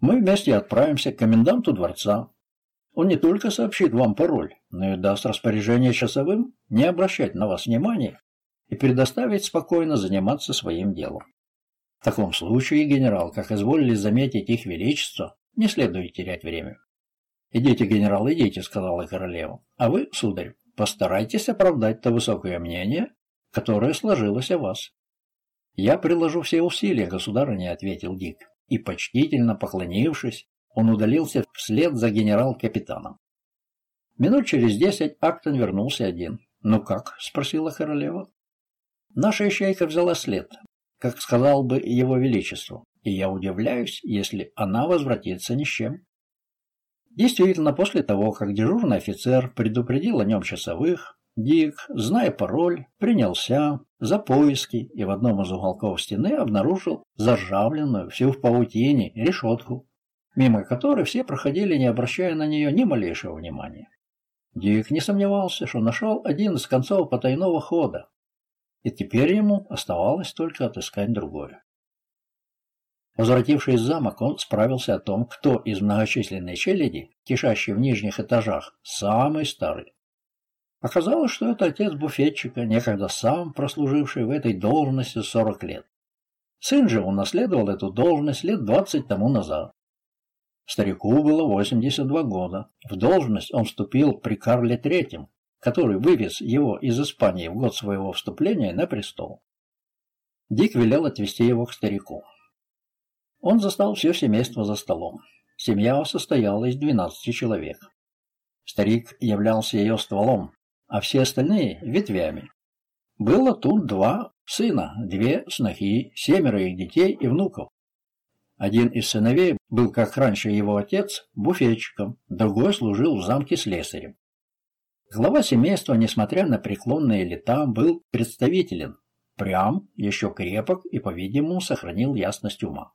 Мы вместе отправимся к коменданту дворца. Он не только сообщит вам пароль, но и даст распоряжение часовым не обращать на вас внимания и предоставить спокойно заниматься своим делом. В таком случае, генерал, как изволили заметить их величество, не следует терять время. «Идите, генерал, идите», — сказала королева. «А вы, сударь, постарайтесь оправдать то высокое мнение, которое сложилось о вас». «Я приложу все усилия, государыня», — ответил Дик, и, почтительно поклонившись, он удалился вслед за генерал-капитаном. Минут через десять Актон вернулся один. «Ну как?» — спросила королева. «Наша ищейка взяла след, как сказал бы его величество, и я удивляюсь, если она возвратится ни с чем». Действительно, после того, как дежурный офицер предупредил о нем часовых, Дик, зная пароль, принялся за поиски и в одном из уголков стены обнаружил заржавленную, всю в паутине, решетку, мимо которой все проходили, не обращая на нее ни малейшего внимания. Дик не сомневался, что нашел один из концов потайного хода, и теперь ему оставалось только отыскать другое. Возвратившись в замок, он справился о том, кто из многочисленной челяди, кишащей в нижних этажах, самый старый. Оказалось, что это отец буфетчика, некогда сам прослуживший в этой должности 40 лет. Сын же унаследовал эту должность лет 20 тому назад. Старику было 82 года. В должность он вступил при Карле III, который вывез его из Испании в год своего вступления на престол. Дик велел отвезти его к старику. Он застал все семейство за столом. Семья состояла из 12 человек. Старик являлся ее стволом, а все остальные — ветвями. Было тут два сына, две снохи, семеро их детей и внуков. Один из сыновей был, как раньше его отец, буфетчиком, другой служил в замке слесарем. Глава семейства, несмотря на преклонные лета, был представителен, прям, еще крепок и, по-видимому, сохранил ясность ума.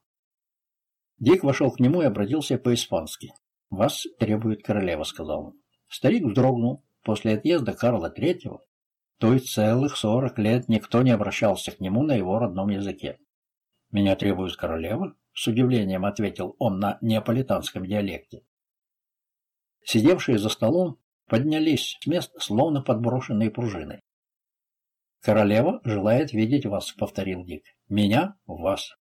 Дик вошел к нему и обратился по-испански. «Вас требует королева», — сказал он. Старик вздрогнул. После отъезда Карла Третьего, то есть целых сорок лет, никто не обращался к нему на его родном языке. «Меня требует королева?» — с удивлением ответил он на неаполитанском диалекте. Сидевшие за столом поднялись с мест, словно подброшенные пружиной. «Королева желает видеть вас», — повторил Дик. «Меня? Вас.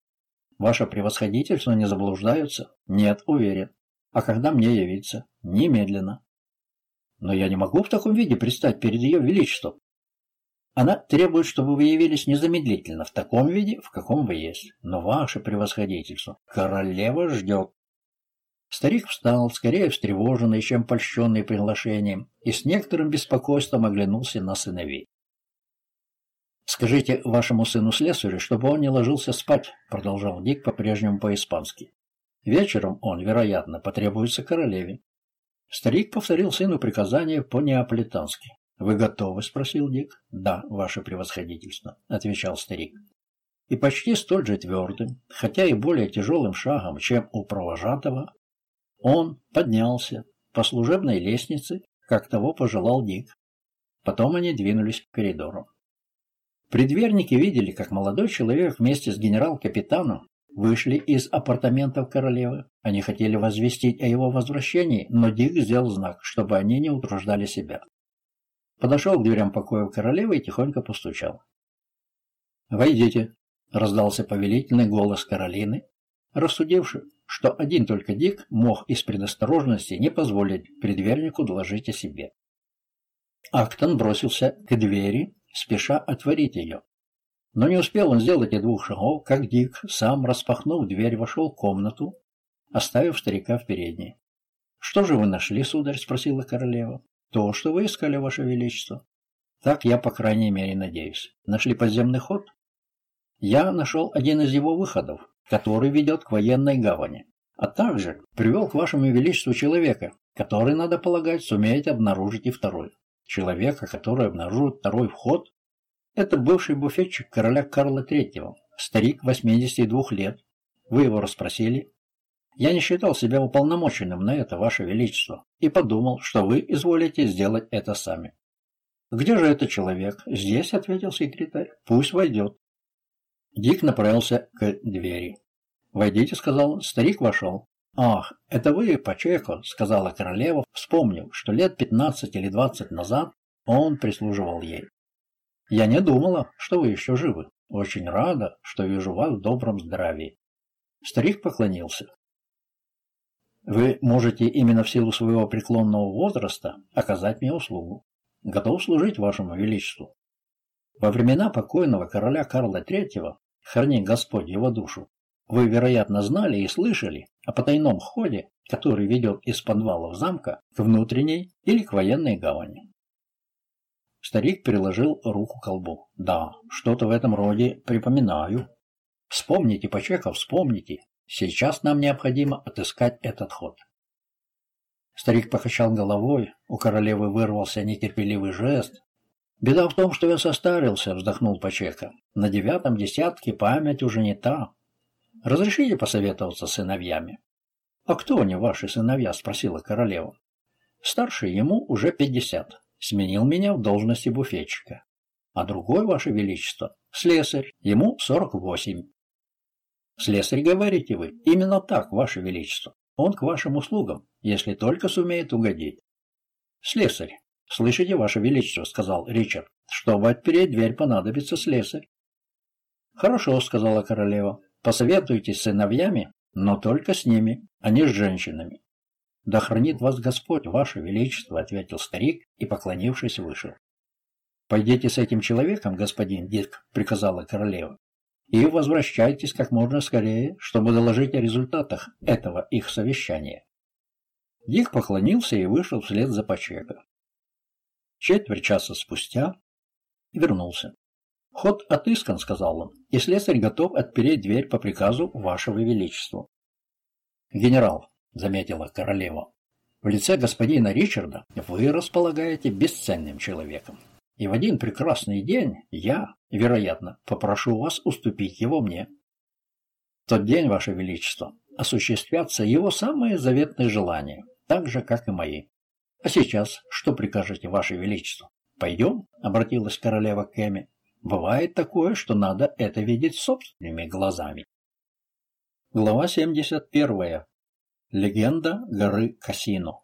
Ваше превосходительство не заблуждаются? Нет, уверен. А когда мне явиться? Немедленно. Но я не могу в таком виде предстать перед ее величеством. Она требует, чтобы вы явились незамедлительно, в таком виде, в каком вы есть. Но ваше превосходительство, королева ждет. Старик встал, скорее встревоженный, чем польщенный приглашением, и с некоторым беспокойством оглянулся на сыновей. «Скажите вашему сыну слесарю, чтобы он не ложился спать», — продолжал Дик по-прежнему по-испански. «Вечером он, вероятно, потребуется королеве». Старик повторил сыну приказание по-неаполитански. «Вы готовы?» — спросил Дик. «Да, ваше превосходительство», — отвечал старик. И почти столь же твердым, хотя и более тяжелым шагом, чем у провожатого, он поднялся по служебной лестнице, как того пожелал Дик. Потом они двинулись к коридору. Предверники видели, как молодой человек вместе с генерал-капитаном вышли из апартаментов королевы. Они хотели возвестить о его возвращении, но Дик сделал знак, чтобы они не утруждали себя. Подошел к дверям покоя королевы и тихонько постучал. «Войдите», — раздался повелительный голос Каролины, рассудивший, что один только Дик мог из предосторожности не позволить предвернику доложить о себе. Актон бросился к двери, спеша отворить ее. Но не успел он сделать и двух шагов, как Дик, сам распахнув дверь, вошел в комнату, оставив старика в передней. «Что же вы нашли, сударь?» — спросила королева. «То, что вы искали, ваше величество». «Так я, по крайней мере, надеюсь. Нашли подземный ход?» «Я нашел один из его выходов, который ведет к военной гавани, а также привел к вашему величеству человека, который, надо полагать, сумеет обнаружить и второй человека, который обнаружит второй вход, это бывший буфетчик короля Карла III, старик 82 лет. Вы его расспросили? Я не считал себя уполномоченным на это, Ваше Величество, и подумал, что вы изволите сделать это сами. «Где же этот человек?» «Здесь», — ответил секретарь. «Пусть войдет». Дик направился к двери. «Войдите», — сказал. Старик вошел. «Ах, это вы, Пачеко», — сказала королева, вспомнив, что лет пятнадцать или двадцать назад он прислуживал ей. «Я не думала, что вы еще живы. Очень рада, что вижу вас в добром здравии». Старик поклонился. «Вы можете именно в силу своего преклонного возраста оказать мне услугу. Готов служить вашему величеству. Во времена покойного короля Карла III, храни Господь его душу, вы, вероятно, знали и слышали о потайном ходе, который ведет из подвалов замка к внутренней или к военной гавани. Старик приложил руку к колбу. Да, что-то в этом роде припоминаю. Вспомните, Пачеков, вспомните. Сейчас нам необходимо отыскать этот ход. Старик покачал головой, у королевы вырвался нетерпеливый жест. «Беда в том, что я состарился», — вздохнул Пачека. «На девятом десятке память уже не та. Разрешите посоветоваться с сыновьями?» «А кто они, ваши сыновья?» — спросила королева. «Старший ему уже пятьдесят. Сменил меня в должности буфетчика. А другой, ваше величество, слесарь, ему сорок восемь». «Слесарь, говорите вы? Именно так, ваше величество. Он к вашим услугам, если только сумеет угодить». «Слесарь, слышите, ваше величество?» — сказал Ричард. «Чтобы отпереть дверь, понадобится слесарь». «Хорошо», — сказала королева. Посоветуйтесь с сыновьями, но только с ними, а не с женщинами. Да хранит вас Господь, ваше величество, ответил старик и, поклонившись, вышел. Пойдите с этим человеком, господин Дик, приказала королева, и возвращайтесь как можно скорее, чтобы доложить о результатах этого их совещания. Дик поклонился и вышел вслед за Пачека. Четверть часа спустя вернулся. «Ход отыскан», — сказал он, — «и слесарь готов отпереть дверь по приказу вашего величества». «Генерал», — заметила королева, — «в лице господина Ричарда вы располагаете бесценным человеком, и в один прекрасный день я, вероятно, попрошу вас уступить его мне». В тот день, ваше величество, осуществятся его самые заветные желания, так же, как и мои. А сейчас что прикажете, ваше величество? Пойдем, — обратилась королева к Эми. Бывает такое, что надо это видеть собственными глазами. Глава 71. Легенда горы Касино.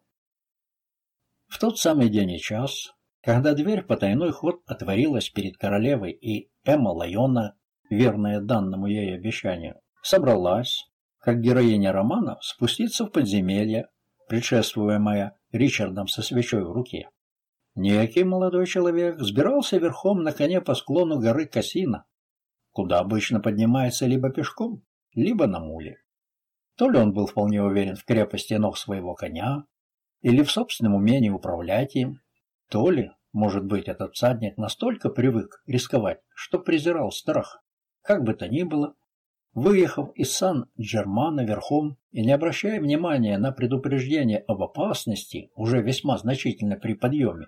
В тот самый день и час, когда дверь потайной ход отворилась перед королевой и Эмма Лайона, верная данному ей обещанию, собралась, как героиня романа, спуститься в подземелье, предшествуемое Ричардом со свечой в руке. Некий молодой человек сбирался верхом на коне по склону горы Касина, куда обычно поднимается либо пешком, либо на муле. То ли он был вполне уверен в крепости ног своего коня, или в собственном умении управлять им, то ли, может быть, этот всадник настолько привык рисковать, что презирал страх. Как бы то ни было, выехав из Сан-Джермана верхом и не обращая внимания на предупреждение об опасности, уже весьма значительно при подъеме,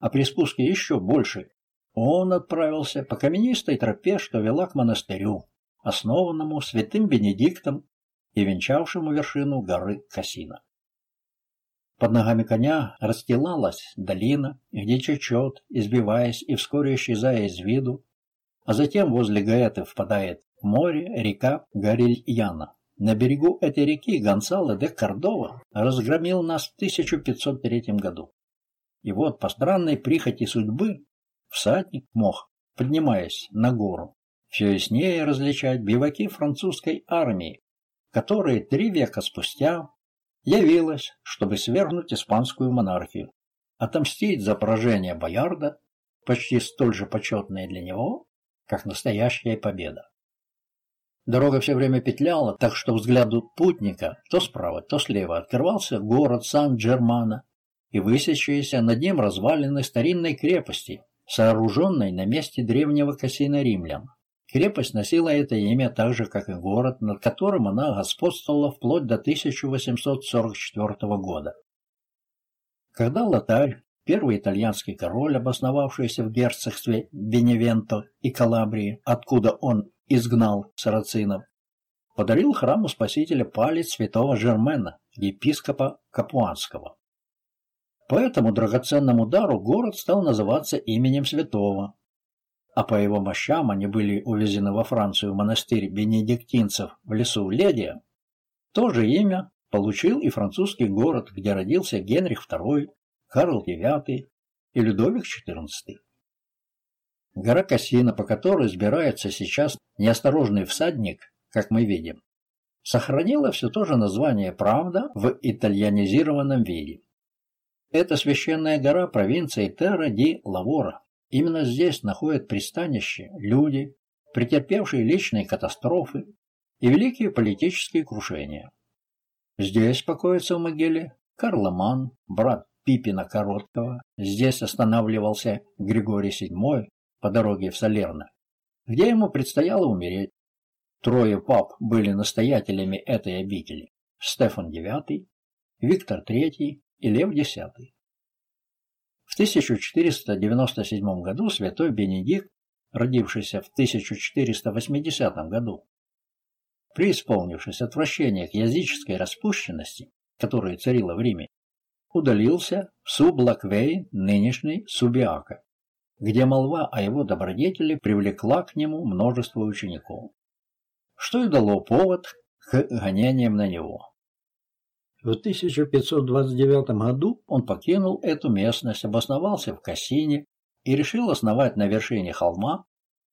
а при спуске еще больше, он отправился по каменистой тропе, что вела к монастырю, основанному святым Бенедиктом и венчавшему вершину горы Касина. Под ногами коня расстилалась долина, где чечет, избиваясь и вскоре исчезая из виду, а затем возле Гаэты впадает море река Гарильяна. На берегу этой реки Гонсало де Кордова разгромил нас в 1503 году. И вот по странной прихоти судьбы всадник мог, поднимаясь на гору, все яснее различать биваки французской армии, которая три века спустя явилась, чтобы свергнуть испанскую монархию, отомстить за поражение Боярда, почти столь же почетное для него, как настоящая победа. Дорога все время петляла, так что взгляду путника то справа, то слева открывался город Сан-Джермана, и высящиеся над ним развалины старинной крепости, сооруженной на месте древнего кассина римлян. Крепость носила это имя так же, как и город, над которым она господствовала вплоть до 1844 года. Когда Лотарь, первый итальянский король, обосновавшийся в герцогстве Беневенто и Калабрии, откуда он изгнал сарацинов, подарил храму Спасителя палец святого Жермена, епископа Капуанского. По этому драгоценному дару город стал называться именем святого, а по его мощам они были увезены во Францию в монастырь бенедиктинцев в лесу Ледия. То же имя получил и французский город, где родился Генрих II, Карл IX и Людовик XIV. Гора Кассина, по которой сбирается сейчас неосторожный всадник, как мы видим, сохранила все то же название «Правда» в итальянизированном виде. Это священная гора провинции Терра-ди-Лавора. Именно здесь находят пристанище люди, претерпевшие личные катастрофы и великие политические крушения. Здесь покоится в могиле Карломан, брат Пипина Короткого. Здесь останавливался Григорий VII по дороге в Салерно, где ему предстояло умереть. Трое пап были настоятелями этой обители – Стефан IX, Виктор III и Лев X. В 1497 году святой Бенедикт, родившийся в 1480 году, преисполнившись отвращения к языческой распущенности, которая царила в Риме, удалился в Сублаквей, нынешний Субиака, где молва о его добродетели привлекла к нему множество учеников, что и дало повод к гонениям на него. В 1529 году он покинул эту местность, обосновался в Кассине и решил основать на вершине холма,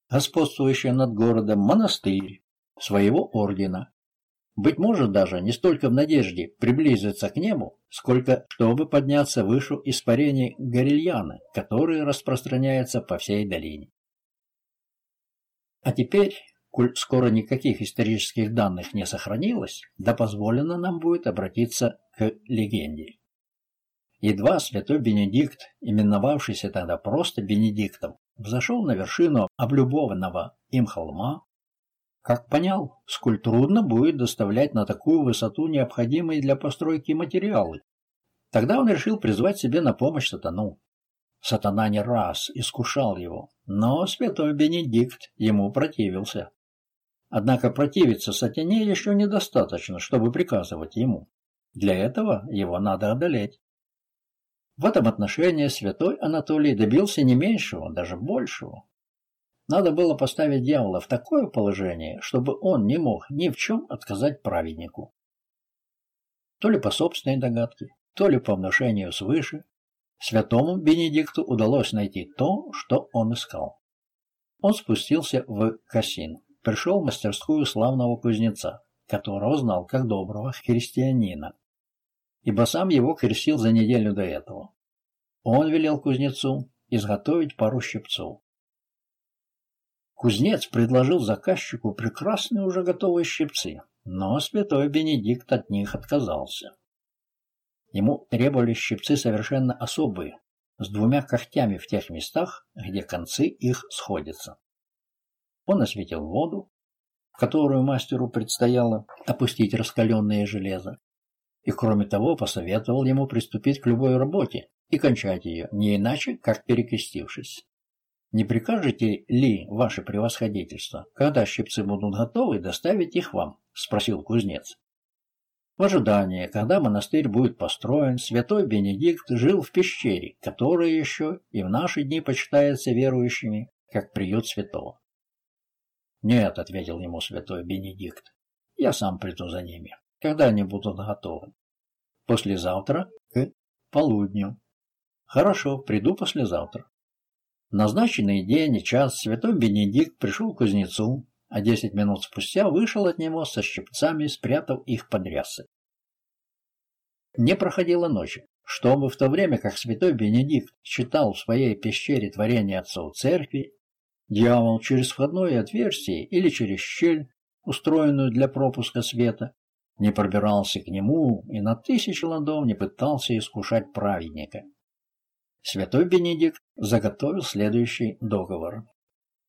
господствующий над городом, монастырь, своего ордена. Быть может даже не столько в надежде приблизиться к небу, сколько чтобы подняться выше испарений Горильяна, которые распространяются по всей долине. А теперь, коль скоро никаких исторических данных не сохранилось, да позволено нам будет обратиться к легенде. Едва святой Бенедикт, именовавшийся тогда просто Бенедиктом, взошел на вершину облюбованного им холма, как понял, сколь трудно будет доставлять на такую высоту необходимые для постройки материалы. Тогда он решил призвать себе на помощь сатану. Сатана не раз искушал его, но святой Бенедикт ему противился. Однако противиться сатане еще недостаточно, чтобы приказывать ему. Для этого его надо одолеть. В этом отношении святой Анатолий добился не меньшего, даже большего. Надо было поставить дьявола в такое положение, чтобы он не мог ни в чем отказать праведнику. То ли по собственной догадке, то ли по внушению свыше, святому Бенедикту удалось найти то, что он искал. Он спустился в Кассин, пришел в мастерскую славного кузнеца, которого знал как доброго христианина, ибо сам его крестил за неделю до этого. Он велел кузнецу изготовить пару щипцов. Кузнец предложил заказчику прекрасные уже готовые щипцы, но святой Бенедикт от них отказался. Ему требовались щипцы совершенно особые, с двумя когтями в тех местах, где концы их сходятся. Он осветил воду, в которую мастеру предстояло опустить раскаленное железо, и кроме того посоветовал ему приступить к любой работе и кончать ее не иначе, как перекрестившись. Не прикажете ли, ваше превосходительство, когда щипцы будут готовы, доставить их вам? — спросил кузнец. В ожидании, когда монастырь будет построен, святой Бенедикт жил в пещере, которая еще и в наши дни почитается верующими, как приют святого. «Нет», — ответил ему святой Бенедикт, — «я сам приду за ними, когда они будут готовы. Послезавтра к полудню». «Хорошо, приду послезавтра». В назначенный день и час святой Бенедикт пришел к кузнецу, а десять минут спустя вышел от него со щипцами, спрятав их под рясы. Не проходила ночь, чтобы в то время, как святой Бенедикт читал в своей пещере творение отцов церкви, дьявол через входное отверстие или через щель, устроенную для пропуска света, не пробирался к нему и на тысячи ладов не пытался искушать праведника. Святой Бенедикт заготовил следующий договор.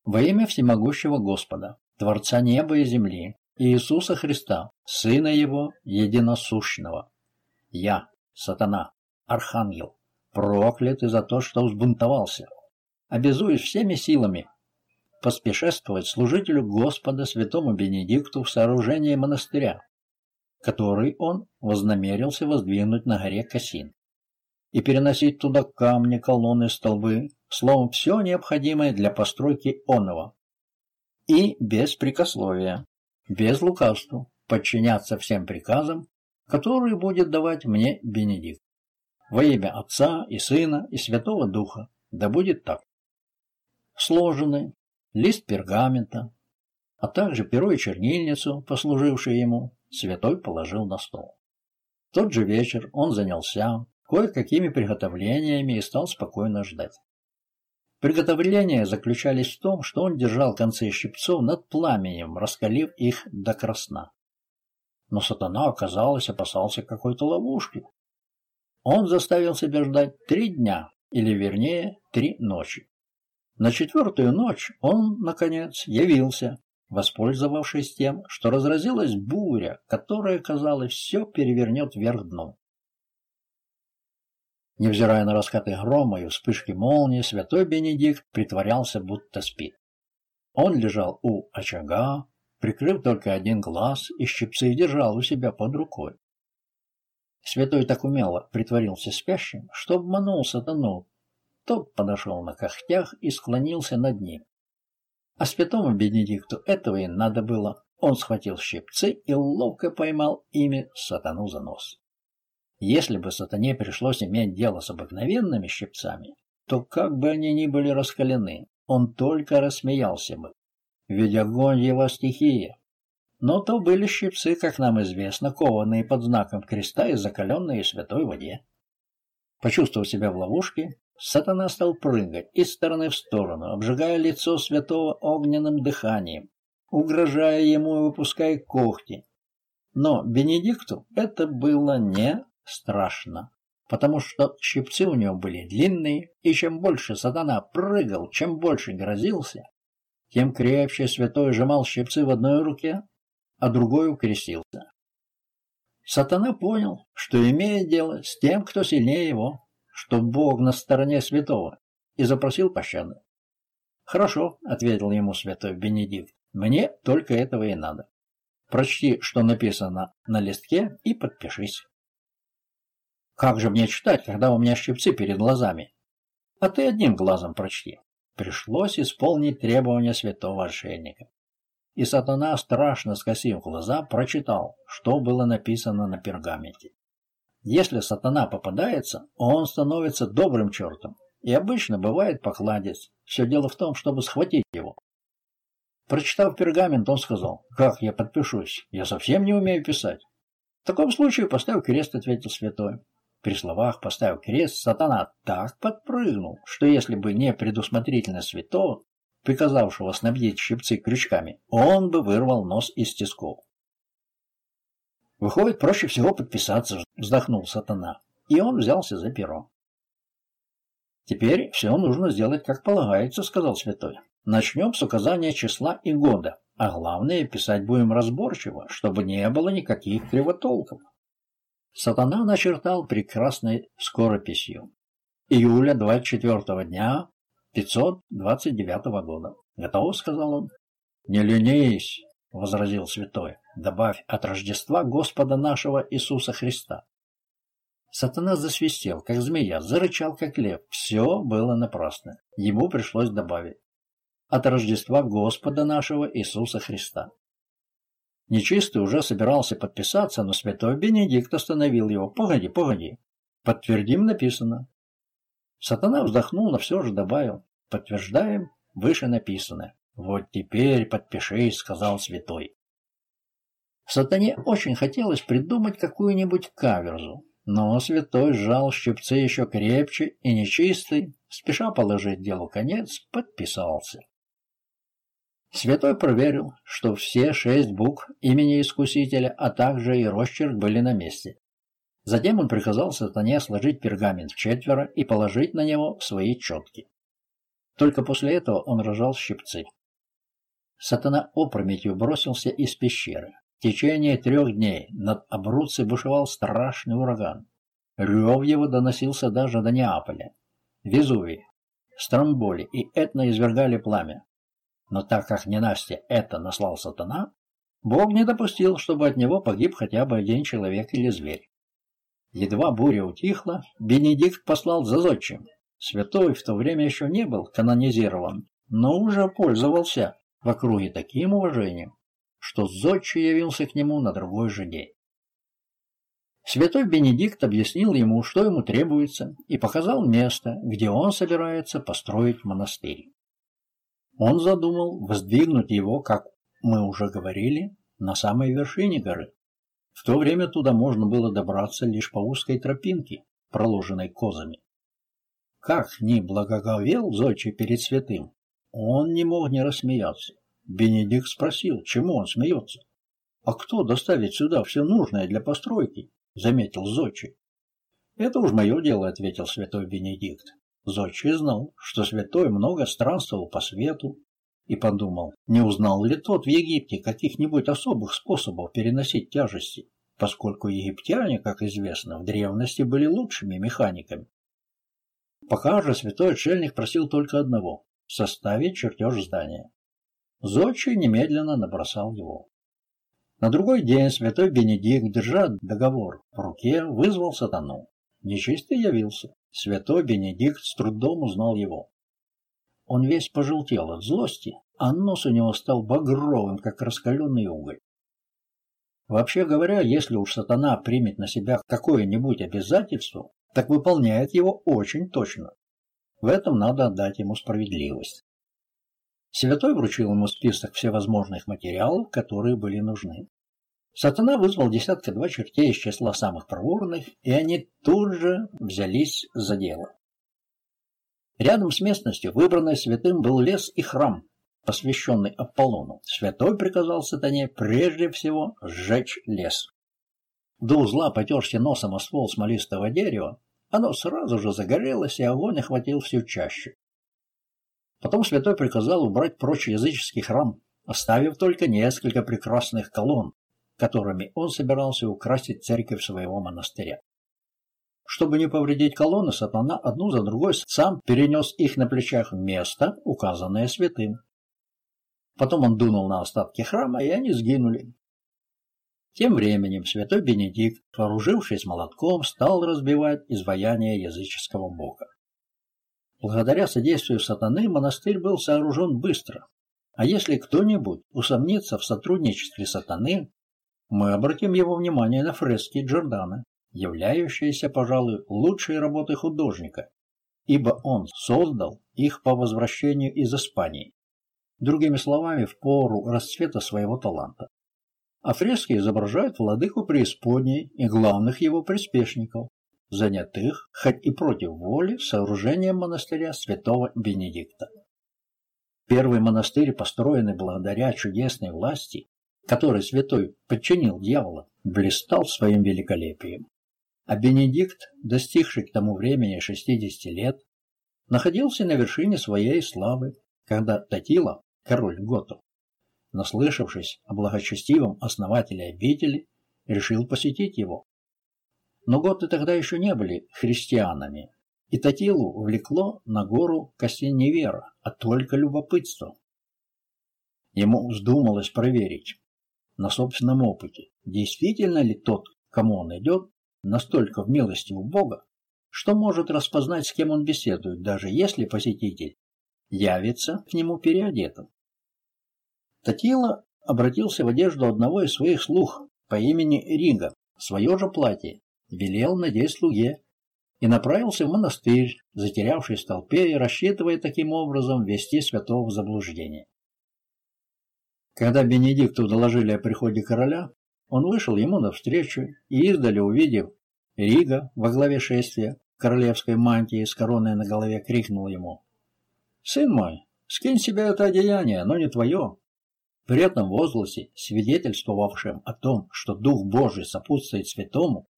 Во имя всемогущего Господа, Творца неба и земли, и Иисуса Христа, Сына Его, единосущного. Я, сатана, архангел, проклятый за то, что взбунтовался, обязуюсь всеми силами поспешествовать служителю Господа святому Бенедикту в сооружении монастыря, который он вознамерился воздвигнуть на горе Касин и переносить туда камни, колонны, столбы, словом, все необходимое для постройки онного. И без прикословия, без лукавства, подчиняться всем приказам который будет давать мне Бенедикт. Во имя Отца и Сына и Святого Духа. Да будет так. Сложенный лист пергамента, а также перо и чернильницу, послужившие ему, святой положил на стол. В тот же вечер он занялся кое-какими приготовлениями и стал спокойно ждать. Приготовления заключались в том, что он держал концы щипцов над пламенем, раскалив их до красна. Но сатана, оказалось, опасался какой-то ловушки. Он заставил себя ждать три дня, или вернее, три ночи. На четвертую ночь он, наконец, явился, воспользовавшись тем, что разразилась буря, которая, казалось, все перевернет вверх дном. Невзирая на раскаты грома и вспышки молнии, святой Бенедикт притворялся, будто спит. Он лежал у очага, прикрыв только один глаз, и щипцы держал у себя под рукой. Святой так умело притворился спящим, что обманул сатану. Тот подошел на когтях и склонился над ним. А святому Бенедикту этого и надо было. Он схватил щипцы и ловко поймал ими сатану за нос. Если бы сатане пришлось иметь дело с обыкновенными щипцами, то как бы они ни были раскалены, он только рассмеялся бы. Ведь огонь его стихия. Но то были щипцы, как нам известно, кованные под знаком креста и закаленные в святой воде. Почувствовав себя в ловушке, сатана стал прыгать из стороны в сторону, обжигая лицо святого огненным дыханием, угрожая ему и выпуская когти. Но Бенедикту это было не страшно, потому что щипцы у него были длинные, и чем больше сатана прыгал, чем больше грозился, тем крепче святой сжимал щипцы в одной руке, а другой укрестился. Сатана понял, что имеет дело с тем, кто сильнее его, что Бог на стороне святого, и запросил пощады. «Хорошо», — ответил ему святой Бенедикт, — «мне только этого и надо. Прочти, что написано на листке, и подпишись». Как же мне читать, когда у меня щипцы перед глазами? А ты одним глазом прочти. Пришлось исполнить требования святого отшельника. И сатана, страшно скосив глаза, прочитал, что было написано на пергаменте. Если сатана попадается, он становится добрым чертом, и обычно бывает покладец. Все дело в том, чтобы схватить его. Прочитав пергамент, он сказал, «Как я подпишусь? Я совсем не умею писать». «В таком случае поставь крест», — ответил святой. При словах «поставив крест» сатана так подпрыгнул, что если бы не предусмотрительность святого, приказавшего снабдить щипцы крючками, он бы вырвал нос из тисков. «Выходит, проще всего подписаться», — вздохнул сатана, и он взялся за перо. «Теперь все нужно сделать как полагается», — сказал святой. «Начнем с указания числа и года, а главное, писать будем разборчиво, чтобы не было никаких кривотолков». Сатана начертал прекрасной скорописью. Июля 24 дня 529 года. «Готово?» — сказал он. «Не ленись!» — возразил святой. «Добавь от Рождества Господа нашего Иисуса Христа». Сатана засвистел, как змея, зарычал, как лев. Все было напрасно. Ему пришлось добавить. От Рождества Господа нашего Иисуса Христа. Нечистый уже собирался подписаться, но святой Бенедикт остановил его. «Погоди, погоди. Подтвердим написано». Сатана вздохнул, но все же добавил. «Подтверждаем выше написанное». «Вот теперь подпишись», — сказал святой. Сатане очень хотелось придумать какую-нибудь каверзу, но святой сжал щипцы еще крепче, и нечистый, спеша положить делу конец, подписался. Святой проверил, что все шесть букв имени Искусителя, а также и росчерк были на месте. Затем он приказал сатане сложить пергамент в четверо и положить на него свои четки. Только после этого он рожал щипцы. Сатана опрометью бросился из пещеры. Течение трех дней над Абруцей бушевал страшный ураган. Рев его доносился даже до Неаполя. Везувий, Стромболи и Этна извергали пламя. Но так как ненастье это наслал сатана, Бог не допустил, чтобы от него погиб хотя бы один человек или зверь. Едва буря утихла, Бенедикт послал за зодчим. Святой в то время еще не был канонизирован, но уже пользовался в округе таким уважением, что зодчий явился к нему на другой же день. Святой Бенедикт объяснил ему, что ему требуется, и показал место, где он собирается построить монастырь. Он задумал воздвигнуть его, как мы уже говорили, на самой вершине горы. В то время туда можно было добраться лишь по узкой тропинке, проложенной козами. Как ни благоговел Зодчий перед святым, он не мог не рассмеяться. Бенедикт спросил, чему он смеется. «А кто доставит сюда все нужное для постройки?» — заметил Зодчий. «Это уж мое дело», — ответил святой Бенедикт. Зодчий знал, что святой много странствовал по свету, и подумал, не узнал ли тот в Египте каких-нибудь особых способов переносить тяжести, поскольку египтяне, как известно, в древности были лучшими механиками. Пока же святой отшельник просил только одного – составить чертеж здания. Зодчий немедленно набросал его. На другой день святой Бенедикт, держа договор в руке, вызвал сатану. Нечистый явился. Святой Бенедикт с трудом узнал его. Он весь пожелтел от злости, а нос у него стал багровым, как раскаленный уголь. Вообще говоря, если уж сатана примет на себя какое-нибудь обязательство, так выполняет его очень точно. В этом надо отдать ему справедливость. Святой вручил ему список всевозможных материалов, которые были нужны. Сатана вызвал десятка-два чертей из числа самых проворных, и они тут же взялись за дело. Рядом с местностью, выбранной святым, был лес и храм, посвященный Аполлону. Святой приказал сатане прежде всего сжечь лес. До узла потерся носом о ствол смолистого дерева, оно сразу же загорелось, и огонь охватил всю чащу. Потом святой приказал убрать прочь языческий храм, оставив только несколько прекрасных колонн, которыми он собирался украсить церковь своего монастыря. Чтобы не повредить колонны, сатана одну за другой сам перенес их на плечах в место, указанное святым. Потом он дунул на остатки храма, и они сгинули. Тем временем святой Бенедикт, вооружившись молотком, стал разбивать изваяние языческого бога. Благодаря содействию сатаны монастырь был сооружен быстро. А если кто-нибудь усомнится в сотрудничестве сатаны, мы обратим его внимание на фрески Джордана, являющиеся, пожалуй, лучшей работой художника, ибо он создал их по возвращению из Испании, другими словами, в пору расцвета своего таланта. А фрески изображают владыку преисподней и главных его приспешников, занятых, хоть и против воли, сооружением монастыря святого Бенедикта. Первый монастырь, построенный благодаря чудесной власти, которой святой подчинил дьявола, блистал своим великолепием. А Бенедикт, достигший к тому времени 60 лет, находился на вершине своей славы, когда Татила, король Готов, наслышавшись о благочестивом основателе обители, решил посетить его. Но готы тогда еще не были христианами, и Татилу влекло на гору кости не вера, а только любопытство. Ему вздумалось проверить на собственном опыте, действительно ли тот, кому он идет, настолько в милости у Бога, что может распознать, с кем он беседует, даже если посетитель явится к нему переодетым. Татила обратился в одежду одного из своих слуг по имени Рига, свое же платье, велел надеть слуге и направился в монастырь, затерявшись в толпе и рассчитывая таким образом ввести святого в заблуждение. Когда Бенедикту доложили о приходе короля, он вышел ему навстречу и, издали увидев Рига во главе шествия, королевской мантии с короной на голове, крикнул ему «Сын мой, скинь себе это одеяние, но не твое». При этом возгласе, свидетельствовавшем о том, что Дух Божий сопутствует святому,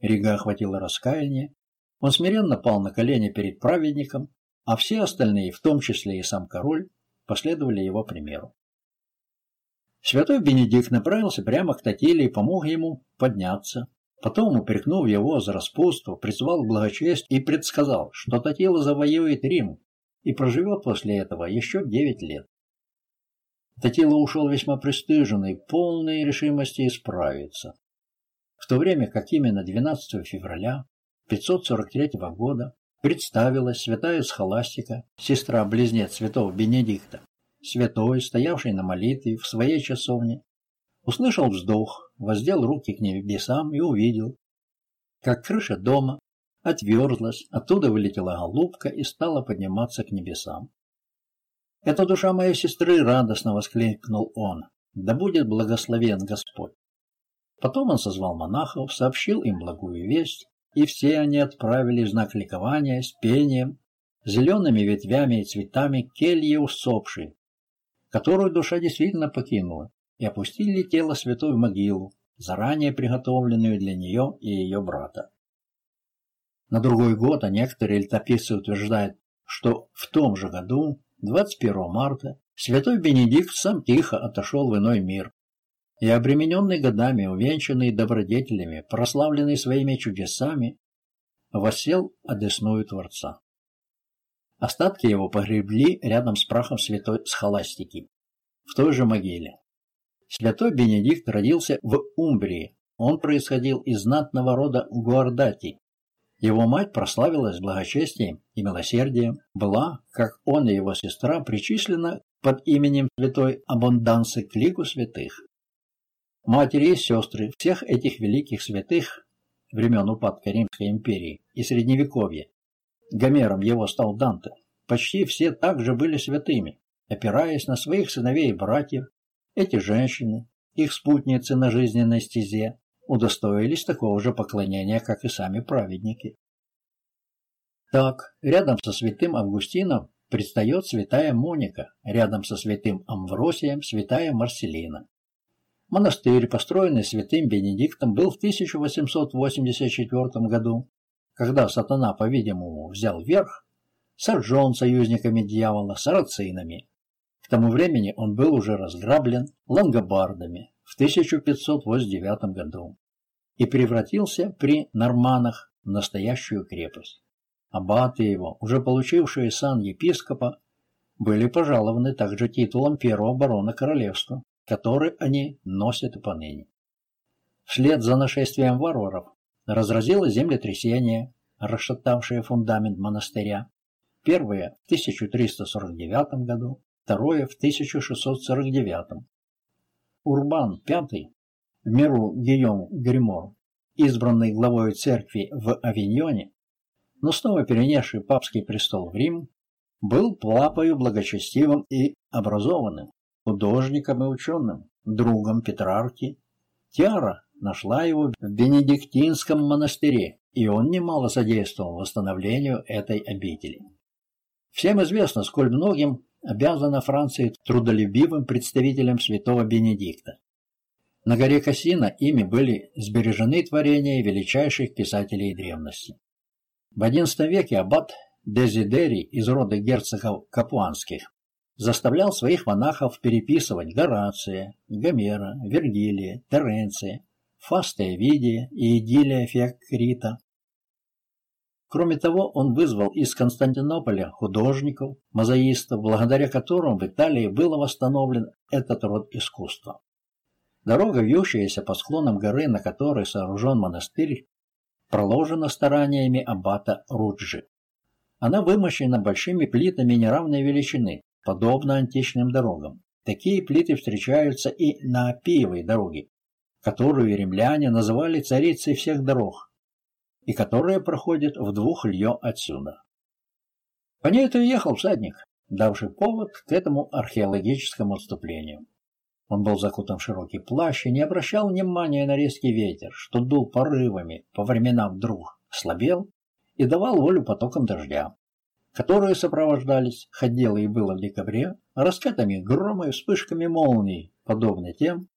Рига охватила раскаяние, он смиренно пал на колени перед праведником, а все остальные, в том числе и сам король, последовали его примеру. Святой Бенедикт направился прямо к Татиле и помог ему подняться. Потом, упрекнув его за распутство, призвал к благочестию и предсказал, что Татила завоюет Рим и проживет после этого еще девять лет. Татила ушел весьма пристыженный, полной решимости исправиться. То время как именно 12 февраля 543 года представилась святая Схоластика, сестра-близнец святого Бенедикта, святой, стоявший на молитве в своей часовне, услышал вздох, воздел руки к небесам и увидел, как крыша дома отверзлась, оттуда вылетела голубка и стала подниматься к небесам. «Это душа моей сестры!» — радостно воскликнул он. «Да будет благословен Господь!» Потом он созвал монахов, сообщил им благую весть, и все они отправились в знак ликования с пением, зелеными ветвями и цветами кельи усопшей, которую душа действительно покинула, и опустили тело святой в могилу, заранее приготовленную для нее и ее брата. На другой год, а некоторые летописцы утверждают, что в том же году, 21 марта, святой Бенедикт сам тихо отошел в иной мир, и обремененный годами, увенчанный добродетелями, прославленный своими чудесами, восел одесную Творца. Остатки его погребли рядом с прахом святой Схоластики, в той же могиле. Святой Бенедикт родился в Умбрии. Он происходил из знатного рода Гуардати. Его мать прославилась благочестием и милосердием, была, как он и его сестра, причислена под именем святой Абондансы к лику святых. Матери и сестры всех этих великих святых времен упадка Римской империи и Средневековья, Гомером его стал Данте, почти все также были святыми, опираясь на своих сыновей и братьев, эти женщины, их спутницы на жизненной стезе, удостоились такого же поклонения, как и сами праведники. Так, рядом со святым Августином предстает святая Моника, рядом со святым Амвросием святая Марселина. Монастырь, построенный святым Бенедиктом, был в 1884 году, когда сатана, по-видимому, взял верх, сожжен союзниками дьявола, сарацинами. К тому времени он был уже разграблен лангобардами в 1589 году и превратился при норманах в настоящую крепость. Аббаты его, уже получившие сан епископа, были пожалованы также титулом первого барона королевства который они носят и поныне. Вслед за нашествием варваров разразилось землетрясение, расшатавшее фундамент монастыря. Первое в 1349 году, второе в 1649. Урбан V, в миру Гийом Гримор, избранный главой церкви в Авиньоне, но снова перенесший папский престол в Рим, был папою благочестивым и образованным художником и ученым, другом Петрарки. Тиара нашла его в Бенедиктинском монастыре, и он немало содействовал восстановлению этой обители. Всем известно, сколь многим обязана Франция трудолюбивым представителем святого Бенедикта. На горе Кассина ими были сбережены творения величайших писателей древности. В XI веке аббат Дезидери из рода герцогов Капуанских заставлял своих монахов переписывать Горация, Гомера, Вергилия, Теренция, Фаста Видия и Идилия Феокрита. Кроме того, он вызвал из Константинополя художников, мозаистов, благодаря которым в Италии был восстановлен этот род искусства. Дорога, вьющаяся по склонам горы, на которой сооружен монастырь, проложена стараниями аббата Руджи. Она вымощена большими плитами неравной величины, подобно античным дорогам. Такие плиты встречаются и на Апиевой дороге, которую римляне называли царицей всех дорог, и которая проходит в двух лье отсюда. По ней-то и ехал всадник, давший повод к этому археологическому отступлению. Он был закутан в широкий плащ и не обращал внимания на резкий ветер, что дул порывами, по временам вдруг слабел и давал волю потокам дождя которые сопровождались, ходило и было в декабре, раскатами грома и вспышками молний, подобно тем,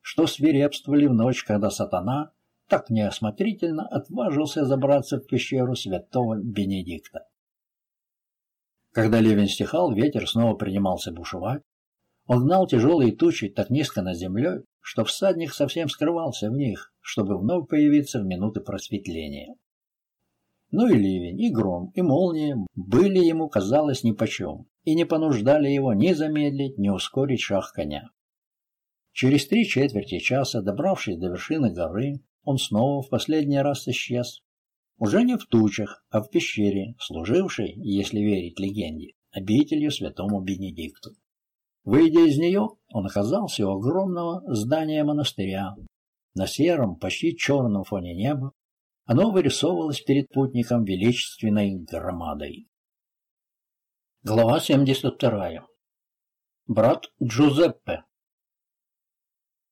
что свирепствовали в ночь, когда сатана так неосмотрительно отважился забраться в пещеру святого Бенедикта. Когда ливень стихал, ветер снова принимался бушевать. Он гнал тяжелые тучи так низко над землей, что всадник совсем скрывался в них, чтобы вновь появиться в минуты просветления. Ну и ливень, и гром, и молния были ему, казалось, нипочем, и не понуждали его ни замедлить, ни ускорить шаг коня. Через три четверти часа, добравшись до вершины горы, он снова в последний раз исчез. Уже не в тучах, а в пещере, служившей, если верить легенде, обителью святому Бенедикту. Выйдя из нее, он оказался у огромного здания монастыря. На сером, почти черном фоне неба оно вырисовывалось перед путником величественной громадой. Глава 72. Брат Джузеппе.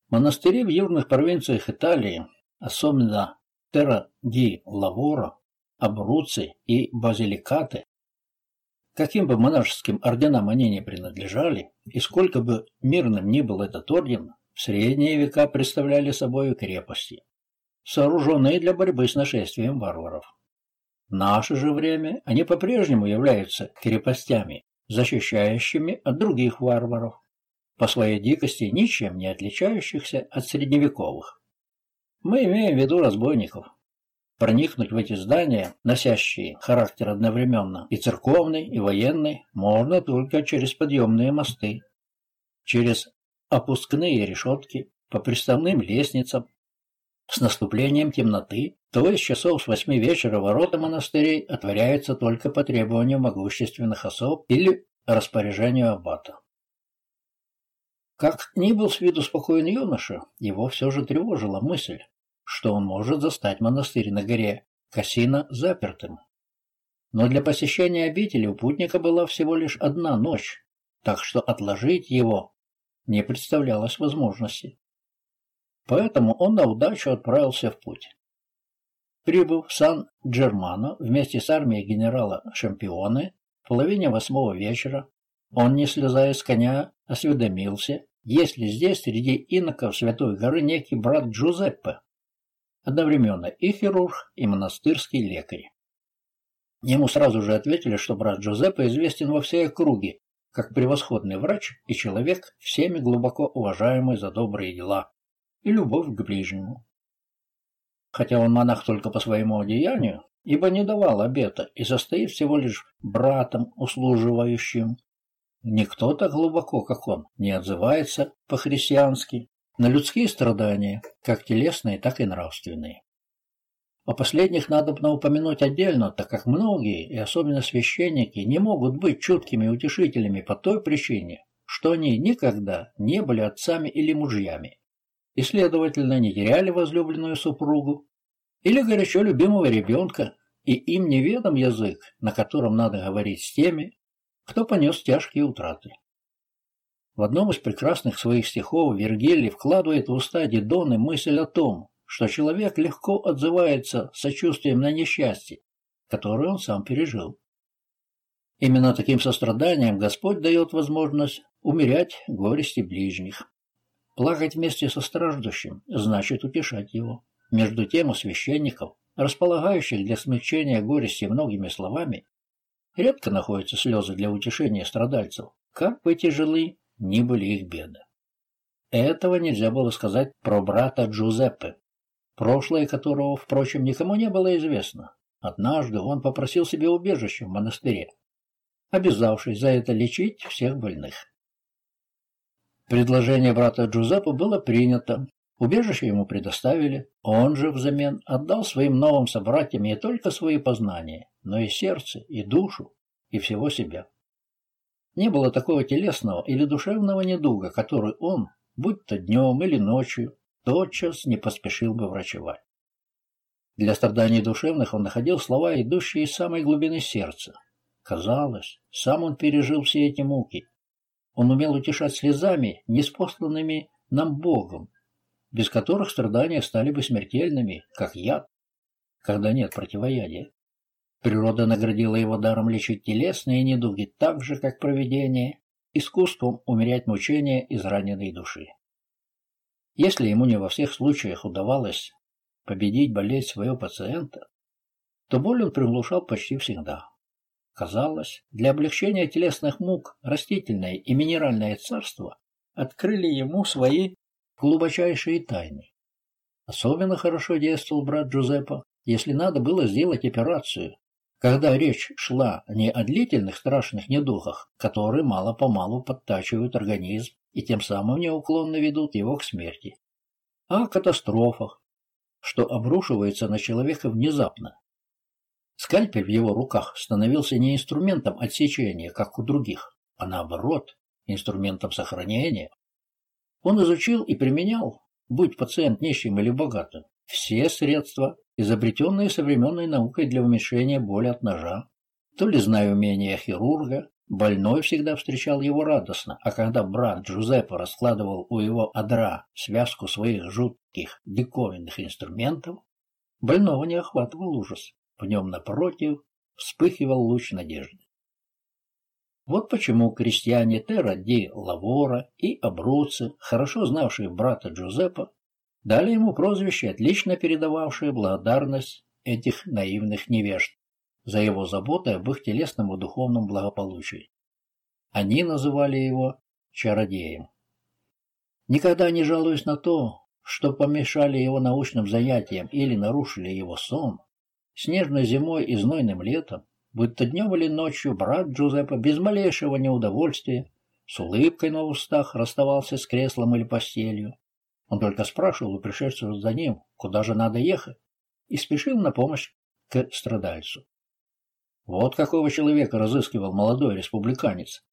Монастыри в южных провинциях Италии, особенно Терра-ди-Лавора, Абруци и Базиликаты, каким бы монашеским орденам они ни принадлежали, и сколько бы мирным ни был этот орден, в средние века представляли собой крепости, сооруженные для борьбы с нашествием варваров. В наше же время они по-прежнему являются крепостями, защищающими от других варваров, по своей дикости ничем не отличающихся от средневековых. Мы имеем в виду разбойников. Проникнуть в эти здания, носящие характер одновременно и церковный, и военный, можно только через подъемные мосты, через опускные решетки, по приставным лестницам. С наступлением темноты, то есть часов с восьми вечера ворота монастырей отворяются только по требованию могущественных особ или распоряжению аббата. Как ни был с виду спокоен юноша, его все же тревожила мысль, что он может застать монастырь на горе Кассина запертым. Но для посещения обители у путника была всего лишь одна ночь, так что отложить его не представлялось возможности. Поэтому он на удачу отправился в путь. Прибыв в Сан-Джермано вместе с армией генерала Шампионы в половине восьмого вечера, он, не слезая с коня, осведомился, есть ли здесь среди иноков Святой горы некий брат Джузеппе, одновременно и хирург, и монастырский лекарь. Ему сразу же ответили, что брат Джузеппе известен во всей округе, как превосходный врач и человек, всеми глубоко уважаемый за добрые дела и любовь к ближнему. Хотя он монах только по своему одеянию, ибо не давал обета и состоит всего лишь братом, услуживающим Никто так глубоко, как он, не отзывается по-христиански на людские страдания, как телесные, так и нравственные. О последних надо бы упомянуть отдельно, так как многие, и особенно священники, не могут быть чуткими утешителями по той причине, что они никогда не были отцами или мужьями, и, следовательно, не теряли возлюбленную супругу или горячо любимого ребенка, и им неведом язык, на котором надо говорить с теми, кто понес тяжкие утраты. В одном из прекрасных своих стихов Вергилий вкладывает в уста Дидоны мысль о том, что человек легко отзывается сочувствием на несчастье, которое он сам пережил. Именно таким состраданием Господь дает возможность умерять горести ближних. Плакать вместе со страждущим значит утешать его. Между тем у священников, располагающих для смягчения горести многими словами, Редко находятся слезы для утешения страдальцев, как бы тяжелы ни были их беды. Этого нельзя было сказать про брата Джузеппе, прошлое которого, впрочем, никому не было известно. Однажды он попросил себе убежище в монастыре, обязавшись за это лечить всех больных. Предложение брата Джузеппе было принято, убежище ему предоставили, он же взамен отдал своим новым собратьям не только свои познания, но и сердце, и душу, и всего себя. Не было такого телесного или душевного недуга, который он, будь то днем или ночью, тотчас не поспешил бы врачевать. Для страданий душевных он находил слова, идущие из самой глубины сердца. Казалось, сам он пережил все эти муки. Он умел утешать слезами, неспосланными нам Богом, без которых страдания стали бы смертельными, как яд, когда нет противоядия. Природа наградила его даром лечить телесные недуги так же, как провидение, искусством умерять мучения израненной души. Если ему не во всех случаях удавалось победить болезнь своего пациента, то боль он приглушал почти всегда. Казалось, для облегчения телесных мук растительное и минеральное царство открыли ему свои глубочайшие тайны. Особенно хорошо действовал брат Джузеппо, если надо было сделать операцию, когда речь шла не о длительных страшных недугах, которые мало-помалу подтачивают организм и тем самым неуклонно ведут его к смерти, а о катастрофах, что обрушивается на человека внезапно. Скальпель в его руках становился не инструментом отсечения, как у других, а наоборот, инструментом сохранения. Он изучил и применял, будь пациент нищим или богатым, все средства, изобретенные современной наукой для уменьшения боли от ножа, то ли зная умения хирурга, больной всегда встречал его радостно, а когда брат Джузеппе раскладывал у его адра связку своих жутких диковинных инструментов, больного не охватывал ужас, в нем, напротив, вспыхивал луч надежды. Вот почему крестьяне Терра ди Лавора и Абруцци, хорошо знавшие брата Джузеппе, дали ему прозвище, отлично передававшее благодарность этих наивных невежд за его заботы об их телесном и духовном благополучии. Они называли его чародеем. Никогда не жалуясь на то, что помешали его научным занятиям или нарушили его сон, снежной зимой и знойным летом, будь то днем или ночью, брат Джузеппе без малейшего неудовольствия, с улыбкой на устах расставался с креслом или постелью. Он только спрашивал у пришедшего за ним, куда же надо ехать, и спешил на помощь к страдальцу. Вот какого человека разыскивал молодой республиканец.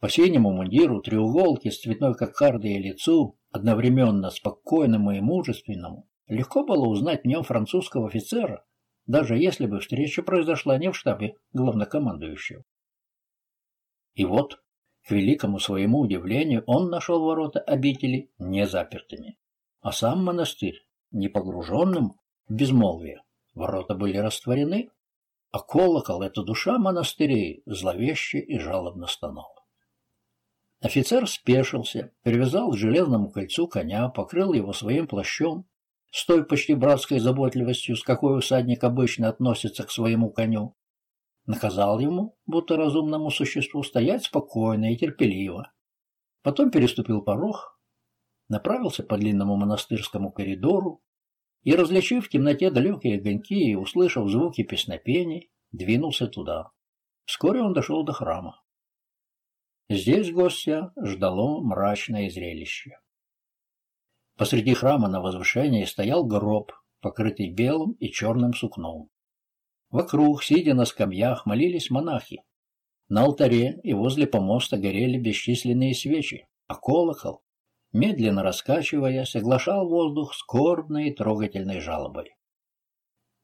По синему мундиру, треуголке с цветной кокардой и лицу, одновременно спокойному и мужественному, легко было узнать в нем французского офицера, даже если бы встреча произошла не в штабе главнокомандующего. И вот, к великому своему удивлению, он нашел ворота обители не запертыми, а сам монастырь не погруженным в безмолвие. Ворота были растворены, а колокол — это душа монастырей, зловеще и жалобно стонал. Офицер спешился, привязал к железному кольцу коня, покрыл его своим плащом, с той почти братской заботливостью, с какой усадник обычно относится к своему коню. Наказал ему, будто разумному существу, стоять спокойно и терпеливо. Потом переступил порог, направился по длинному монастырскому коридору и, различив в темноте далекие огоньки и услышав звуки песнопений, двинулся туда. Вскоре он дошел до храма. Здесь гостя ждало мрачное зрелище. Посреди храма на возвышении стоял гроб, покрытый белым и черным сукном. Вокруг, сидя на скамьях, молились монахи. На алтаре и возле помоста горели бесчисленные свечи, а колокол, медленно раскачиваясь, оглашал воздух скорбной и трогательной жалобой.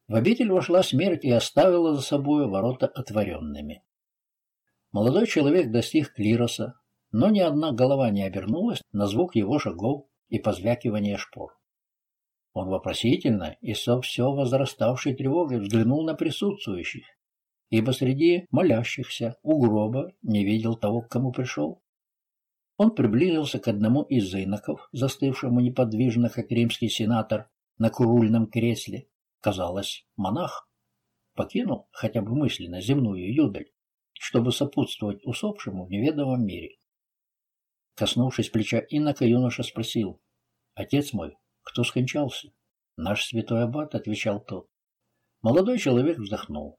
В обитель вошла смерть и оставила за собой ворота отворенными. Молодой человек достиг клироса, но ни одна голова не обернулась на звук его шагов и позвякивание шпор. Он вопросительно и со все возраставшей тревогой взглянул на присутствующих, ибо среди молящихся у гроба не видел того, к кому пришел. Он приблизился к одному из иноков, застывшему неподвижно, как римский сенатор, на курульном кресле. Казалось, монах покинул хотя бы мысленно земную юдаль, чтобы сопутствовать усопшему в неведомом мире. Коснувшись плеча инока, юноша спросил, «Отец мой, кто скончался?» «Наш святой аббат», — отвечал тот. Молодой человек вздохнул.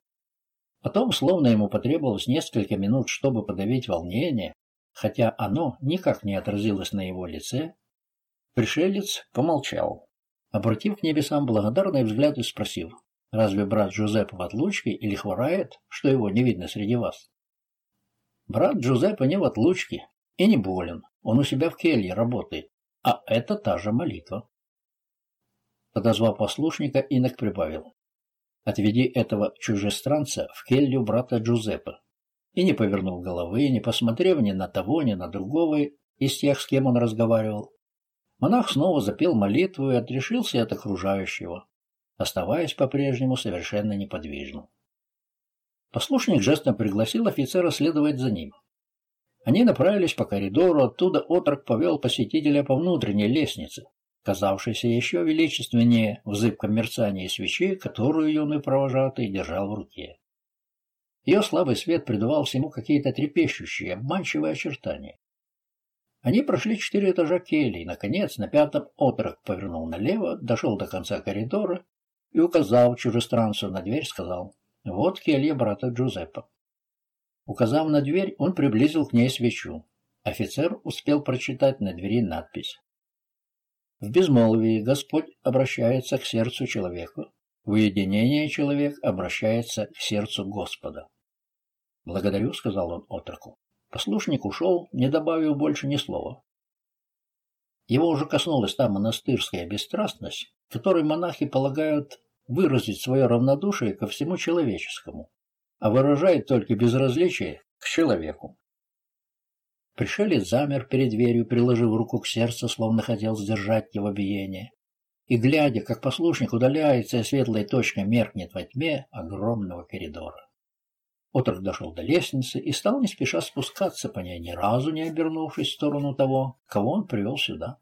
Потом, словно ему потребовалось несколько минут, чтобы подавить волнение, хотя оно никак не отразилось на его лице, пришелец помолчал, обратив к небесам благодарный взгляд и спросив, «Разве брат Джузеппе в отлучке или хворает, что его не видно среди вас?» «Брат Джузеппе не в отлучке и не болен, он у себя в келье работает, а это та же молитва. Подозвав послушника, инок прибавил. Отведи этого чужестранца в келью брата Джузеппе. И не повернув головы, не посмотрев ни на того, ни на другого из тех, с кем он разговаривал, монах снова запел молитву и отрешился от окружающего, оставаясь по-прежнему совершенно неподвижным. Послушник жестом пригласил офицера следовать за ним. Они направились по коридору, оттуда отрок повел посетителя по внутренней лестнице, казавшейся еще величественнее в зыбком мерцании свечи, которую юный провожатый держал в руке. Ее слабый свет придавал всему какие-то трепещущие, обманчивые очертания. Они прошли четыре этажа кельи, и, наконец, на пятом отрок повернул налево, дошел до конца коридора и, указав чужестранцу на дверь, сказал «Вот келья брата Джузеппе». Указав на дверь, он приблизил к ней свечу. Офицер успел прочитать на двери надпись. В безмолвии Господь обращается к сердцу человека, в уединении человек обращается к сердцу Господа. «Благодарю», — сказал он отроку. Послушник ушел, не добавив больше ни слова. Его уже коснулась та монастырская бесстрастность, которой монахи полагают выразить свое равнодушие ко всему человеческому, а выражает только безразличие к человеку. Пришелец замер перед дверью, приложив руку к сердцу, словно хотел сдержать его биение, и, глядя, как послушник удаляется, и светлая точка меркнет во тьме огромного коридора. Отрок дошел до лестницы и стал не спеша спускаться по ней, ни разу не обернувшись в сторону того, кого он привел сюда.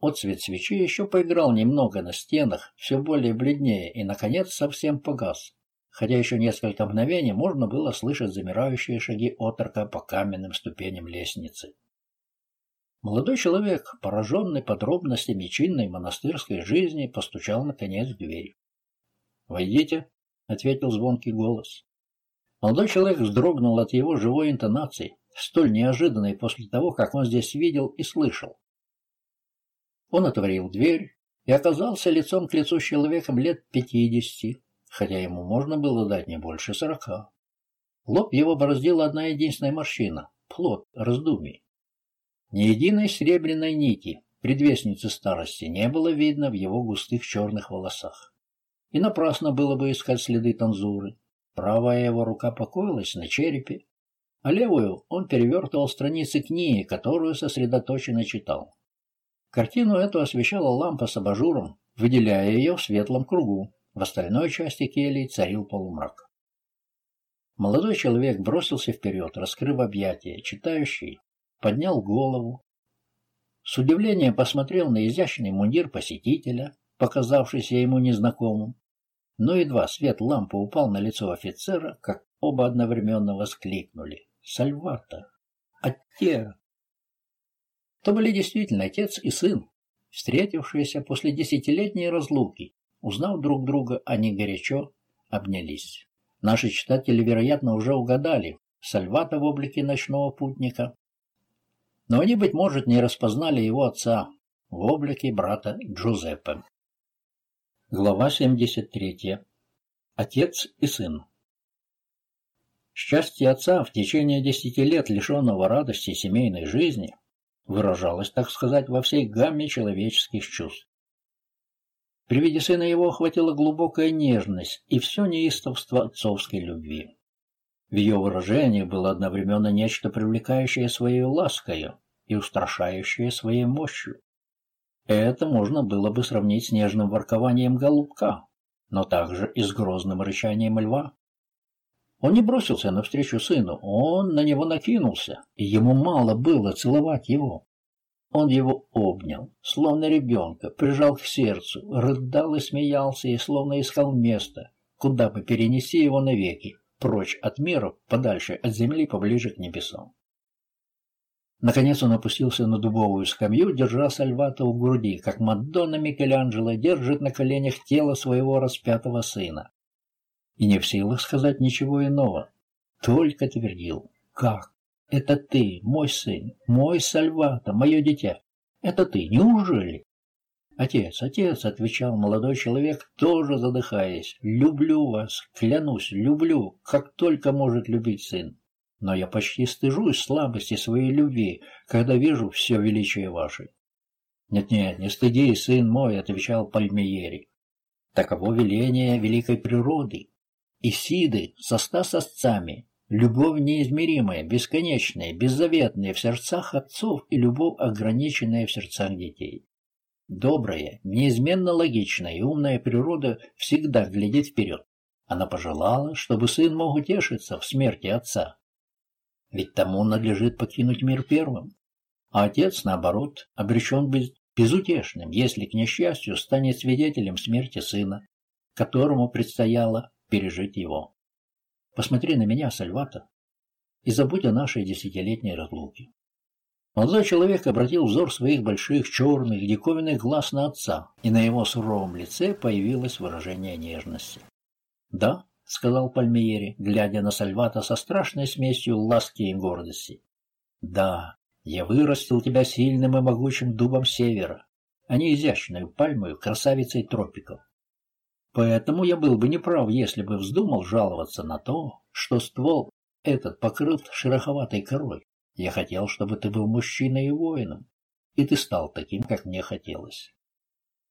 Отцвет свечи еще поиграл немного на стенах, все более бледнее, и, наконец, совсем погас, хотя еще несколько мгновений можно было слышать замирающие шаги отрока по каменным ступеням лестницы. Молодой человек, пораженный подробностями чинной монастырской жизни, постучал наконец в дверь. «Войдите», — ответил звонкий голос. Молодой человек вздрогнул от его живой интонации, столь неожиданной после того, как он здесь видел и слышал. Он отворил дверь и оказался лицом к лицу с человеком лет пятидесяти, хотя ему можно было дать не больше сорока. Лоб его бороздила одна единственная морщина — плод раздумий. Ни единой серебряной нити, предвестницы старости, не было видно в его густых черных волосах. И напрасно было бы искать следы танзуры. Правая его рука покоилась на черепе, а левую он перевертывал страницы книги, которую сосредоточенно читал. Картину эту освещала лампа с абажуром, выделяя ее в светлом кругу. В остальной части кельи царил полумрак. Молодой человек бросился вперед, раскрыв объятия. Читающий поднял голову. С удивлением посмотрел на изящный мундир посетителя, показавшийся ему незнакомым. Но едва свет лампы упал на лицо офицера, как оба одновременно воскликнули. «Сальвата! Отец!» То были действительно отец и сын, встретившиеся после десятилетней разлуки. Узнав друг друга, они горячо обнялись. Наши читатели, вероятно, уже угадали Сальвата в облике ночного путника. Но они, быть может, не распознали его отца в облике брата Джузеппе. Глава 73. Отец и сын. Счастье отца в течение десяти лет, лишенного радости семейной жизни, выражалось, так сказать, во всей гамме человеческих чувств. При виде сына его охватила глубокая нежность и все неистовство отцовской любви. В ее выражении было одновременно нечто привлекающее своей ласкою и устрашающее своей мощью. Это можно было бы сравнить с нежным воркованием голубка, но также и с грозным рычанием льва. Он не бросился навстречу сыну, он на него накинулся, и ему мало было целовать его. Он его обнял, словно ребенка, прижал к сердцу, рыдал и смеялся, и словно искал место, куда бы перенести его навеки, прочь от мира, подальше от земли, поближе к небесам. Наконец он опустился на дубовую скамью, держа Сальвата в груди, как Мадонна Микеланджело держит на коленях тело своего распятого сына. И не в силах сказать ничего иного, только твердил «Как? Это ты, мой сын, мой Сальвата, мое дитя. Это ты, неужели?» «Отец, отец», — отвечал молодой человек, тоже задыхаясь, — «люблю вас, клянусь, люблю, как только может любить сын но я почти стыжусь слабости своей любви, когда вижу все величие ваше. «Нет-нет, не стыди, сын мой», — отвечал Пальмиери. «Таково веление великой природы. Исиды со ста сосцами, любовь неизмеримая, бесконечная, беззаветная в сердцах отцов и любовь ограниченная в сердцах детей. Добрая, неизменно логичная и умная природа всегда глядит вперед. Она пожелала, чтобы сын мог утешиться в смерти отца, ведь тому надлежит покинуть мир первым. А отец, наоборот, обречен быть безутешным, если, к несчастью, станет свидетелем смерти сына, которому предстояло пережить его. Посмотри на меня, Сальвата, и забудь о нашей десятилетней разлуке. Молодой человек обратил взор своих больших, черных, диковинных глаз на отца, и на его суровом лице появилось выражение нежности. Да, — сказал Пальмиери, глядя на Сальвата со страшной смесью ласки и гордости. «Да, я вырастил тебя сильным и могучим дубом севера, а не изящной пальмой, красавицей тропиков. Поэтому я был бы неправ, если бы вздумал жаловаться на то, что ствол этот покрыт шероховатой корой. Я хотел, чтобы ты был мужчиной и воином, и ты стал таким, как мне хотелось.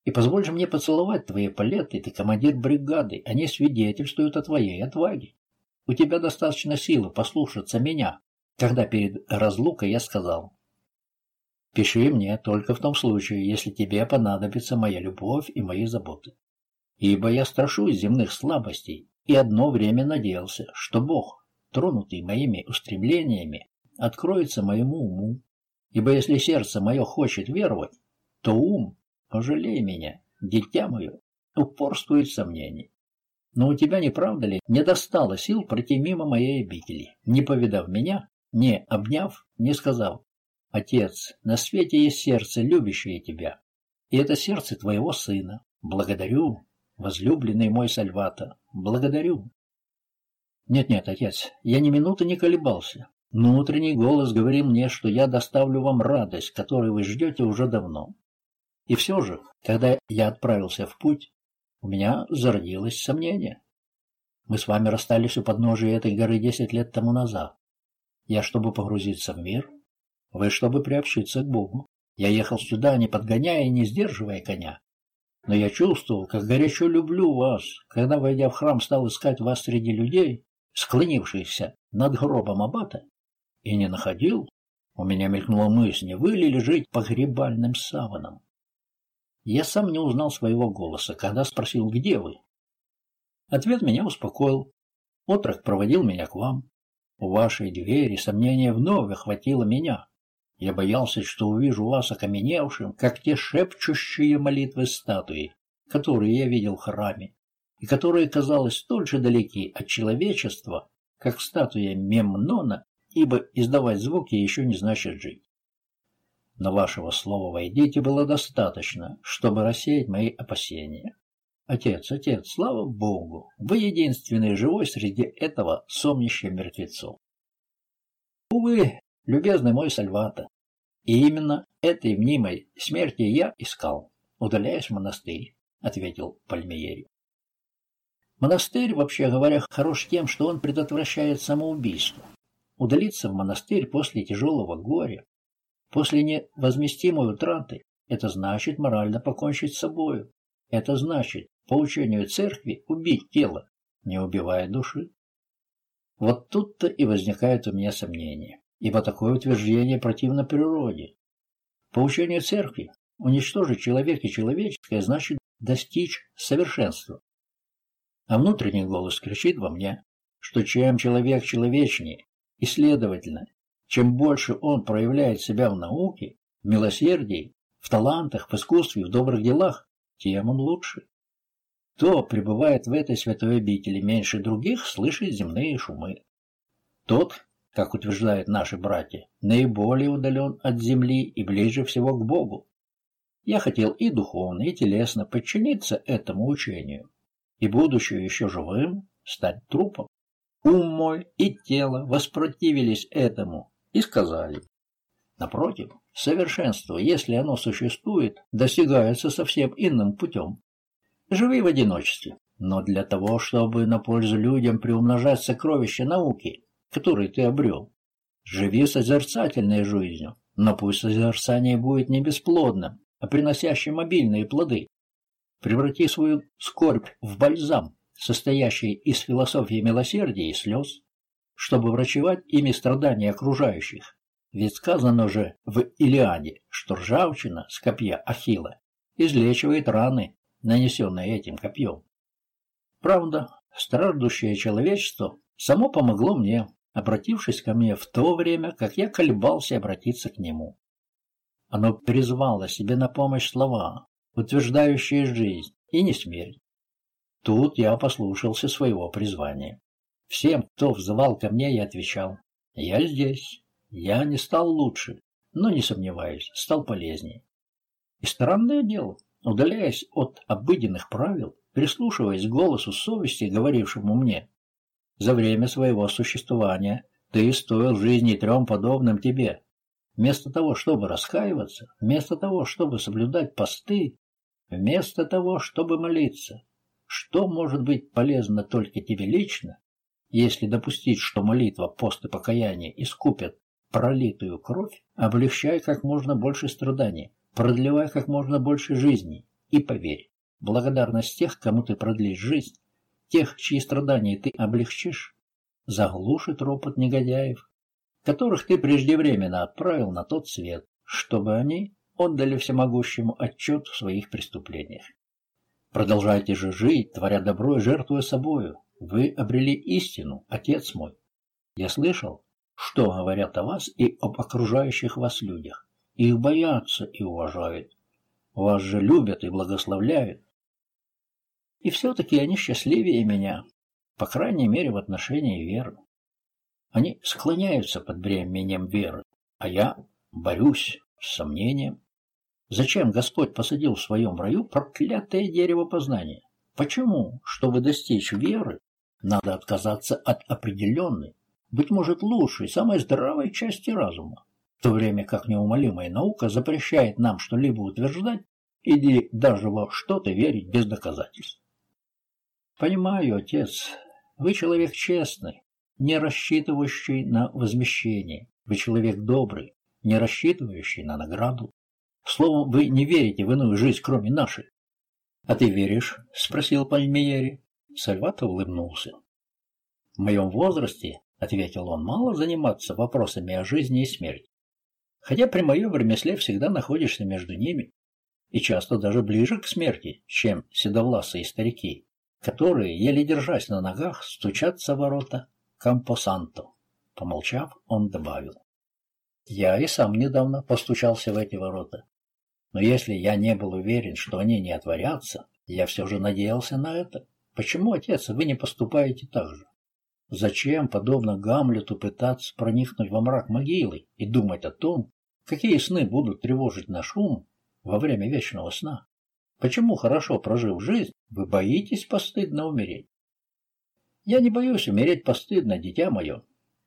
И позволь же мне поцеловать твои палеты, ты командир бригады, они свидетельствуют о твоей отваге. У тебя достаточно силы послушаться меня, когда перед разлукой я сказал. Пиши мне только в том случае, если тебе понадобится моя любовь и мои заботы. Ибо я страшусь земных слабостей и одно время надеялся, что Бог, тронутый моими устремлениями, откроется моему уму. Ибо если сердце мое хочет веровать, то ум Пожалей меня, дитя мое, упорствует сомнений. Но у тебя, не правда ли, не достало сил пройти мимо моей обители, не повидав меня, не обняв, не сказав, «Отец, на свете есть сердце, любящее тебя, и это сердце твоего сына. Благодарю, возлюбленный мой Сальвата, благодарю». Нет-нет, отец, я ни минуты не колебался. Внутренний голос говорил мне, что я доставлю вам радость, которую вы ждете уже давно. И все же, когда я отправился в путь, у меня зародилось сомнение. Мы с вами расстались у подножия этой горы десять лет тому назад. Я, чтобы погрузиться в мир, вы, чтобы приобщиться к Богу. Я ехал сюда, не подгоняя и не сдерживая коня. Но я чувствовал, как горячо люблю вас, когда, войдя в храм, стал искать вас среди людей, склонившихся над гробом аббата, и не находил. У меня мелькнула мысль, не вы ли лежите погребальным саваном? Я сам не узнал своего голоса, когда спросил, где вы. Ответ меня успокоил. Отрок проводил меня к вам. У вашей двери сомнение вновь охватило меня. Я боялся, что увижу вас окаменевшим, как те шепчущие молитвы статуи, которые я видел в храме, и которые, казалось, столь же далеки от человечества, как статуя Мемнона, ибо издавать звуки еще не значит жить. Но вашего слова «войдите» было достаточно, чтобы рассеять мои опасения. Отец, отец, слава Богу, вы единственный живой среди этого сомнища мертвецов. Увы, любезный мой Сальвата, и именно этой мнимой смерти я искал, удаляясь в монастырь, ответил Пальмиери. Монастырь, вообще говоря, хорош тем, что он предотвращает самоубийство. Удалиться в монастырь после тяжелого горя После невозместимой утраты это значит морально покончить с собою. Это значит, по учению церкви, убить тело, не убивая души. Вот тут-то и возникает у меня сомнение, ибо такое утверждение противно природе. По учению церкви, уничтожить человека человеческое значит достичь совершенства. А внутренний голос кричит во мне, что чем человек человечнее, и, следовательно, чем больше он проявляет себя в науке, в милосердии, в талантах, в искусстве, в добрых делах, тем он лучше. Кто пребывает в этой святой обители меньше других, слышит земные шумы. Тот, как утверждают наши братья, наиболее удален от земли и ближе всего к Богу. Я хотел и духовно, и телесно подчиниться этому учению, и, будучи еще живым, стать трупом. Ум мой и тело воспротивились этому, и сказали. Напротив, совершенство, если оно существует, достигается совсем иным путем. Живи в одиночестве, но для того, чтобы на пользу людям приумножать сокровища науки, которые ты обрел. Живи созерцательной жизнью, но пусть созерцание будет не бесплодным, а приносящим обильные плоды. Преврати свою скорбь в бальзам, состоящий из философии милосердия и слез чтобы врачевать ими страдания окружающих. Ведь сказано же в Илиаде, что ржавчина с копья Ахилла излечивает раны, нанесенные этим копьем. Правда, страждущее человечество само помогло мне, обратившись ко мне в то время, как я колебался обратиться к нему. Оно призвало себе на помощь слова, утверждающие жизнь и не смерть. Тут я послушался своего призвания. Всем, кто взывал ко мне, я отвечал, я здесь. Я не стал лучше, но, не сомневаюсь, стал полезнее. И странное дело, удаляясь от обыденных правил, прислушиваясь к голосу совести, говорившему мне, за время своего существования ты стоил жизни трем подобным тебе. Вместо того, чтобы раскаиваться, вместо того, чтобы соблюдать посты, вместо того, чтобы молиться, что может быть полезно только тебе лично, если допустить, что молитва, пост и покаяние искупят пролитую кровь, облегчай как можно больше страданий, продлевай как можно больше жизней, И поверь, благодарность тех, кому ты продлишь жизнь, тех, чьи страдания ты облегчишь, заглушит ропот негодяев, которых ты преждевременно отправил на тот свет, чтобы они отдали всемогущему отчет в своих преступлениях. Продолжайте же жить, творя добро и жертвуя собою. Вы обрели истину, Отец мой. Я слышал, что говорят о вас и об окружающих вас людях. Их боятся и уважают. Вас же любят и благословляют. И все-таки они счастливее меня, по крайней мере в отношении веры. Они склоняются под бременем веры, а я борюсь с сомнением. Зачем Господь посадил в своем раю проклятое дерево познания? Почему, чтобы достичь веры, надо отказаться от определенной, быть может, лучшей, самой здравой части разума, в то время как неумолимая наука запрещает нам что-либо утверждать или даже во что-то верить без доказательств. Понимаю, отец, вы человек честный, не рассчитывающий на возмещение. Вы человек добрый, не рассчитывающий на награду. Словом, вы не верите в иную жизнь, кроме нашей. — А ты веришь? — спросил Пальмиери. Сальвато улыбнулся. — В моем возрасте, — ответил он, — мало заниматься вопросами о жизни и смерти. Хотя при моем ремесле всегда находишься между ними, и часто даже ближе к смерти, чем седовласые старики, которые, еле держась на ногах, стучатся в ворота Кампосанто. Помолчав, он добавил. Я и сам недавно постучался в эти ворота. Но если я не был уверен, что они не отворятся, я все же надеялся на это. Почему, отец, вы не поступаете так же? Зачем, подобно Гамлету, пытаться проникнуть во мрак могилы и думать о том, какие сны будут тревожить наш ум во время вечного сна? Почему, хорошо прожив жизнь, вы боитесь постыдно умереть? Я не боюсь умереть постыдно, дитя мое.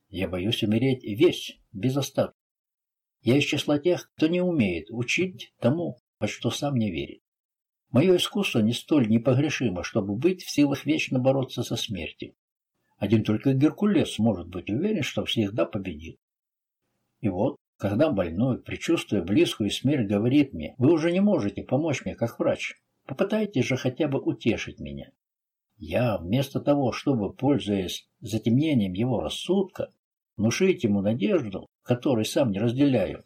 Я боюсь умереть весь, без остатка. Я из числа тех, кто не умеет учить тому, во что сам не верит. Мое искусство не столь непогрешимо, чтобы быть в силах вечно бороться со смертью. Один только Геркулес может быть уверен, что всегда победит. И вот, когда больной, предчувствуя близкую смерть, говорит мне, вы уже не можете помочь мне как врач, попытайтесь же хотя бы утешить меня. Я, вместо того, чтобы, пользуясь затемнением его рассудка, внушить ему надежду, которой сам не разделяю,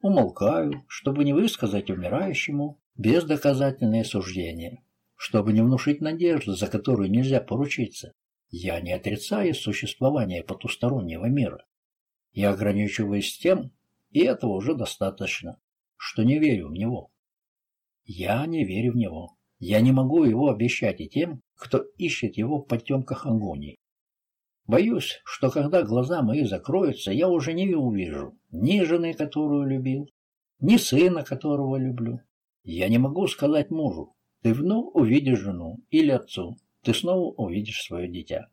умолкаю, чтобы не высказать умирающему бездоказательные суждения, чтобы не внушить надежду, за которую нельзя поручиться. Я не отрицаю существование потустороннего мира. Я ограничиваюсь тем, и этого уже достаточно, что не верю в него. Я не верю в него. Я не могу его обещать и тем, кто ищет его в потемках агонии. Боюсь, что когда глаза мои закроются, я уже не увижу ни жены, которую любил, ни сына, которого люблю. Я не могу сказать мужу, ты вновь увидишь жену, или отцу, ты снова увидишь свое дитя.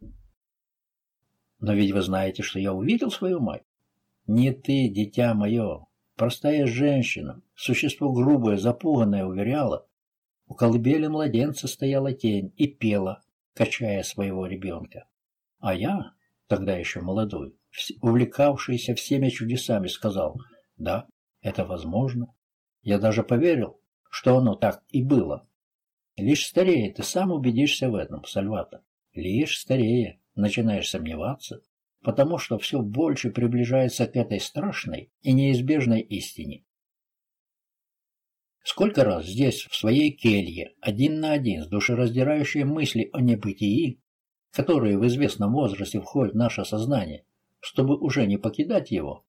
Но ведь вы знаете, что я увидел свою мать. Не ты, дитя мое, простая женщина, существо грубое, запуганное, уверяла. У колыбели младенца стояла тень и пела, качая своего ребенка. А я, тогда еще молодой, увлекавшийся всеми чудесами, сказал, да, это возможно. Я даже поверил, что оно так и было. Лишь старее ты сам убедишься в этом, Сальвата. Лишь старее начинаешь сомневаться, потому что все больше приближается к этой страшной и неизбежной истине. Сколько раз здесь, в своей келье, один на один, с душераздирающей мысли о небытии, которые в известном возрасте входят в наше сознание, чтобы уже не покидать его,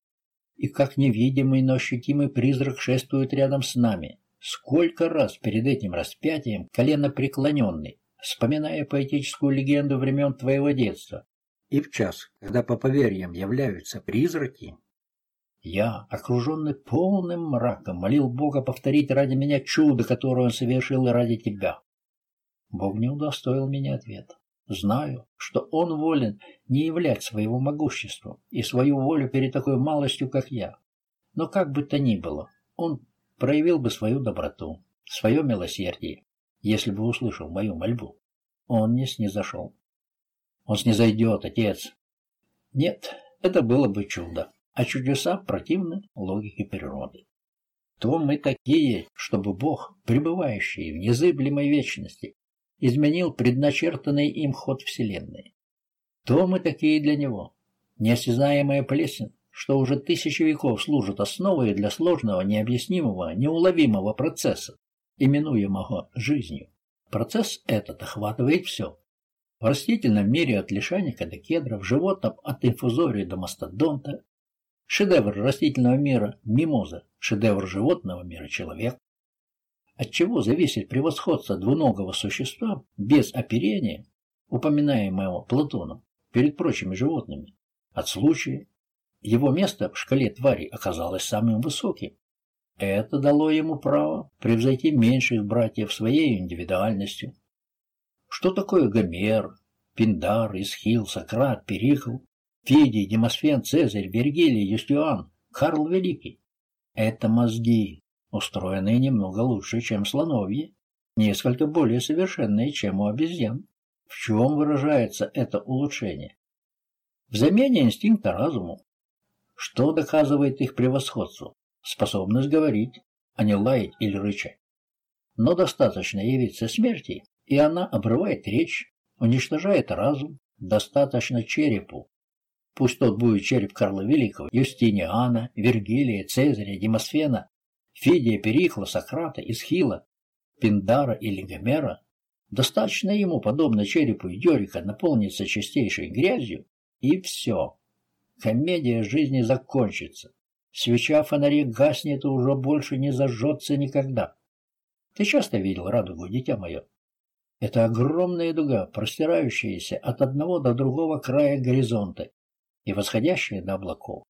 и как невидимый, но ощутимый призрак шествует рядом с нами. Сколько раз перед этим распятием колено преклоненный, вспоминая поэтическую легенду времен твоего детства, и в час, когда по поверьям являются призраки, я, окруженный полным мраком, молил Бога повторить ради меня чудо, которое Он совершил ради тебя. Бог не удостоил меня ответа. Знаю, что он волен не являть своего могущества и свою волю перед такой малостью, как я. Но как бы то ни было, он проявил бы свою доброту, свое милосердие, если бы услышал мою мольбу. Он не снизошел. Он снизойдет, отец. Нет, это было бы чудо, а чудеса противны логике природы. Кто мы такие, чтобы Бог, пребывающий в незыблемой вечности, изменил предначертанный им ход Вселенной? Кто мы такие для Него? Неосязаемая плесень, что уже тысячи веков служит основой для сложного, необъяснимого, неуловимого процесса, именуемого жизнью. Процесс этот охватывает все. В растительном мире от лишайника до кедра, в животном от инфузории до мастодонта, шедевр растительного мира – мимоза, шедевр животного мира – человек. От чего зависит превосходство двуногого существа без оперения, упоминаемого Платоном, перед прочими животными? От случая. Его место в шкале тварей оказалось самым высоким. Это дало ему право превзойти меньших братьев своей индивидуальностью. Что такое Гомер, Пиндар, Исхил, Сократ, Перикл, Фидий, Демосфен, Цезарь, Вергилий, Юстиан, Карл Великий? Это мозги, устроенные немного лучше, чем слоновьи, несколько более совершенные, чем у обезьян. В чем выражается это улучшение? В замене инстинкта разуму. Что доказывает их превосходство? Способность говорить, а не лаять или рычать. Но достаточно явиться смерти, и она обрывает речь, уничтожает разум, достаточно черепу. Пусть тот будет череп Карла Великого, Юстиниана, Вергилия, Цезаря, Демосфена, Фидия, Перикла, Сократа, Исхила, Пиндара или Гомера, достаточно ему, подобно черепу Йорика, наполниться чистейшей грязью, и все. Комедия жизни закончится. Свеча фонари гаснет и уже больше не зажжется никогда. Ты часто видел радугу, дитя мое? Это огромная дуга, простирающаяся от одного до другого края горизонта и восходящая до облаков.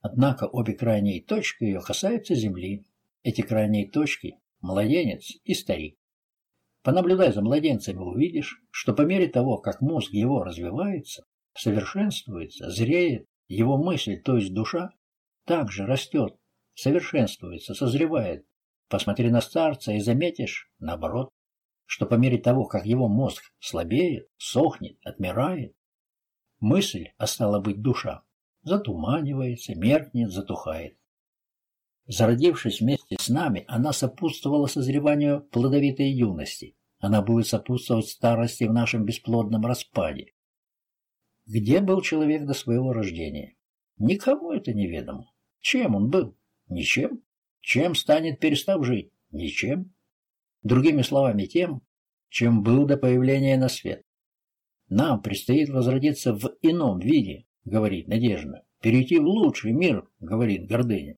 Однако обе крайние точки ее касаются земли. Эти крайние точки – младенец и старик. Понаблюдай за младенцем увидишь, что по мере того, как мозг его развивается, совершенствуется, зреет, его мысль, то есть душа, также растет, совершенствуется, созревает. Посмотри на старца и заметишь, наоборот, что по мере того, как его мозг слабеет, сохнет, отмирает, мысль, а стала быть душа, затуманивается, меркнет, затухает. Зародившись вместе с нами, она сопутствовала созреванию плодовитой юности. Она будет сопутствовать старости в нашем бесплодном распаде. Где был человек до своего рождения? Никому это неведомо. Чем он был? Ничем. Чем станет, перестав жить? Ничем. Другими словами, тем, чем был до появления на свет. Нам предстоит возродиться в ином виде, говорит Надежда, перейти в лучший мир, говорит Гордыня.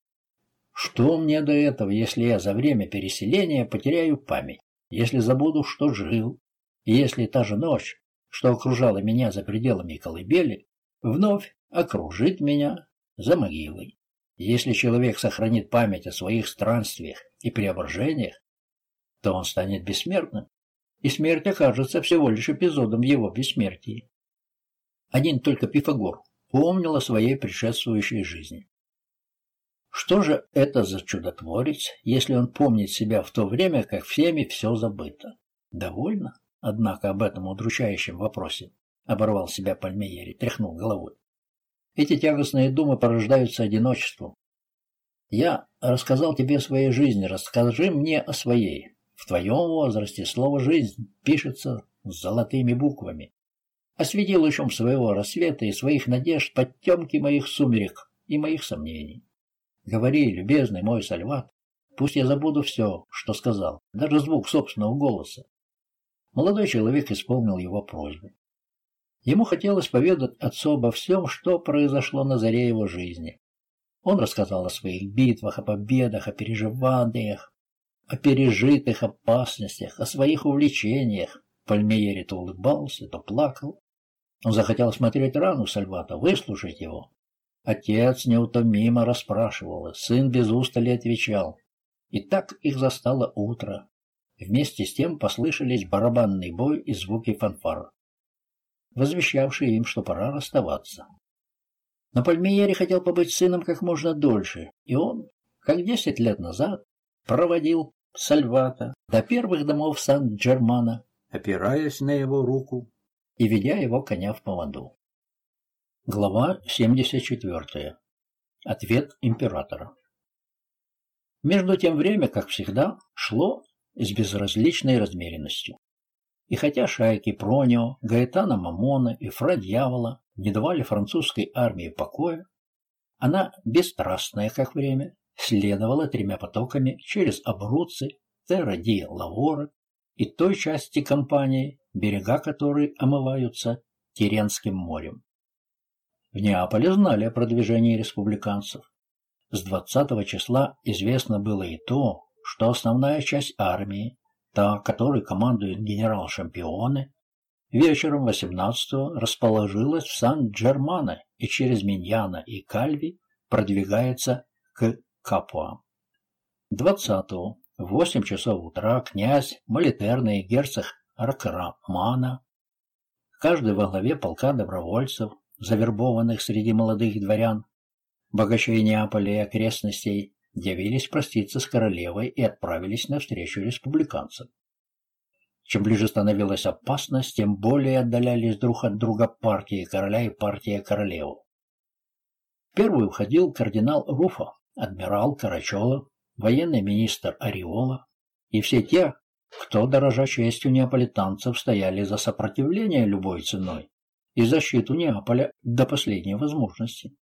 Что мне до этого, если я за время переселения потеряю память, если забуду, что жил, и если та же ночь, что окружала меня за пределами колыбели, вновь окружит меня за могилой? Если человек сохранит память о своих странствиях и преображениях, то он станет бессмертным, и смерть окажется всего лишь эпизодом его бессмертия. Один только Пифагор помнил о своей предшествующей жизни. Что же это за чудотворец, если он помнит себя в то время, как всеми все забыто? Довольно, однако, об этом удручающем вопросе, оборвал себя Пальмиери, тряхнул головой. Эти тягостные думы порождаются одиночеством. Я рассказал тебе о своей жизни, расскажи мне о своей. В твоем возрасте слово «жизнь» пишется с золотыми буквами. Освети лучом своего рассвета и своих надежд подтемки моих сумерек и моих сомнений. Говори, любезный мой Сальват, пусть я забуду все, что сказал, даже звук собственного голоса. Молодой человек исполнил его просьбу. Ему хотелось поведать отцу обо всем, что произошло на заре его жизни. Он рассказал о своих битвах, о победах, о переживаниях, о пережитых опасностях, о своих увлечениях. Пальмиери то улыбался, то плакал. Он захотел смотреть рану Сальвата, выслушать его. Отец неутомимо расспрашивал, сын без устали отвечал. И так их застало утро. Вместе с тем послышались барабанный бой и звуки фанфар возвещавший им, что пора расставаться. Но Пальмиери хотел побыть сыном как можно дольше, и он, как десять лет назад, проводил Сальвата до первых домов Сан-Джермана, опираясь на его руку и ведя его коня в поводу. Глава 74. Ответ императора. Между тем время, как всегда, шло с безразличной размеренностью. И хотя шайки Пронио, Гаэтана Мамона и Фра Дьявола не давали французской армии покоя, она, бесстрастная как время, следовала тремя потоками через Абруцци, Терра-ди-Лавора и той части компании, берега которой омываются Тиренским морем. В Неаполе знали о продвижении республиканцев. С 20 числа известно было и то, что основная часть армии, та, которой командует генерал Шампионы, вечером 18-го расположилась в Сан-Джермано и через Миньяна и Кальви продвигается к Капуа. 20-го в 8 часов утра князь, молитерный герцог Ракрамана, каждый во главе полка добровольцев, завербованных среди молодых дворян, богачей Неаполя и окрестностей, явились проститься с королевой и отправились навстречу республиканцам. Чем ближе становилась опасность, тем более отдалялись друг от друга партии короля и партия королеву. Первый уходил кардинал Руфа, адмирал Карачола, военный министр Ореола и все те, кто, дорожа честью неаполитанцев, стояли за сопротивление любой ценой и защиту Неаполя до последней возможности.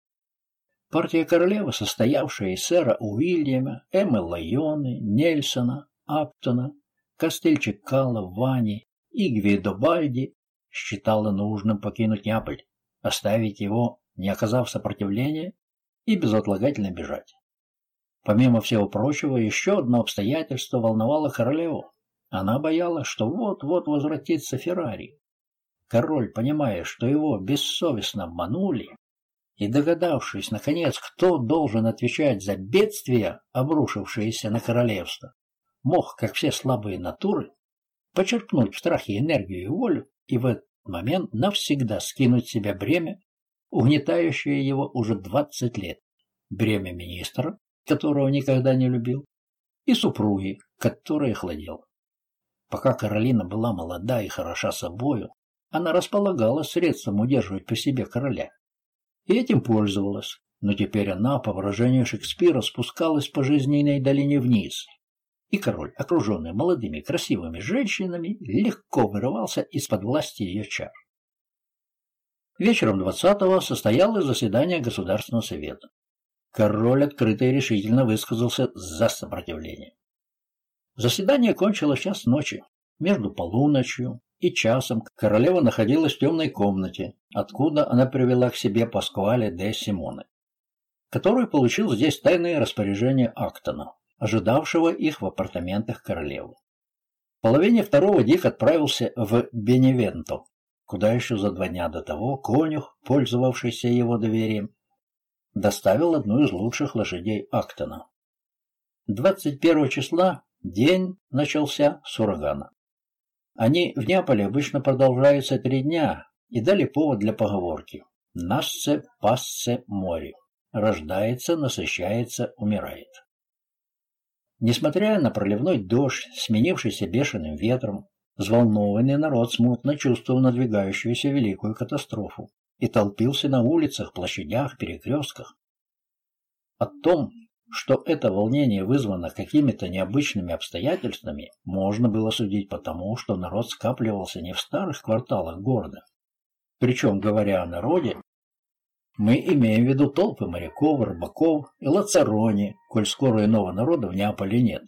Партия королевы, состоявшая из сэра Уильяма, Эммы Лайоны, Нельсона, Аптона, Кастельчикала, Вани и Гвидо Бальди, считала нужным покинуть Неаполь, оставить его, не оказав сопротивления, и безотлагательно бежать. Помимо всего прочего, еще одно обстоятельство волновало королеву. Она боялась, что вот-вот возвратится Феррари. Король, понимая, что его бессовестно обманули, и догадавшись, наконец, кто должен отвечать за бедствия, обрушившиеся на королевство, мог, как все слабые натуры, почерпнуть в страхе энергию и волю и в этот момент навсегда скинуть с себя бремя, угнетающее его уже 20 лет, бремя министра, которого никогда не любил, и супруги, которая охладел. Пока Каролина была молода и хороша собою, она располагала средством удерживать по себе короля и этим пользовалась. Но теперь она, по выражению Шекспира, спускалась по жизненной долине вниз. И король, окруженный молодыми красивыми женщинами, легко вырывался из-под власти ее чар. Вечером 20-го состоялось заседание Государственного совета. Король открыто и решительно высказался за сопротивление. Заседание кончилось час ночи, между полуночью и часом королева находилась в темной комнате, откуда она привела к себе Паскуале де Симоне, который получил здесь тайное распоряжение Актона, ожидавшего их в апартаментах королевы. В половине второго Дик отправился в Беневенто, куда еще за два дня до того конюх, пользовавшийся его доверием, доставил одну из лучших лошадей Актона. 21 числа день начался с урагана. Они в Неаполе обычно продолжаются три дня и дали повод для поговорки «Насце, пасце, море». Рождается, насыщается, умирает. Несмотря на проливной дождь, сменившийся бешеным ветром, взволнованный народ смутно чувствовал надвигающуюся великую катастрофу и толпился на улицах, площадях, перекрестках. О том, что это волнение вызвано какими-то необычными обстоятельствами, можно было судить потому, что народ скапливался не в старых кварталах города. Причем, говоря о народе, мы имеем в виду толпы моряков, рыбаков и лацарони, коль скоро иного народа в Неаполе нет.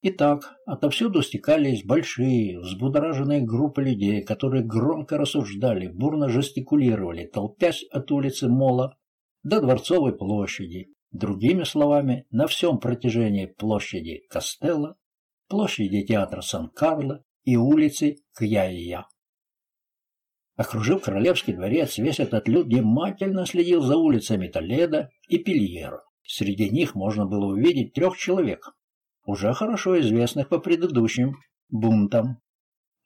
Итак, отовсюду стекались большие, взбудораженные группы людей, которые громко рассуждали, бурно жестикулировали, толпясь от улицы Мола до Дворцовой площади, Другими словами, на всем протяжении площади Костелло, площади театра Сан-Карло и улицы Кьяия. Окружив королевский дворец, весь этот люд внимательно следил за улицами Толедо и Пильеро. Среди них можно было увидеть трех человек, уже хорошо известных по предыдущим бунтам.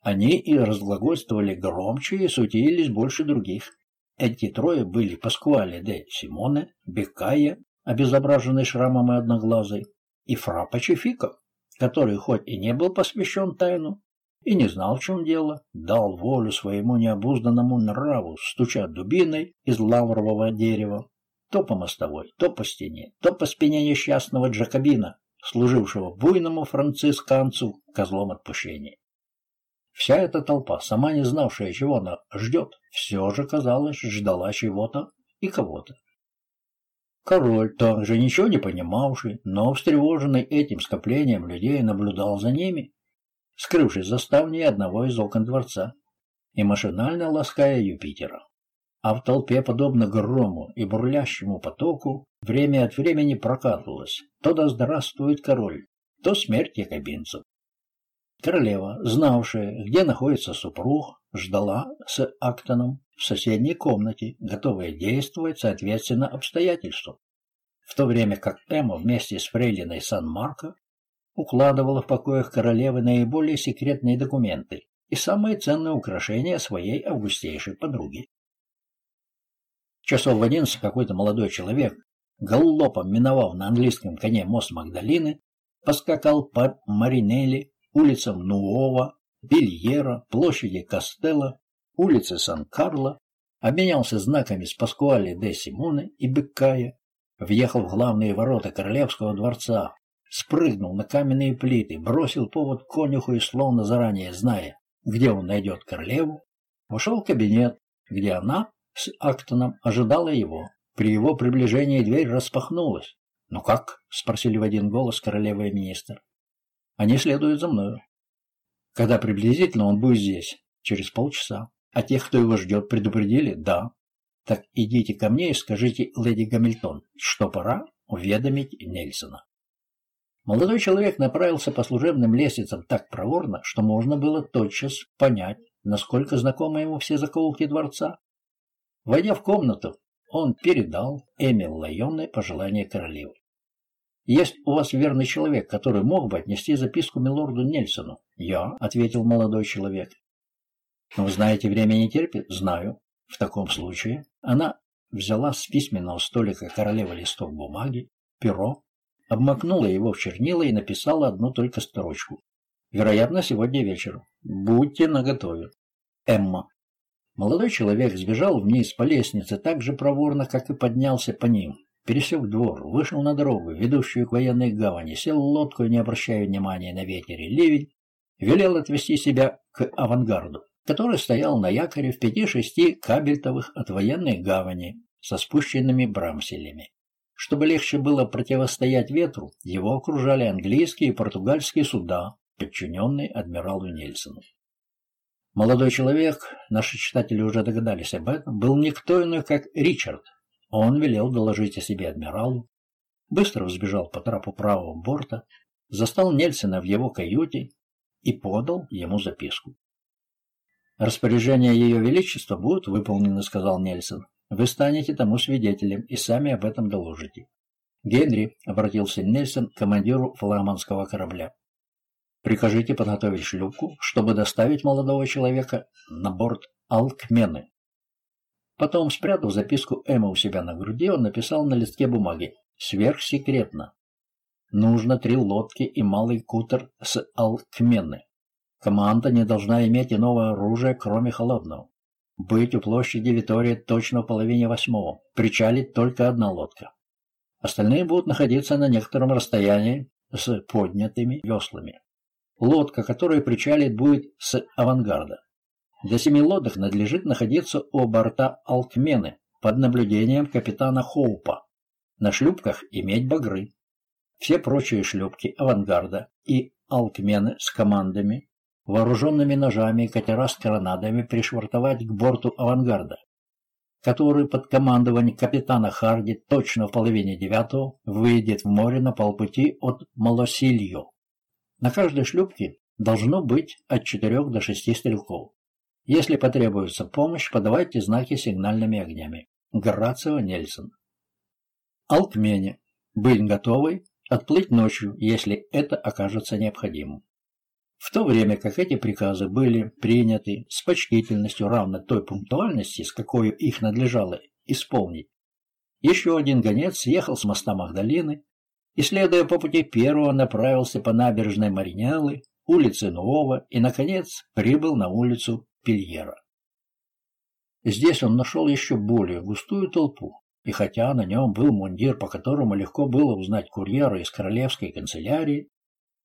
Они и разглагольствовали громче и сутились больше других. Эти трое были Паскуале де Симоне, Бекая обезображенный шрамом и одноглазый, и фра Пачефика, который хоть и не был посвящен тайну, и не знал, в чем дело, дал волю своему необузданному нраву, стуча дубиной из лаврового дерева, то по мостовой, то по стене, то по спине несчастного Джакобина, служившего буйному францисканцу козлом отпущения. Вся эта толпа, сама не знавшая, чего она ждет, все же, казалось, ждала чего-то и кого-то. Король, также ничего не понимавший, но встревоженный этим скоплением людей, наблюдал за ними, скрывшись за ставней одного из окон дворца и машинально лаская Юпитера. А в толпе, подобно грому и бурлящему потоку, время от времени прокатывалось то да здравствует король, то смерть якобинцев. Королева, знавшая, где находится супруг, ждала с Актоном в соседней комнате, готовая действовать соответственно обстоятельствам. В то время как Эмма вместе с фрейлиной Сан-Марко укладывала в покоях королевы наиболее секретные документы и самые ценные украшения своей августейшей подруги. Часов в одиннадцать какой-то молодой человек, галлопом миновав на английском коне мост Магдалины, поскакал по Маринелли улицам Нуова, Бельера, площади Кастелла, улице Сан-Карло, обменялся знаками с Паскуале де Симоне и Беккая, въехал в главные ворота королевского дворца, спрыгнул на каменные плиты, бросил повод конюху и, словно заранее зная, где он найдет королеву, вошел в кабинет, где она с Актоном ожидала его. При его приближении дверь распахнулась. «Ну как?» — спросили в один голос королева и министр. Они следуют за мною. Когда приблизительно он будет здесь? Через полчаса. А тех, кто его ждет, предупредили? Да. Так идите ко мне и скажите леди Гамильтон, что пора уведомить Нельсона. Молодой человек направился по служебным лестницам так проворно, что можно было тотчас понять, насколько знакомы ему все закоулки дворца. Войдя в комнату, он передал Эмил Лайонне пожелание королевы. Есть у вас верный человек, который мог бы отнести записку милорду Нельсону? Я, — ответил молодой человек. Вы знаете, время не терпит? Знаю. В таком случае она взяла с письменного столика королевы листок бумаги, перо, обмакнула его в чернила и написала одну только строчку. Вероятно, сегодня вечером. Будьте наготове. Эмма. Молодой человек сбежал вниз по лестнице так же проворно, как и поднялся по ним пересек двор, вышел на дорогу, ведущую к военной гавани, сел в лодку, не обращая внимания на ветер и ливень, велел отвести себя к авангарду, который стоял на якоре в пяти-шести кабельтовых от военной гавани со спущенными брамселями. Чтобы легче было противостоять ветру, его окружали английские и португальские суда, подчиненные адмиралу Нельсону. Молодой человек, наши читатели уже догадались об этом, был никто иной, как Ричард, он велел доложить о себе адмиралу, быстро взбежал по трапу правого борта, застал Нельсона в его каюте и подал ему записку. «Распоряжение Ее Величества будут выполнены», — сказал Нельсон. «Вы станете тому свидетелем и сами об этом доложите». «Генри», — обратился Нельсон к командиру флагманского корабля, — «прикажите подготовить шлюпку, чтобы доставить молодого человека на борт Алкмены». Потом, спрятав записку Эмма у себя на груди, он написал на листке бумаги «Сверхсекретно». Нужно три лодки и малый кутер с Алкмены. Команда не должна иметь иного оружия, кроме холодного. Быть у площади Витория точно в половине восьмого. Причалит только одна лодка. Остальные будут находиться на некотором расстоянии с поднятыми веслами. Лодка, которая причалит, будет с авангарда. Для семи лодок надлежит находиться у борта Алкмены под наблюдением капитана Хоупа. На шлюпках иметь багры. Все прочие шлюпки авангарда и Алкмены с командами, вооруженными ножами и катера с коронадами пришвартовать к борту авангарда, который под командованием капитана Харди точно в половине девятого выйдет в море на полпути от Малосильо. На каждой шлюпке должно быть от четырех до шести стрелков. Если потребуется помощь, подавайте знаки сигнальными огнями. Горацио Нельсон. Алкмене. Быть готовой отплыть ночью, если это окажется необходимым. В то время как эти приказы были приняты с почтительностью равно той пунктуальности, с какой их надлежало исполнить, еще один гонец съехал с моста Магдалины и, следуя по пути первого, направился по набережной Маринялы, улице Нового и, наконец, прибыл на улицу Пильера. Здесь он нашел еще более густую толпу. и хотя на нем был мундир, по которому легко было узнать курьера из королевской канцелярии,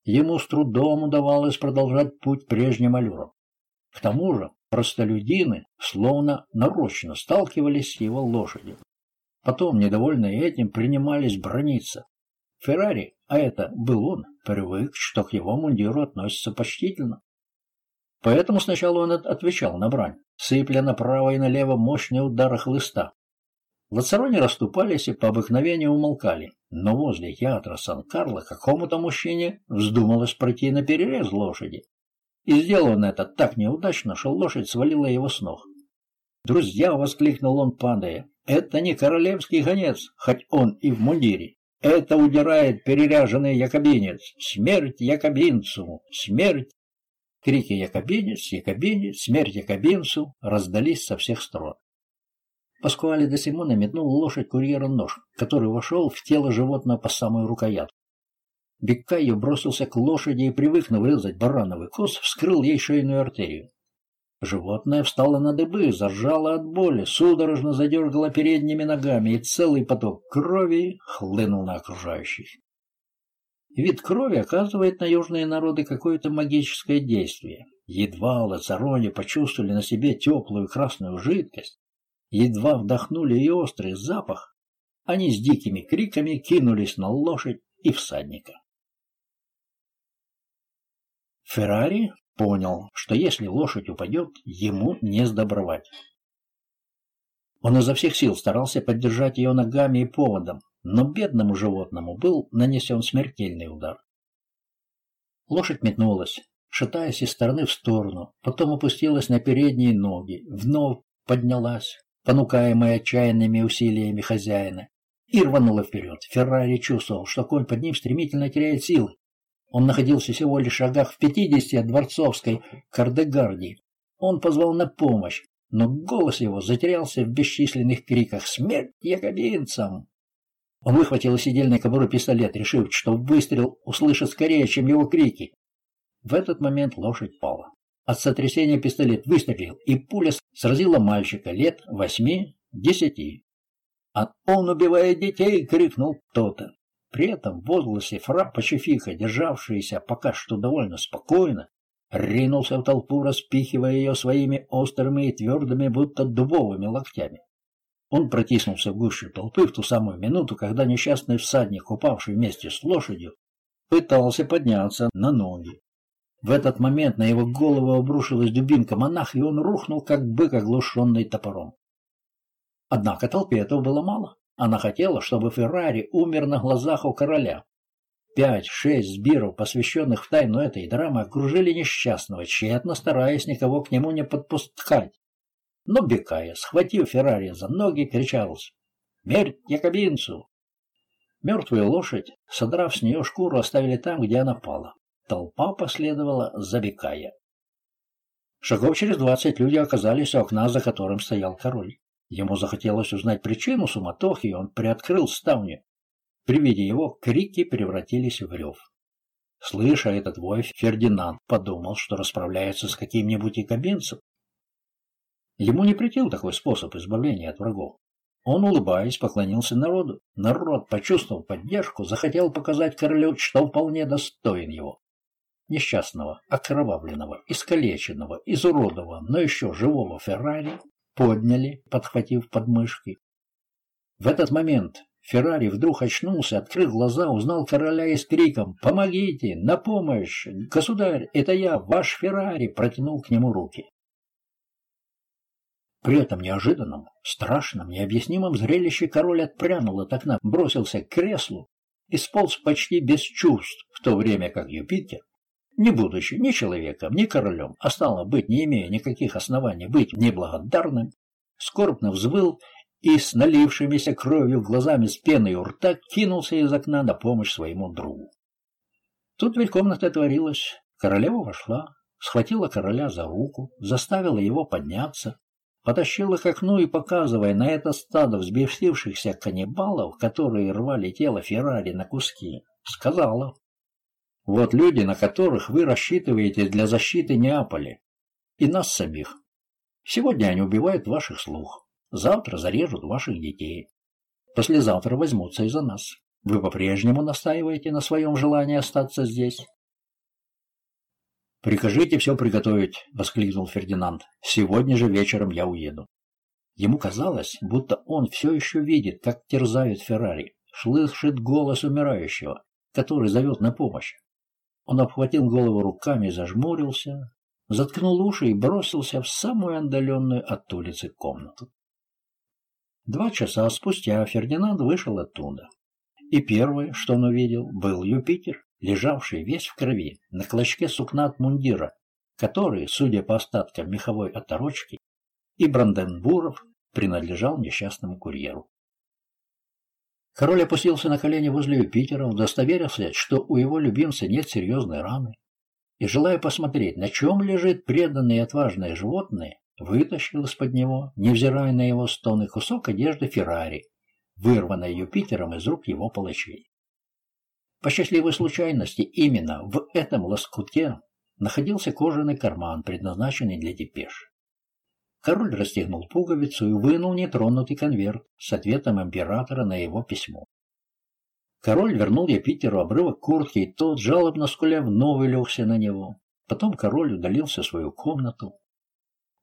ему с трудом удавалось продолжать путь прежним аллюром. К тому же простолюдины словно нарочно сталкивались с его лошадью. Потом, недовольные этим, принимались брониться. Феррари, а это был он, привык, что к его мундиру относятся почтительно. Поэтому сначала он отвечал на брань, сыпля направо и налево мощные удары хлыста. Лацарони расступались и по обыкновению умолкали, но возле театра Сан-Карло какому-то мужчине вздумалось пройти на перерез лошади. И сделал он это так неудачно, что лошадь свалила его с ног. «Друзья!» — воскликнул он, падая. «Это не королевский гонец, хоть он и в мундире. Это удирает переряженный якобинец. Смерть якобинцу! Смерть!» Крики «Якобинец! Якобинец! Смерть якобинцу!» раздались со всех сторон. Паскуале де Симона метнул лошадь курьера нож, который вошел в тело животного по самую рукоятку. Беккайо бросился к лошади и, привыкнув резать барановый кос, вскрыл ей шейную артерию. Животное встало на дыбы, заржало от боли, судорожно задергало передними ногами, и целый поток крови хлынул на окружающих. Вид крови оказывает на южные народы какое-то магическое действие. Едва лацароне почувствовали на себе теплую красную жидкость, едва вдохнули и острый запах, они с дикими криками кинулись на лошадь и всадника. Феррари понял, что если лошадь упадет, ему не сдобровать. Он изо всех сил старался поддержать ее ногами и поводом, но бедному животному был нанесен смертельный удар. Лошадь метнулась, шатаясь из стороны в сторону, потом опустилась на передние ноги, вновь поднялась, понукаемая отчаянными усилиями хозяина, и рванула вперед. Феррари чувствовал, что конь под ним стремительно теряет силы. Он находился всего лишь в шагах в пятидесяти от дворцовской Кардегардии. Он позвал на помощь, но голос его затерялся в бесчисленных криках «Смерть якобинцам!». Он выхватил из сидельной кобуры пистолет, решив, что выстрел услышит скорее, чем его крики. В этот момент лошадь пала. От сотрясения пистолет выстрелил, и пуля сразила мальчика лет восьми-десяти. «А он убивает детей!» — крикнул кто-то. При этом в возгласе фра Пачефика, державшийся пока что довольно спокойно, ринулся в толпу, распихивая ее своими острыми и твердыми, будто дубовыми локтями. Он протиснулся в гущу толпы в ту самую минуту, когда несчастный всадник, упавший вместе с лошадью, пытался подняться на ноги. В этот момент на его голову обрушилась дубинка монаха, и он рухнул, как бык, оглушенный топором. Однако толпе этого было мало. Она хотела, чтобы Феррари умер на глазах у короля. Пять-шесть сбиров, посвященных в тайну этой драмы, окружили несчастного, тщетно стараясь никого к нему не подпускать. Но Бекая, схватив Феррари за ноги, кричал «Смерть якобинцу!». Мертвую лошадь, содрав с нее шкуру, оставили там, где она пала. Толпа последовала за Бекая. Шагов через двадцать люди оказались у окна, за которым стоял король. Ему захотелось узнать причину суматохи, и он приоткрыл ставню. При виде его крики превратились в рев. Слыша этот вой, Фердинанд подумал, что расправляется с каким-нибудь якобинцем. Ему не претил такой способ избавления от врагов. Он, улыбаясь, поклонился народу. Народ, почувствовал поддержку, захотел показать королю, что вполне достоин его несчастного, окровавленного, искалеченного, изуродованного, но еще живого Феррари подняли, подхватив подмышки. В этот момент Феррари вдруг очнулся, открыл глаза, узнал короля и с криком «Помогите! На помощь! Государь, это я, ваш Феррари!» протянул к нему руки. При этом неожиданном, страшном, необъяснимом зрелище король отпрянул от окна, бросился к креслу и сполз почти без чувств, в то время как Юпитер не будучи ни человеком, ни королем, а стало быть, не имея никаких оснований быть неблагодарным, скорбно взвыл и с налившимися кровью глазами с пеной у рта кинулся из окна на помощь своему другу. Тут ведь комната творилась. Королева вошла, схватила короля за руку, заставила его подняться, потащила к окну и, показывая на это стадо взбесившихся каннибалов, которые рвали тело Феррари на куски, сказала вот люди, на которых вы рассчитываете для защиты Неаполя и нас самих. Сегодня они убивают ваших слух, завтра зарежут ваших детей. послезавтра возьмутся и за нас. Вы по-прежнему настаиваете на своем желании остаться здесь?» «Прикажите все приготовить», — воскликнул Фердинанд. «Сегодня же вечером я уеду». Ему казалось, будто он все еще видит, как терзают Феррари, слышит голос умирающего, который зовет на помощь. Он обхватил голову руками зажмурился, заткнул уши и бросился в самую отдаленную от улицы комнату. Два часа спустя Фердинанд вышел оттуда. И первое, что он увидел, был Юпитер, лежавший весь в крови на клочке сукна от мундира, который, судя по остаткам меховой оторочки и бранденбуров, принадлежал несчастному курьеру. Король опустился на колени возле Юпитера, удостоверился, что у его любимца нет серьезной раны, и, желая посмотреть, на чем лежит преданное и отважное животное, вытащил из-под него, невзирая на его стоны, кусок одежды Феррари, вырванной Юпитером из рук его палачей. По счастливой случайности именно в этом лоскуте находился кожаный карман, предназначенный для депеш. Король расстегнул пуговицу и вынул нетронутый конверт с ответом императора на его письмо. Король вернул Юпитеру обрывок куртки, и тот, жалобно скуля, вновь легся на него. Потом король удалился в свою комнату,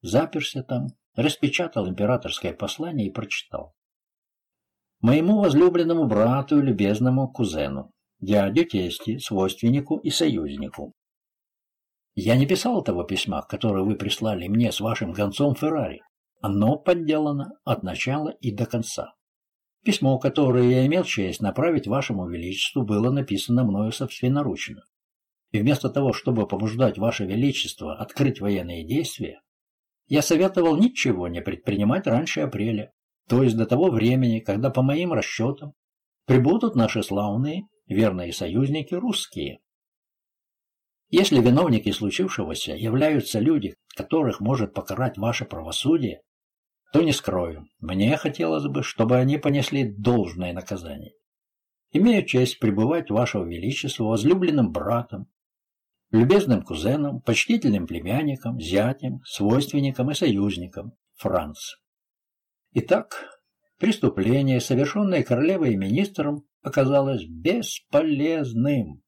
заперся там, распечатал императорское послание и прочитал. «Моему возлюбленному брату и любезному кузену, дяде, тести, свойственнику и союзнику, я не писал того письма, которое вы прислали мне с вашим гонцом Феррари. Оно подделано от начала и до конца. Письмо, которое я имел честь направить вашему величеству, было написано мною собственноручно. И вместо того, чтобы побуждать ваше величество открыть военные действия, я советовал ничего не предпринимать раньше апреля, то есть до того времени, когда, по моим расчетам, прибудут наши славные, верные союзники русские. Если виновники случившегося являются люди, которых может покарать ваше правосудие, то не скрою, мне хотелось бы, чтобы они понесли должное наказание. Имею честь пребывать вашего величества возлюбленным братом, любезным кузеном, почтительным племянником, зятем, свойственником и союзником, Франц. Итак, преступление, совершенное королевой и министром, оказалось бесполезным.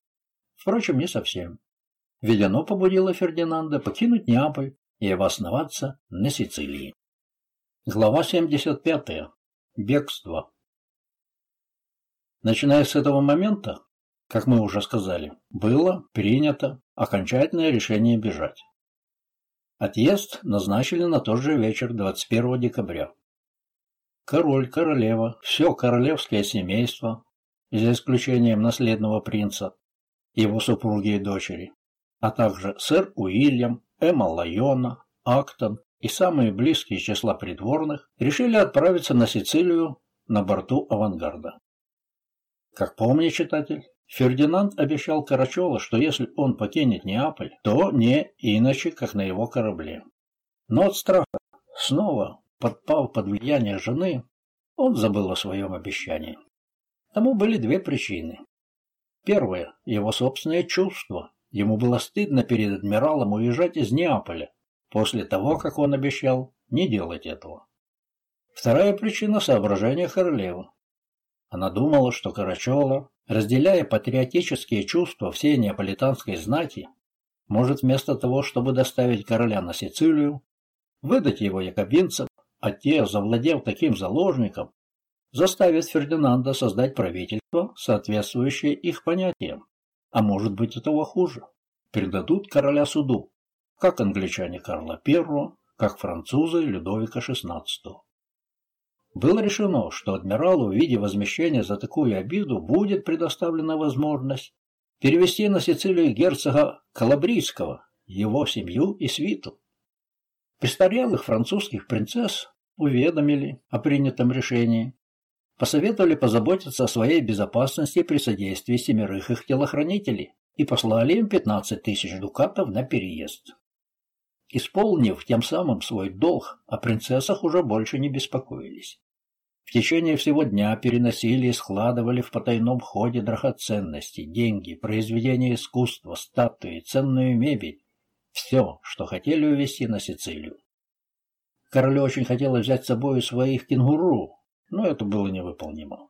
Впрочем, не совсем ведь оно побудило Фердинанда покинуть Неаполь и обосноваться на Сицилии. Глава 75. Бегство. Начиная с этого момента, как мы уже сказали, было принято окончательное решение бежать. Отъезд назначили на тот же вечер 21 декабря. Король, королева, все королевское семейство, за исключением наследного принца, его супруги и дочери, а также сэр Уильям, Эмма Лайона, Актон и самые близкие из числа придворных решили отправиться на Сицилию на борту «Авангарда». Как помни, читатель, Фердинанд обещал Карачола, что если он покинет Неаполь, то не иначе, как на его корабле. Но от страха, снова подпав под влияние жены, он забыл о своем обещании. Тому были две причины. Первое – его собственное чувство, Ему было стыдно перед адмиралом уезжать из Неаполя, после того, как он обещал не делать этого. Вторая причина – соображения королевы. Она думала, что Карачола, разделяя патриотические чувства всей неаполитанской знати, может вместо того, чтобы доставить короля на Сицилию, выдать его якобинцам, а те, завладев таким заложником, заставят Фердинанда создать правительство, соответствующее их понятиям. А может быть и того хуже. Предадут короля суду, как англичане Карла I, как французы Людовика XVI. Было решено, что адмиралу в виде возмещения за такую обиду будет предоставлена возможность перевести на Сицилию герцога Калабрийского, его семью и свиту. Престарелых французских принцесс уведомили о принятом решении посоветовали позаботиться о своей безопасности при содействии семерых их телохранителей и послали им 15 тысяч дукатов на переезд. Исполнив тем самым свой долг, о принцессах уже больше не беспокоились. В течение всего дня переносили и складывали в потайном ходе драгоценности, деньги, произведения искусства, статуи, ценную мебель, все, что хотели увезти на Сицилию. Королю очень хотелось взять с собой своих кенгуру, но это было невыполнимо.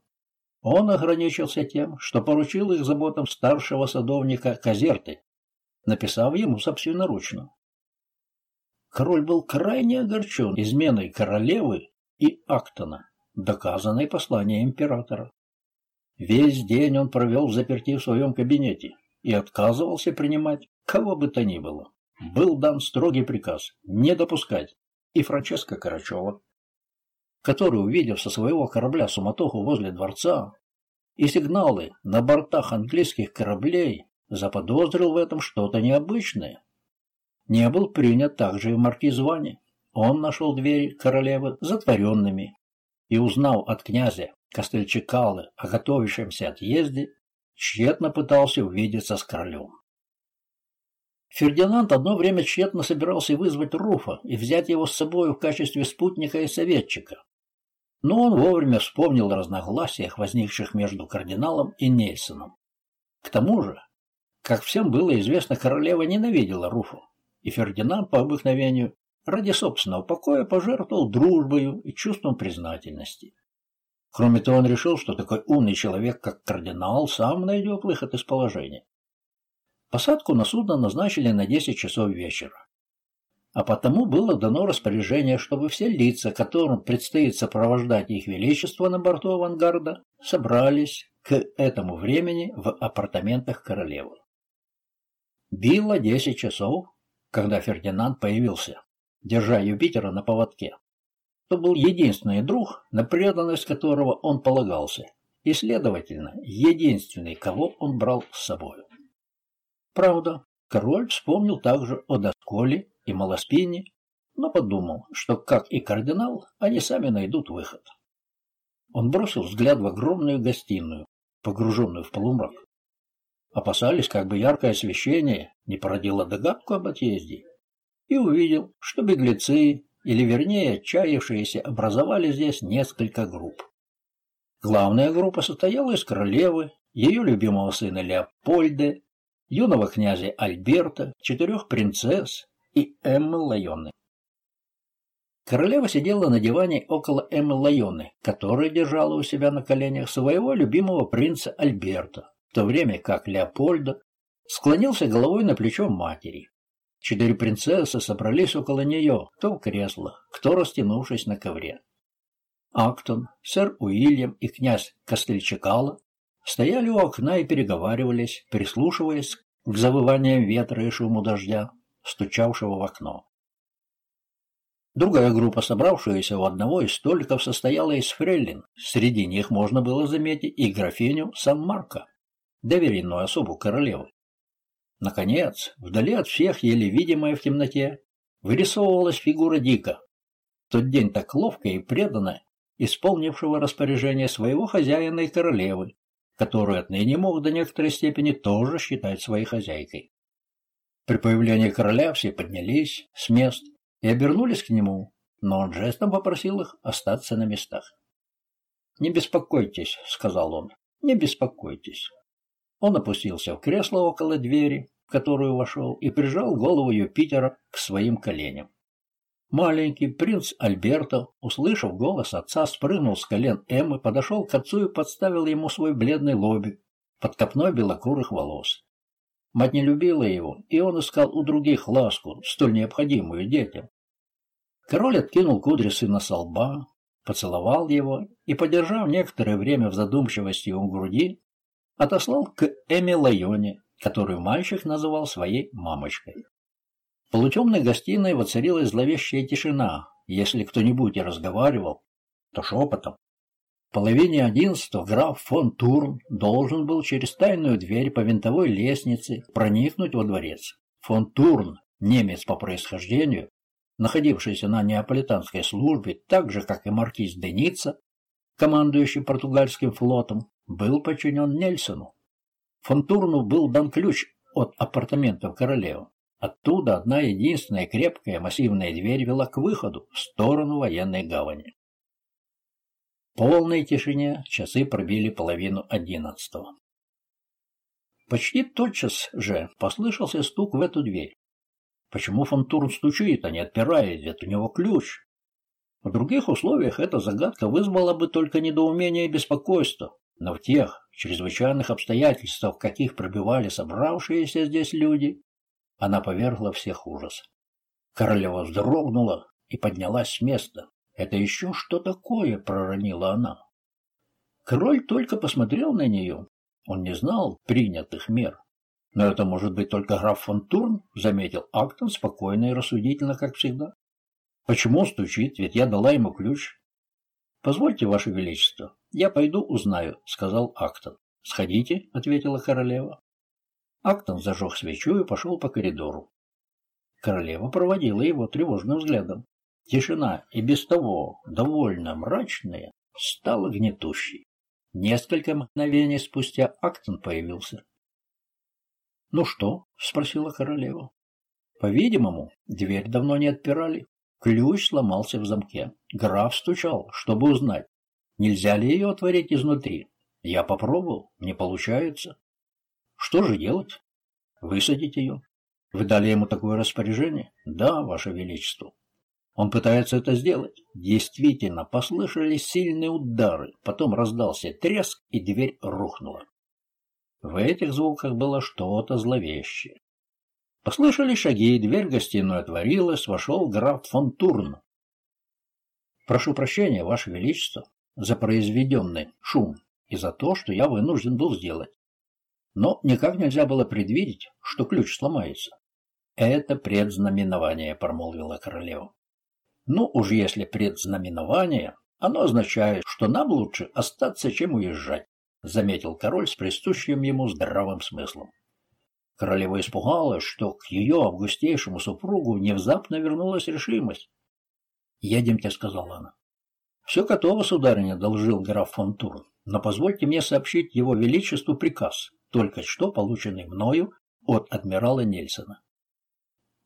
Он ограничился тем, что поручил их заботам старшего садовника Казерты, написав ему собственноручно. Король был крайне огорчен изменой королевы и Актона, доказанной посланием императора. Весь день он провел в заперти в своем кабинете и отказывался принимать кого бы то ни было. Был дан строгий приказ не допускать и Франческо Карачева, который, увидев со своего корабля суматоху возле дворца и сигналы на бортах английских кораблей, заподозрил в этом что-то необычное. Не был принят также и маркиз Вани. Он нашел двери королевы затворенными и, узнал от князя Костельчикалы о готовящемся отъезде, тщетно пытался увидеться с королем. Фердинанд одно время тщетно собирался вызвать Руфа и взять его с собой в качестве спутника и советчика. Но он вовремя вспомнил о разногласиях, возникших между кардиналом и Нельсоном. К тому же, как всем было известно, королева ненавидела Руфа, и Фердинанд по обыкновению ради собственного покоя пожертвовал дружбою и чувством признательности. Кроме того, он решил, что такой умный человек, как кардинал, сам найдет выход из положения. Посадку на судно назначили на 10 часов вечера. А потому было дано распоряжение, чтобы все лица, которым предстоит сопровождать их величество на борту авангарда, собрались к этому времени в апартаментах королевы. Било 10 часов, когда Фердинанд появился, держа Юпитера на поводке то был единственный друг, на преданность которого он полагался, и, следовательно, единственный, кого он брал с собой. Правда, король вспомнил также о Досколе и Малоспине, но подумал, что, как и кардинал, они сами найдут выход. Он бросил взгляд в огромную гостиную, погруженную в полумрак. Опасались, как бы яркое освещение не породило догадку об отъезде, и увидел, что беглецы или вернее отчаявшиеся, образовали здесь несколько групп. Главная группа состояла из королевы, ее любимого сына Леопольда, юного князя Альберта, четырех принцесс и Эммы Лайоны. Королева сидела на диване около Эммы Лайоны, которая держала у себя на коленях своего любимого принца Альберта, в то время как Леопольда склонился головой на плечо матери. Четыре принцессы собрались около нее, кто в креслах, кто растянувшись на ковре. Актон, сэр Уильям и князь Костельчакала стояли у окна и переговаривались, прислушиваясь к завываниям ветра и шуму дождя, стучавшего в окно. Другая группа, собравшаяся у одного из столиков, состояла из фрейлин. Среди них можно было заметить и графиню Сан-Марко, доверенную особу королевы. Наконец, вдали от всех, еле видимая в темноте, вырисовывалась фигура Дика. В тот день так ловко и преданно исполнившего распоряжение своего хозяина и королевы, которую отныне мог до некоторой степени тоже считать своей хозяйкой. При появлении короля все поднялись с мест и обернулись к нему, но он жестом попросил их остаться на местах. «Не беспокойтесь», — сказал он, — «не беспокойтесь. Он опустился в кресло около двери, в которую вошел, и прижал голову Юпитера к своим коленям. Маленький принц Альберто, услышав голос отца, спрыгнул с колен Эммы, подошел к отцу и подставил ему свой бледный лобик под копной белокурых волос. Мать не любила его, и он искал у других ласку, столь необходимую детям. Король откинул кудри сына со лба, поцеловал его и, подержав некоторое время в задумчивости у груди, отослал к Эми Лайоне, которую мальчик называл своей мамочкой. В полутемной гостиной воцарилась зловещая тишина. Если кто-нибудь и разговаривал, то шепотом. Половине одиннадцатого граф фон Турн должен был через тайную дверь по винтовой лестнице проникнуть во дворец. Фон Турн, немец по происхождению, находившийся на неаполитанской службе, так же, как и маркиз Деница, командующий португальским флотом, был подчинен Нельсону. Фонтурну был дан ключ от апартаментов королевы. Оттуда одна единственная крепкая массивная дверь вела к выходу, в сторону военной гавани. Полной тишине часы пробили половину одиннадцатого. Почти тотчас же послышался стук в эту дверь. Почему Фонтурн стучит, а не отпирает, ведь у него ключ? В других условиях эта загадка вызвала бы только недоумение и беспокойство, но в тех чрезвычайных обстоятельствах, в каких пробивали собравшиеся здесь люди, она повергла всех ужас. Королева вздрогнула и поднялась с места. «Это еще что такое?» — проронила она. Король только посмотрел на нее. Он не знал принятых мер. «Но это может быть только граф фон Турн», — заметил Актон спокойно и рассудительно, как всегда. «Почему он стучит? Ведь я дала ему ключ». «Позвольте, Ваше Величество, я пойду узнаю», — сказал Актон. «Сходите», — ответила королева. Актон зажег свечу и пошел по коридору. Королева проводила его тревожным взглядом. Тишина, и без того довольно мрачная, стала гнетущей. Несколько мгновений спустя Актон появился. «Ну что?» — спросила королева. По-видимому, дверь давно не отпирали. Ключ сломался в замке. Граф стучал, чтобы узнать, нельзя ли ее отворить изнутри. Я попробовал, не получается. Что же делать? Высадить ее? Вы дали ему такое распоряжение? Да, Ваше Величество. Он пытается это сделать. Действительно, послышались сильные удары, потом раздался треск, и дверь рухнула. В этих звуках было что-то зловещее. Послышались шаги, дверь в гостиную отворилась, вошел граф фон Турн. «Прошу прощения, Ваше Величество, за произведенный шум и за то, что я вынужден был сделать. Но никак нельзя было предвидеть, что ключ сломается. «Это предзнаменование», — промолвила королева. «Ну уж если предзнаменование, оно означает, что нам лучше остаться, чем уезжать», — заметил король с присущим ему здравым смыслом. Королева испугалась, что к ее августейшему супругу внезапно вернулась решимость. «Едемте», — сказала она. «Все готово, сударыня», — должил граф фон Турн, «но позвольте мне сообщить его величеству приказ, только что полученный мною от адмирала Нельсона.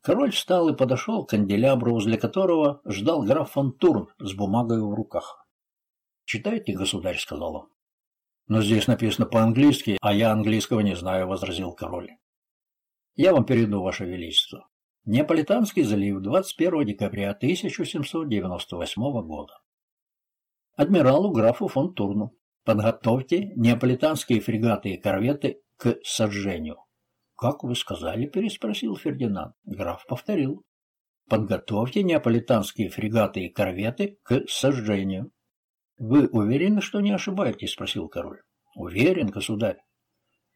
Король встал и подошел к канделябру, возле которого ждал граф фон Турн с бумагой в руках. «Читайте, государь», — сказал он. «Но здесь написано по-английски, а я английского не знаю», — возразил король. «Я вам перейду, ваше величество. Неаполитанский залив, 21 декабря 1798 года. Адмиралу графу фон Турну. Подготовьте неаполитанские фрегаты и корветы к сожжению. «Как вы сказали?» – переспросил Фердинанд. Граф повторил. «Подготовьте неаполитанские фрегаты и корветы к сожжению». «Вы уверены, что не ошибаетесь?» – спросил король. «Уверен, государь.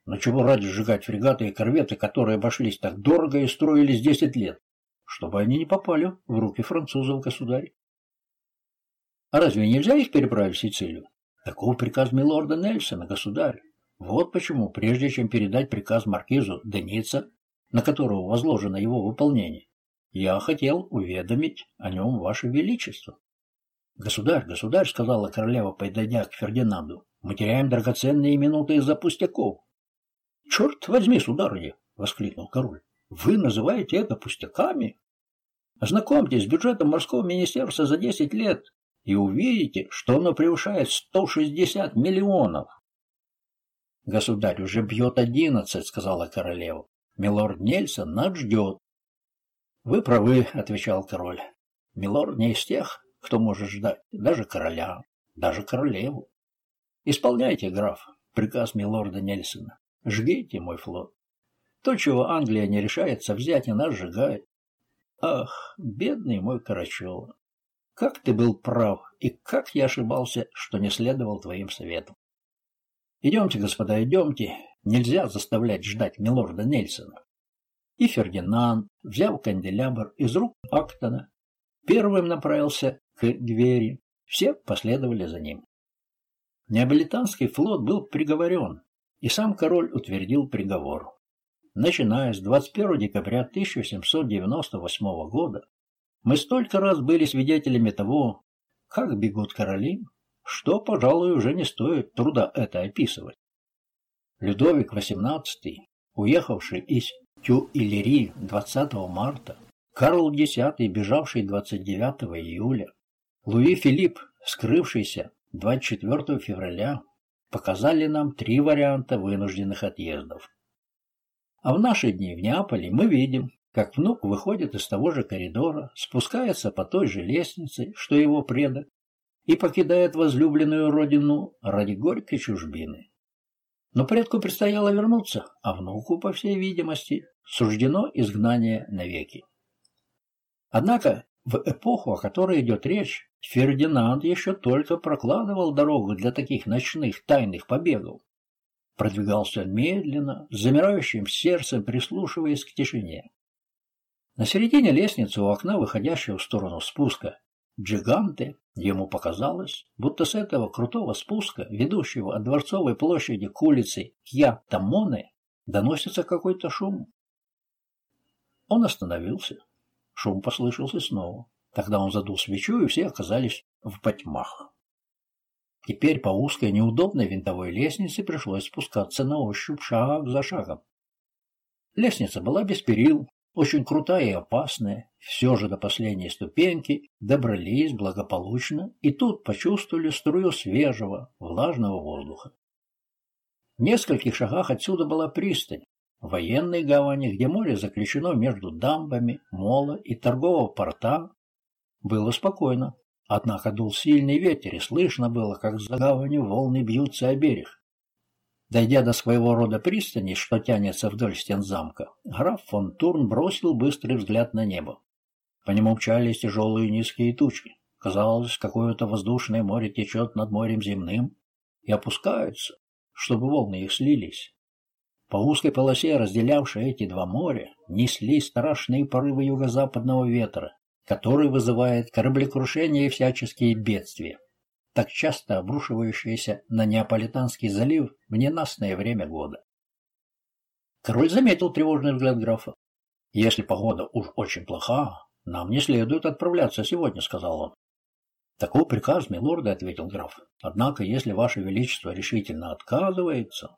Но чего ради сжигать фрегаты и корветы, которые обошлись так дорого и строились десять лет, чтобы они не попали в руки французов, государь? А разве нельзя их переправить в Сицилию? Таков приказ милорда Нельсона, государь. Вот почему, прежде чем передать приказ маркизу Деница, на которого возложено его выполнение, я хотел уведомить о нем ваше величество. Государь, государь, сказала королева, подойдя к Фердинанду, мы теряем драгоценные минуты из-за пустяков. Черт возьми, сударыня, воскликнул король, вы называете это пустяками? Ознакомьтесь с бюджетом морского министерства за 10 лет и увидите, что оно превышает 160 миллионов. «Государь уже бьет одиннадцать», — сказала королева. «Милорд Нельсон нас ждет». «Вы правы», — отвечал король. «Милорд не из тех, кто может ждать даже короля, даже королеву. Исполняйте, граф, приказ милорда Нельсона. Жгите мой флот. То, чего Англия не решается взять, и нас сжигает. Ах, бедный мой Карачева, как ты был прав, и как я ошибался, что не следовал твоим советам. Идемте, господа, идемте. Нельзя заставлять ждать милорда Нельсона. И Фердинанд, взяв канделябр из рук Актона, первым направился к двери. Все последовали за ним. Неаполитанский флот был приговорен, и сам король утвердил приговор. Начиная с 21 декабря 1798 года, мы столько раз были свидетелями того, как бегут короли, что, пожалуй, уже не стоит труда это описывать. Людовик XVIII, уехавший из Тю-Иллири 20 марта, Карл X, бежавший 29 июля, Луи Филипп, скрывшийся 24 февраля, показали нам три варианта вынужденных отъездов. А в наши дни в Неаполе мы видим, как внук выходит из того же коридора, спускается по той же лестнице, что его предок, и покидает возлюбленную родину ради горькой чужбины. Но предку предстояло вернуться, а внуку, по всей видимости, суждено изгнание навеки. Однако в эпоху, о которой идет речь, Фердинанд еще только прокладывал дорогу для таких ночных тайных побегов. Продвигался медленно, с замирающим сердцем прислушиваясь к тишине. На середине лестницы у окна, выходящего в сторону спуска, Джиганте, ему показалось, будто с этого крутого спуска, ведущего от Дворцовой площади к улице Кья-Тамоне, доносится какой-то шум. Он остановился. Шум послышался снова. Тогда он задул свечу, и все оказались в потьмах. Теперь по узкой неудобной винтовой лестнице пришлось спускаться на ощупь шаг за шагом. Лестница была без перил, очень крутая и опасная. Все же до последней ступеньки добрались благополучно и тут почувствовали струю свежего, влажного воздуха. В нескольких шагах отсюда была пристань, военной гавани, где море заключено между дамбами, мола и торгового порта. Было спокойно, однако дул сильный ветер, и слышно было, как за гаванью волны бьются о берег. Дойдя до своего рода пристани, что тянется вдоль стен замка, граф фон Турн бросил быстрый взгляд на небо. По нему мчались тяжелые низкие тучи. Казалось, какое-то воздушное море течет над морем земным и опускается, чтобы волны их слились. По узкой полосе, разделявшей эти два моря, неслись страшные порывы юго-западного ветра, который вызывает кораблекрушение и всяческие бедствия так часто обрушивающиеся на Неаполитанский залив в ненастное время года. Король заметил тревожный взгляд графа. «Если погода уж очень плоха, нам не следует отправляться сегодня», — сказал он. «Такой приказ, милорда», — ответил граф. «Однако, если ваше величество решительно отказывается...»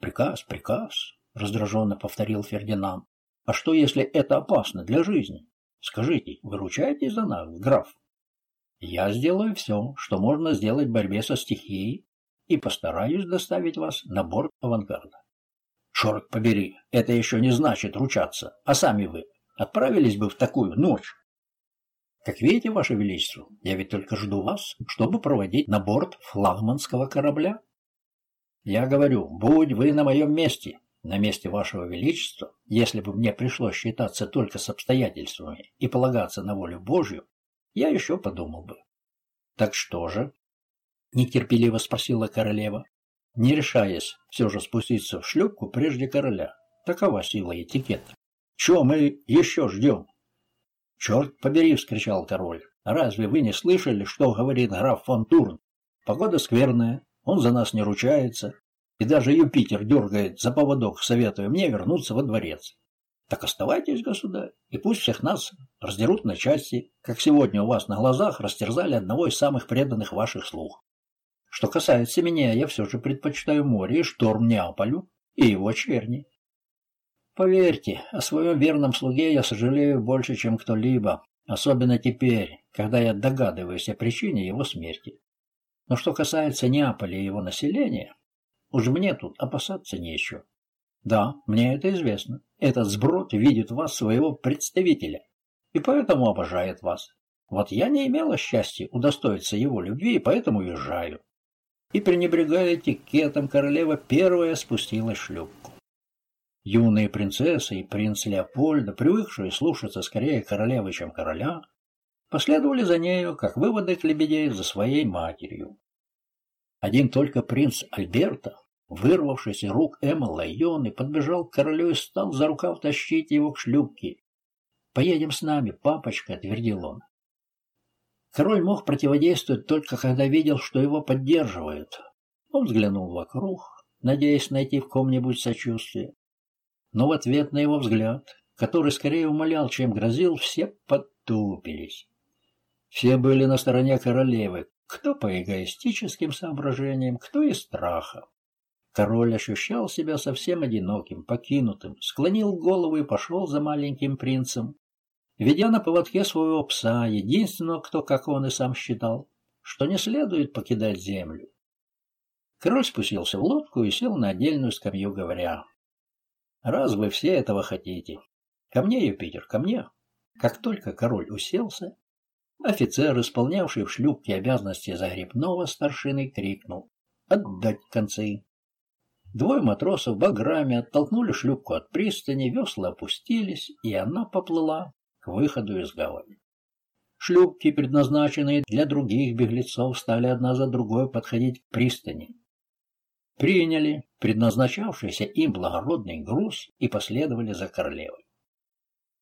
«Приказ, приказ», — раздраженно повторил Фердинанд. «А что, если это опасно для жизни? Скажите, выручаете за нас, граф?» Я сделаю все, что можно сделать в борьбе со стихией, и постараюсь доставить вас на борт авангарда. Черт побери, это еще не значит ручаться, а сами вы отправились бы в такую ночь. Как видите, Ваше Величество, я ведь только жду вас, чтобы проводить на борт флагманского корабля. Я говорю, будь вы на моем месте, на месте Вашего Величества, если бы мне пришлось считаться только с обстоятельствами и полагаться на волю Божью, я еще подумал бы. Так что же? Нетерпеливо спросила королева, не решаясь все же спуститься в шлюпку прежде короля. Такова сила этикета. Чего мы еще ждем? Черт побери, вскричал король. Разве вы не слышали, что говорит граф фон Турн? Погода скверная, он за нас не ручается, и даже Юпитер дергает за поводок, советуя мне вернуться во дворец. Так оставайтесь, государь, и пусть всех нас раздерут на части, как сегодня у вас на глазах растерзали одного из самых преданных ваших слуг. Что касается меня, я все же предпочитаю море и шторм Неаполю и его черни. Поверьте, о своем верном слуге я сожалею больше, чем кто-либо, особенно теперь, когда я догадываюсь о причине его смерти. Но что касается Неаполя и его населения, уж мне тут опасаться нечего. Да, мне это известно. Этот сброд видит вас своего представителя и поэтому обожает вас. Вот я не имела счастья удостоиться его любви, и поэтому уезжаю. И, пренебрегая этикетом, королева первая спустила шлюпку. Юные принцессы и принц Леопольда, привыкшие слушаться скорее королевы, чем короля, последовали за нею, как выводок лебедей за своей матерью. Один только принц Альберта Вырвавшись из рук Эмма Лайоны, подбежал к королю и стал за рукав тащить его к шлюпке. «Поедем с нами, папочка», — твердил он. Король мог противодействовать только когда видел, что его поддерживают. Он взглянул вокруг, надеясь найти в ком-нибудь сочувствие. Но в ответ на его взгляд, который скорее умолял, чем грозил, все подтупились. Все были на стороне королевы, кто по эгоистическим соображениям, кто из страха. Король ощущал себя совсем одиноким, покинутым, склонил голову и пошел за маленьким принцем, ведя на поводке своего пса, единственного, кто, как он и сам считал, что не следует покидать землю. Король спустился в лодку и сел на отдельную скамью, говоря, «Раз вы все этого хотите, Ко мне, Юпитер, ко мне. Как только король уселся, офицер, исполнявший в шлюпке обязанности загребного старшины, крикнул «Отдать концы!». Двое матросов баграми оттолкнули шлюпку от пристани, весла опустились, и она поплыла к выходу из гавани. Шлюпки, предназначенные для других беглецов, стали одна за другой подходить к пристани. Приняли предназначавшийся им благородный груз и последовали за королевой.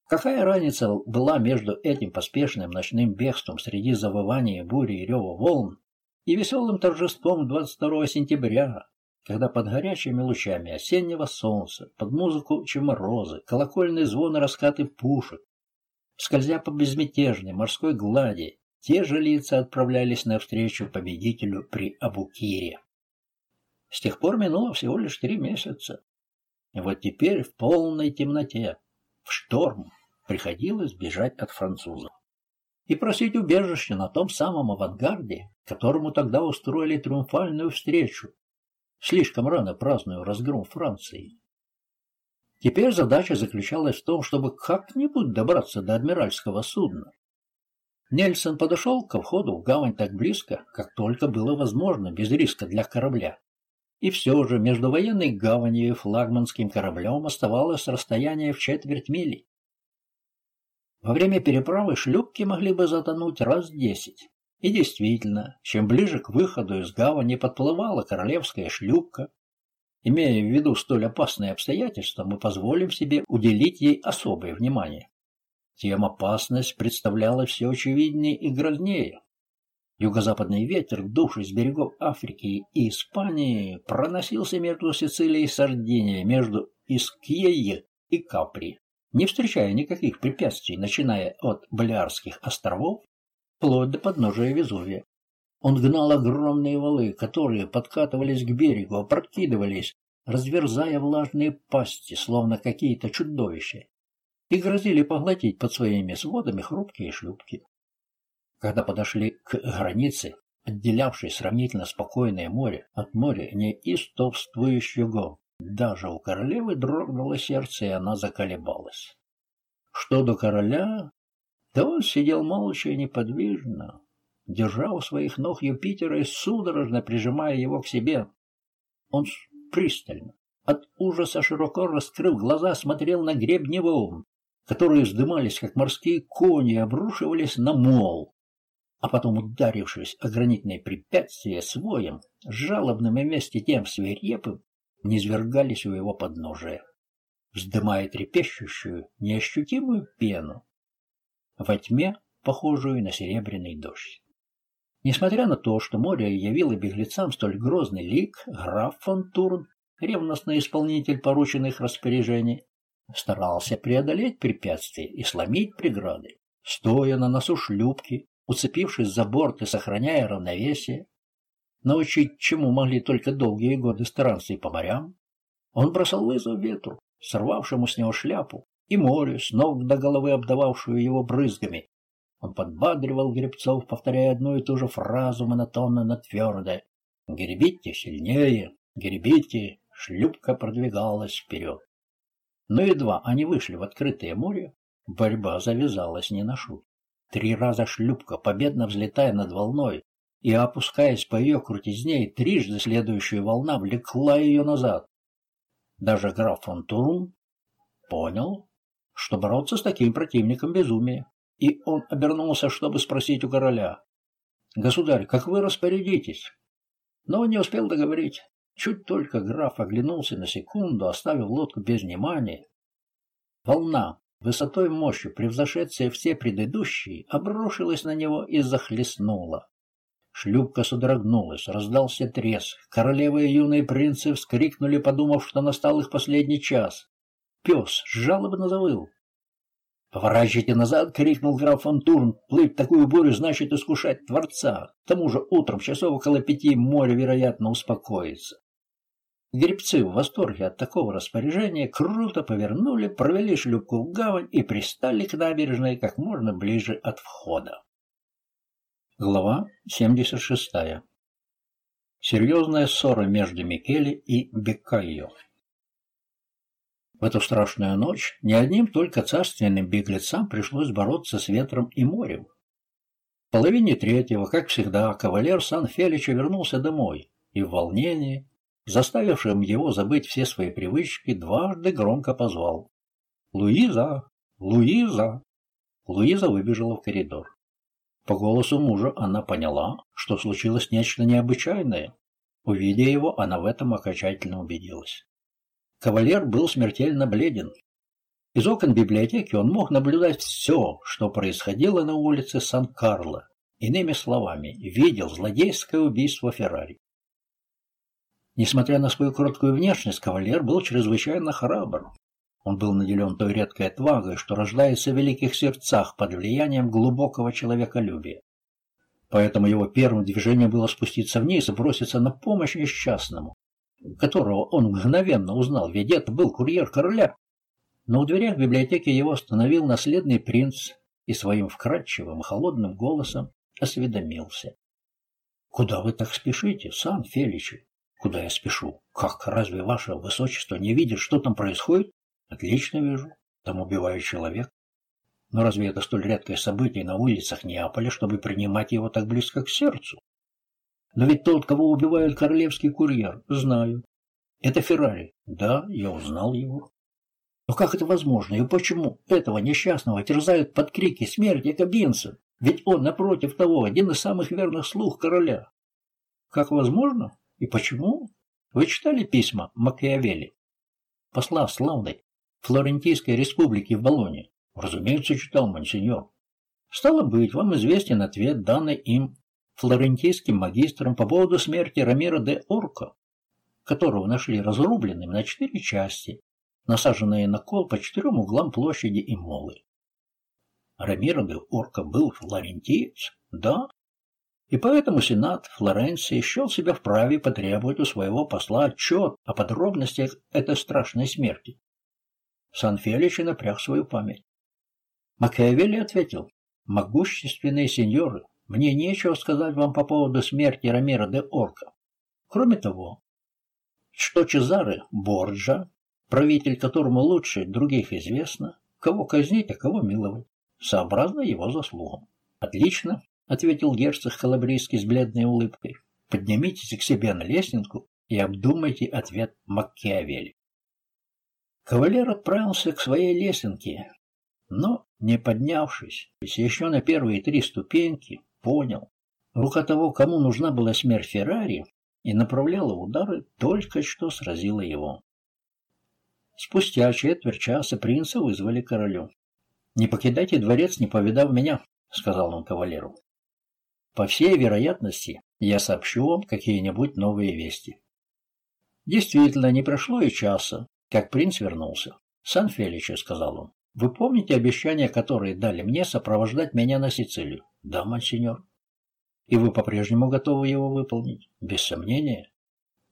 Какая разница была между этим поспешным ночным бегством среди завывания бури и рева волн и веселым торжеством 22 сентября, когда под горячими лучами осеннего солнца, под музыку чеморозы, колокольный звон и раскаты пушек, скользя по безмятежной морской глади, те же лица отправлялись навстречу победителю при Абукире. С тех пор минуло всего лишь три месяца. И вот теперь в полной темноте, в шторм, приходилось бежать от французов и просить убежище на том самом авангарде, которому тогда устроили триумфальную встречу, слишком рано праздную разгром Франции. Теперь задача заключалась в том, чтобы как-нибудь добраться до адмиральского судна. Нельсон подошел ко входу в гавань так близко, как только было возможно, без риска для корабля. И все же между военной гаванью и флагманским кораблем оставалось расстояние в четверть мили. Во время переправы шлюпки могли бы затонуть раз десять. И действительно, чем ближе к выходу из гавани подплывала королевская шлюпка, имея в виду столь опасные обстоятельства, мы позволим себе уделить ей особое внимание. Тем опасность представляла все очевиднее и грознее. Юго-западный ветер, дувший с берегов Африки и Испании, проносился между Сицилией и Сардинией, между Искьей и Капри, не встречая никаких препятствий, начиная от Балиарских островов вплоть до подножия Везувия. Он гнал огромные валы, которые подкатывались к берегу, опрокидывались, разверзая влажные пасти, словно какие-то чудовища, и грозили поглотить под своими сводами хрупкие шлюпки. Когда подошли к границе, отделявшей сравнительно спокойное море от моря неистовствующего, даже у королевы дрогнуло сердце, и она заколебалась. Что до короля, да он сидел молча и неподвижно, держа у своих ног Юпитера и судорожно прижимая его к себе. Он пристально, от ужаса широко раскрыв глаза, смотрел на гребни волн, которые вздымались, как морские кони, и обрушивались на мол, а потом, ударившись о гранитные препятствия своим, жалобным и вместе тем свирепым, низвергались у его подножия, вздымая трепещущую, неощутимую пену, во тьме, похожую на серебряный дождь. Несмотря на то, что море явило беглецам столь грозный лик, граф фон Турн, ревностный исполнитель порученных распоряжений, старался преодолеть препятствия и сломить преграды. Стоя на носу шлюпки, уцепившись за борт и сохраняя равновесие, научить чему могли только долгие годы странствий по морям, он бросал вызов ветру, сорвавшему с него шляпу, и морю, с ног до головы обдававшую его брызгами. Он подбадривал гребцов, повторяя одну и ту же фразу монотонно, но твердо. «Гребите сильнее! Гребите!» Шлюпка продвигалась вперед. Но едва они вышли в открытое море, борьба завязалась не на шутку. Три раза шлюпка, победно взлетая над волной и опускаясь по ее крутизне, трижды следующая волна влекла ее назад. Даже граф фон понял, что бороться с таким противником безумие, и он обернулся, чтобы спросить у короля. «Государь, как вы распорядитесь?» Но не успел договорить. Чуть только граф оглянулся на секунду, оставив лодку без внимания. Волна, высотой и мощью превзошедшая все предыдущие, обрушилась на него и захлестнула. Шлюпка содрогнулась, раздался треск. Королева и юные принцы вскрикнули, подумав, что настал их последний час. Пес жалобно завыл. «Поворачивайте назад!» — крикнул граф фон Турн. «Плыть такую бурю значит искушать Творца. К тому же утром, часов около пяти, море, вероятно, успокоится». Гребцы в восторге от такого распоряжения круто повернули, провели шлюпку в гавань и пристали к набережной как можно ближе от входа. Глава 76. Серьезная ссора между Микеле и Беккайо. В эту страшную ночь не одним только царственным беглецам пришлось бороться с ветром и морем. В половине третьего, как всегда, кавалер Сан-Фелича вернулся домой и в волнении, заставившим его забыть все свои привычки, дважды громко позвал. «Луиза! Луиза!» Луиза выбежала в коридор. По голосу мужа она поняла, что случилось нечто необычайное. Увидя его, она в этом окончательно убедилась. Кавалер был смертельно бледен. Из окон библиотеки он мог наблюдать все, что происходило на улице Сан-Карло. Иными словами, видел злодейское убийство Феррари. Несмотря на свою короткую внешность, кавалер был чрезвычайно храбр. Он был наделен той редкой отвагой, что рождается в великих сердцах под влиянием глубокого человеколюбия. Поэтому его первым движением было спуститься вниз и броситься на помощь несчастному, которого он мгновенно узнал, ведь это был курьер короля. Но у дверях библиотеки его остановил наследный принц и своим вкрадчивым холодным голосом осведомился. «Куда вы так спешите, сан Феличи?» «Куда я спешу? Как, разве ваше высочество не видит, что там происходит?» Отлично вижу. Там убивают человек. Но разве это столь редкое событие на улицах Неаполя, чтобы принимать его так близко к сердцу? Но ведь тот, кого убивает королевский курьер, знаю. Это Феррари. Да, я узнал его. Но как это возможно и почему этого несчастного терзают под крики смерти кабинца? Ведь он, напротив того, один из самых верных слух короля. Как возможно и почему? Вы читали письма Макиавелли? Посла славной, Флорентийской республики в Болоне? Разумеется, читал монсеньор. Стало быть, вам известен ответ, данный им флорентийским магистром по поводу смерти Рамира де Орко, которого нашли разрубленным на четыре части, насаженные на кол по четырем углам площади и молы. Рамиро де Орко был флорентиец? Да. И поэтому Сенат Флоренции счел себя вправе потребовать у своего посла отчет о подробностях этой страшной смерти. Сан-Фелич напряг свою память. Макиавелли ответил, «Могущественные сеньоры, мне нечего сказать вам по поводу смерти Рамира де Орка. Кроме того, что Чезаре Борджа, правитель которому лучше других известно, кого казнить, а кого миловать, сообразно его заслугам. Отлично, — ответил герцог Калабрийский с бледной улыбкой. Поднимитесь к себе на лестницу и обдумайте ответ Маккиавелли. Кавалер отправился к своей лесенке, но, не поднявшись, еще на первые три ступеньки, понял, рука того, кому нужна была смерть Феррари, и направляла удары, только что сразила его. Спустя четверть часа принца вызвали королю. «Не покидайте дворец, не повидав меня», — сказал он кавалеру. «По всей вероятности, я сообщу вам какие-нибудь новые вести». Действительно, не прошло и часа, как принц вернулся. «Сан Феличе», — сказал он, — «вы помните обещание, которое дали мне сопровождать меня на Сицилию?» «Да, мансиньор». «И вы по-прежнему готовы его выполнить?» «Без сомнения».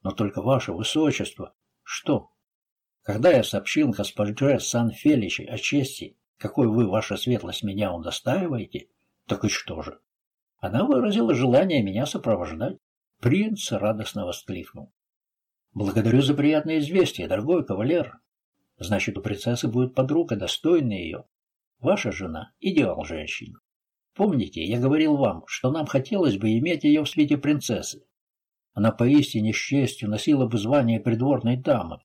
«Но только ваше высочество...» «Что?» «Когда я сообщил госпоже Сан Феличе о чести, какой вы, ваша светлость, меня удостаиваете, так и что же?» Она выразила желание меня сопровождать. Принц радостно воскликнул. Благодарю за приятное известие, дорогой кавалер. Значит, у принцессы будет подруга, достойная ее. Ваша жена – идеал женщины. Помните, я говорил вам, что нам хотелось бы иметь ее в свете принцессы. Она поистине с честью носила бы звание придворной дамы.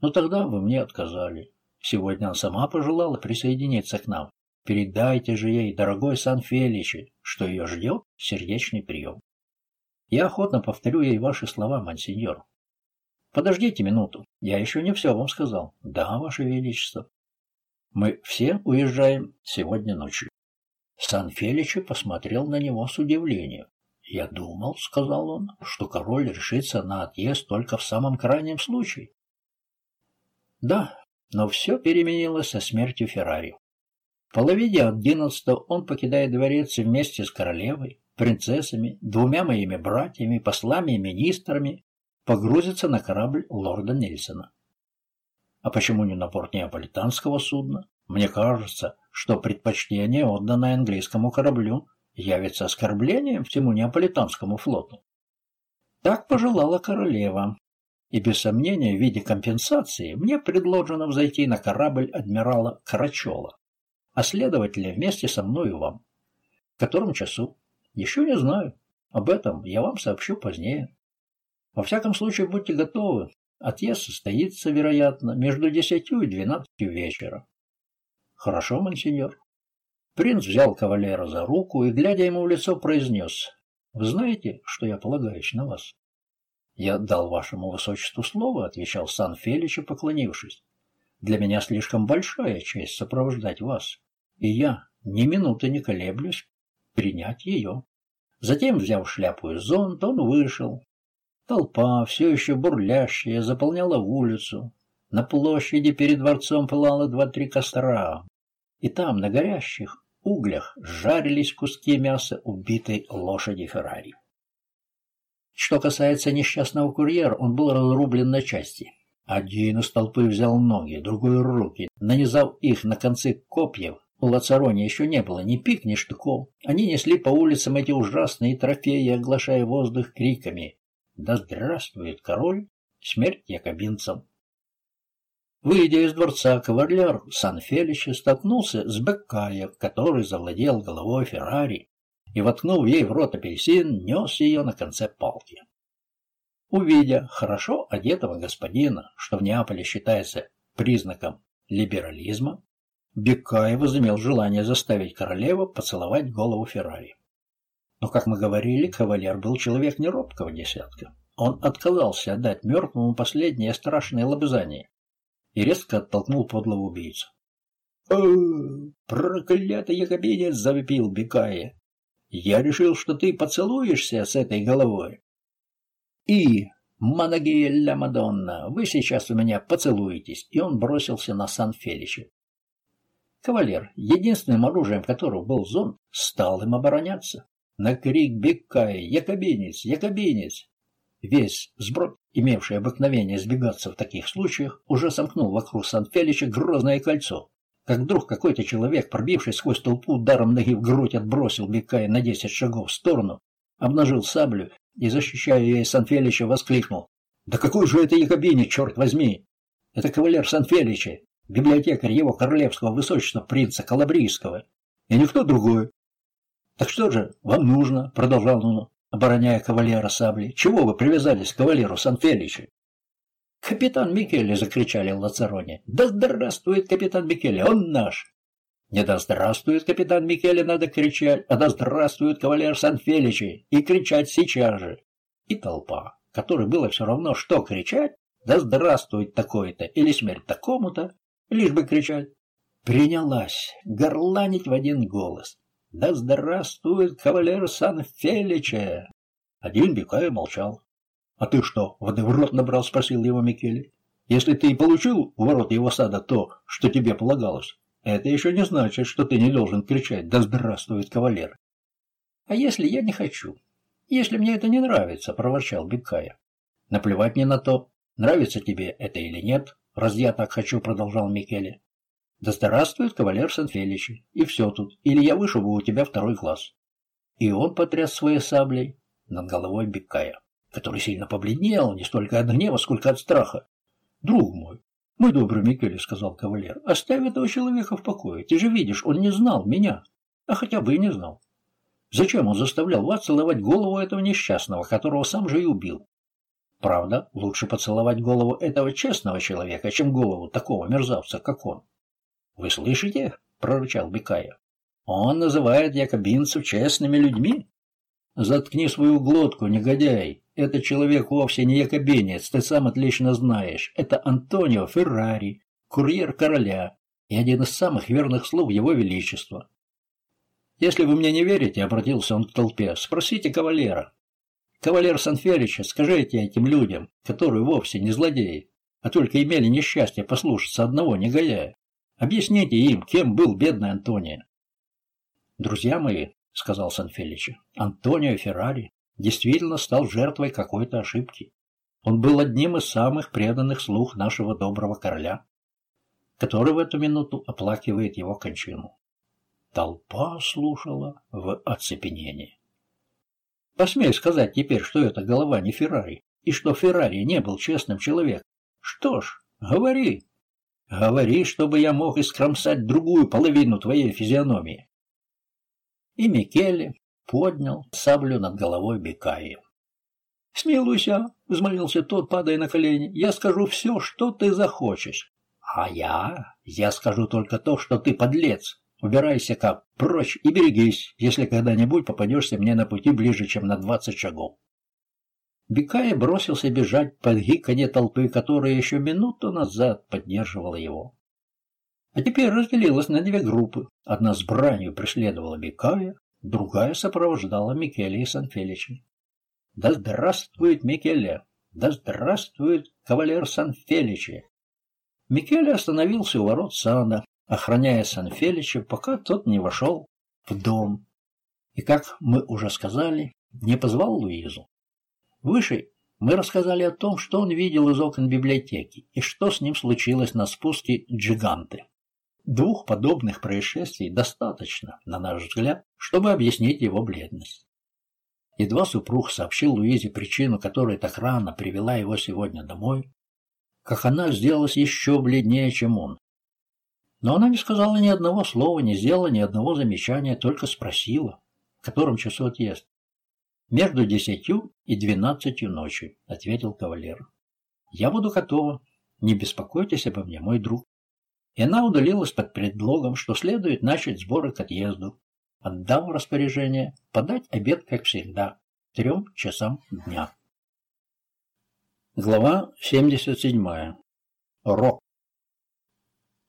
Но тогда вы мне отказали. Сегодня она сама пожелала присоединиться к нам. Передайте же ей, дорогой Сан-Феличи, что ее ждет сердечный прием. Я охотно повторю ей ваши слова, мансиньор. Подождите минуту, я еще не все вам сказал. Да, Ваше Величество. Мы все уезжаем сегодня ночью. Сан-Феличи посмотрел на него с удивлением. «Я думал, — сказал он, — что король решится на отъезд только в самом крайнем случае». Да, но все переменилось со смертью Феррари. В половине одиннадцатого он покидает дворец вместе с королевой, принцессами, двумя моими братьями, послами и министрами, погрузится на корабль лорда Нельсона. А почему не на борт неаполитанского судна? Мне кажется, что предпочтение, отданное английскому кораблю, явится оскорблением всему неаполитанскому флоту. Так пожелала королева. и без сомнения в виде компенсации мне предложено взойти на корабль адмирала Карачева, а следователя вместе со мною вам. В котором часу? Еще не знаю. Об этом я вам сообщу позднее. Во всяком случае, будьте готовы. Отъезд состоится, вероятно, между десятью и двенадцатью вечера. Хорошо, мансиньор. Принц взял кавалера за руку и, глядя ему в лицо, произнес. Вы знаете, что я полагаюсь на вас? «Я дал вашему высочеству слово», — отвечал сан Фелича, поклонившись. «Для меня слишком большая честь сопровождать вас, и я ни минуты не колеблюсь принять ее». Затем, взяв шляпу и зонт, он вышел. Толпа, все еще бурлящая, заполняла улицу. На площади перед дворцом пылало два-три костра, и там, на горящих углях, жарились куски мяса убитой лошади Феррари. Что касается несчастного курьера, он был разрублен на части. Один из толпы взял ноги, другой — руки, нанизав их на концы копьев. У Лацарони еще не было ни пик, ни штуков. Они несли по улицам эти ужасные трофеи, оглашая воздух криками «Да здравствует король! Смерть якобинцам!» Выйдя из дворца, кавалер Сан-Фелича столкнулся с Беккаев, который завладел головой Феррари и, воткнув ей в рот апельсин, нес ее на конце палки. Увидя хорошо одетого господина, что в Неаполе считается признаком либерализма, Беккаев возымел желание заставить королеву поцеловать голову Феррари. Но, как мы говорили, кавалер был человек неробкого десятка. Он отказался отдать мертвому последнее страшное лобызание и резко оттолкнул подлого убийцу. «О, проклятый якобинец!» — завопил Бекая. Я решил, что ты поцелуешься с этой головой. И, Манагия ля Мадонна, вы сейчас у меня поцелуетесь. И он бросился на Сан-Феличи. Кавалер, единственным оружием которого был зонт, стал им обороняться. На крик Беккая «Якобинец! Якобинец!» Весь сброд, имевший обыкновение сбегаться в таких случаях, уже сомкнул вокруг Сан-Фелича грозное кольцо как вдруг какой-то человек, пробивший сквозь толпу, ударом ноги в грудь отбросил Бекая на десять шагов в сторону, обнажил саблю и, защищая ей Санфелича, воскликнул. «Да какой же это якобиник, черт возьми! Это кавалер Санфелича, библиотекарь его королевского высочества принца Калабрийского, и никто другой. Так что же вам нужно?» — продолжал он, обороняя кавалера саблей. «Чего вы привязались к кавалеру Санфелича?» «Капитан Микеле!» — закричали Лацароне. «Да здравствует капитан Микеле! Он наш!» «Не да здравствует капитан Микеле!» надо кричать, а да здравствует кавалер Сан-Феличи! И кричать сейчас же! И толпа, которой было все равно, что кричать, да здравствует такой-то или смерть такому-то, лишь бы кричать, принялась горланить в один голос. «Да здравствует кавалер Сан-Феличе!» Один Бекай молчал. «А ты что, воды в рот набрал?» — спросил его Микеле. «Если ты и получил у ворот его сада то, что тебе полагалось, это еще не значит, что ты не должен кричать «Да здравствует кавалер!» «А если я не хочу? Если мне это не нравится?» — проворчал Беккая. «Наплевать мне на то, нравится тебе это или нет, раз я так хочу», — продолжал Микеле. «Да здравствует кавалер Санфеличи, и все тут, или я вышибу у тебя второй глаз». И он потряс своей саблей над головой Беккая который сильно побледнел, не столько от гнева, сколько от страха. «Друг мой, мой добрый Микеле, — сказал кавалер, — оставь этого человека в покое. Ты же видишь, он не знал меня, а хотя бы и не знал. Зачем он заставлял вас целовать голову этого несчастного, которого сам же и убил? Правда, лучше поцеловать голову этого честного человека, чем голову такого мерзавца, как он. — Вы слышите? — прорычал Бекая. — Он называет якобинцев честными людьми. Заткни свою глотку, негодяй. Этот человек вовсе не якобинец, ты сам отлично знаешь. Это Антонио Феррари, курьер короля и один из самых верных слуг его величества. Если вы мне не верите, обратился он к толпе, спросите кавалера. Кавалер Санфелича, скажите этим людям, которые вовсе не злодеи, а только имели несчастье послушаться одного негодяя. Объясните им, кем был бедный Антонио. Друзья мои, — сказал Санфеличи. Антонио Феррари действительно стал жертвой какой-то ошибки. Он был одним из самых преданных слуг нашего доброго короля, который в эту минуту оплакивает его кончину. Толпа слушала в оцепенении. «Посмей сказать теперь, что это голова не Феррари», и что Феррари не был честным человеком. Что ж, говори. Говори, чтобы я мог искромсать другую половину твоей физиономии. И Микеле поднял саблю над головой Бекаи. «Смилуйся», — взмолился тот, падая на колени, — «я скажу все, что ты захочешь». «А я? Я скажу только то, что ты подлец. Убирайся-ка прочь и берегись, если когда-нибудь попадешься мне на пути ближе, чем на двадцать шагов». Бекая бросился бежать под гиканье толпы, которая еще минуту назад поддерживала его. А теперь разделилась на две группы. Одна с бранью преследовала Бекая, другая сопровождала Микеле и Санфелича. Да здравствует Микеле! Да здравствует кавалер Санфеличи! Микеле остановился у ворот сада, охраняя Санфелича, пока тот не вошел в дом. И, как мы уже сказали, не позвал Луизу. Выше мы рассказали о том, что он видел из окон библиотеки и что с ним случилось на спуске Джиганты. Двух подобных происшествий достаточно, на наш взгляд, чтобы объяснить его бледность. Едва супруг сообщил Луизе причину, которая так рано привела его сегодня домой, как она сделалась еще бледнее, чем он. Но она не сказала ни одного слова, не сделала ни одного замечания, только спросила, в котором часу отъезд. «Между десятью и двенадцатью ночи», — ответил кавалер. «Я буду готова. Не беспокойтесь обо мне, мой друг». И она удалилась под предлогом, что следует начать сборы к отъезду отдал распоряжение подать обед, как всегда, трем часам дня. Глава 77. Рок.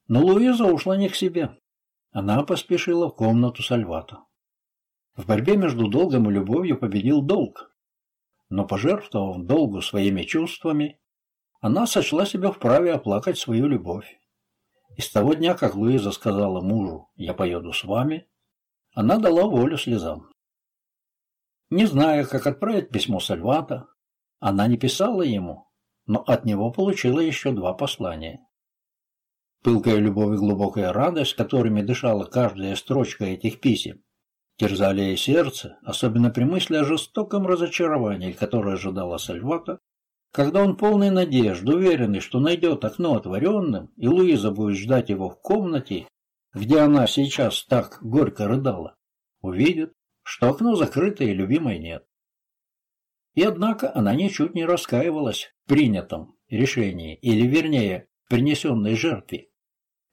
Но Луиза ушла не к себе. Она поспешила в комнату Сальвата. В борьбе между долгом и любовью победил долг. Но пожертвовав долгу своими чувствами, она сочла себя вправе оплакать свою любовь. И с того дня, как Луиза сказала мужу «я поеду с вами», она дала волю слезам. Не зная, как отправить письмо Сальвата, она не писала ему, но от него получила еще два послания. Пылкая любовь и глубокая радость, которыми дышала каждая строчка этих писем, терзали ей сердце, особенно при мысли о жестоком разочаровании, которое ожидало Сальвата, когда он полный надежд, уверенный, что найдет окно отворенным, и Луиза будет ждать его в комнате, где она сейчас так горько рыдала, увидит, что окно закрыто и любимой нет. И однако она ничуть не раскаивалась в принятом решении, или вернее, принесенной жертве.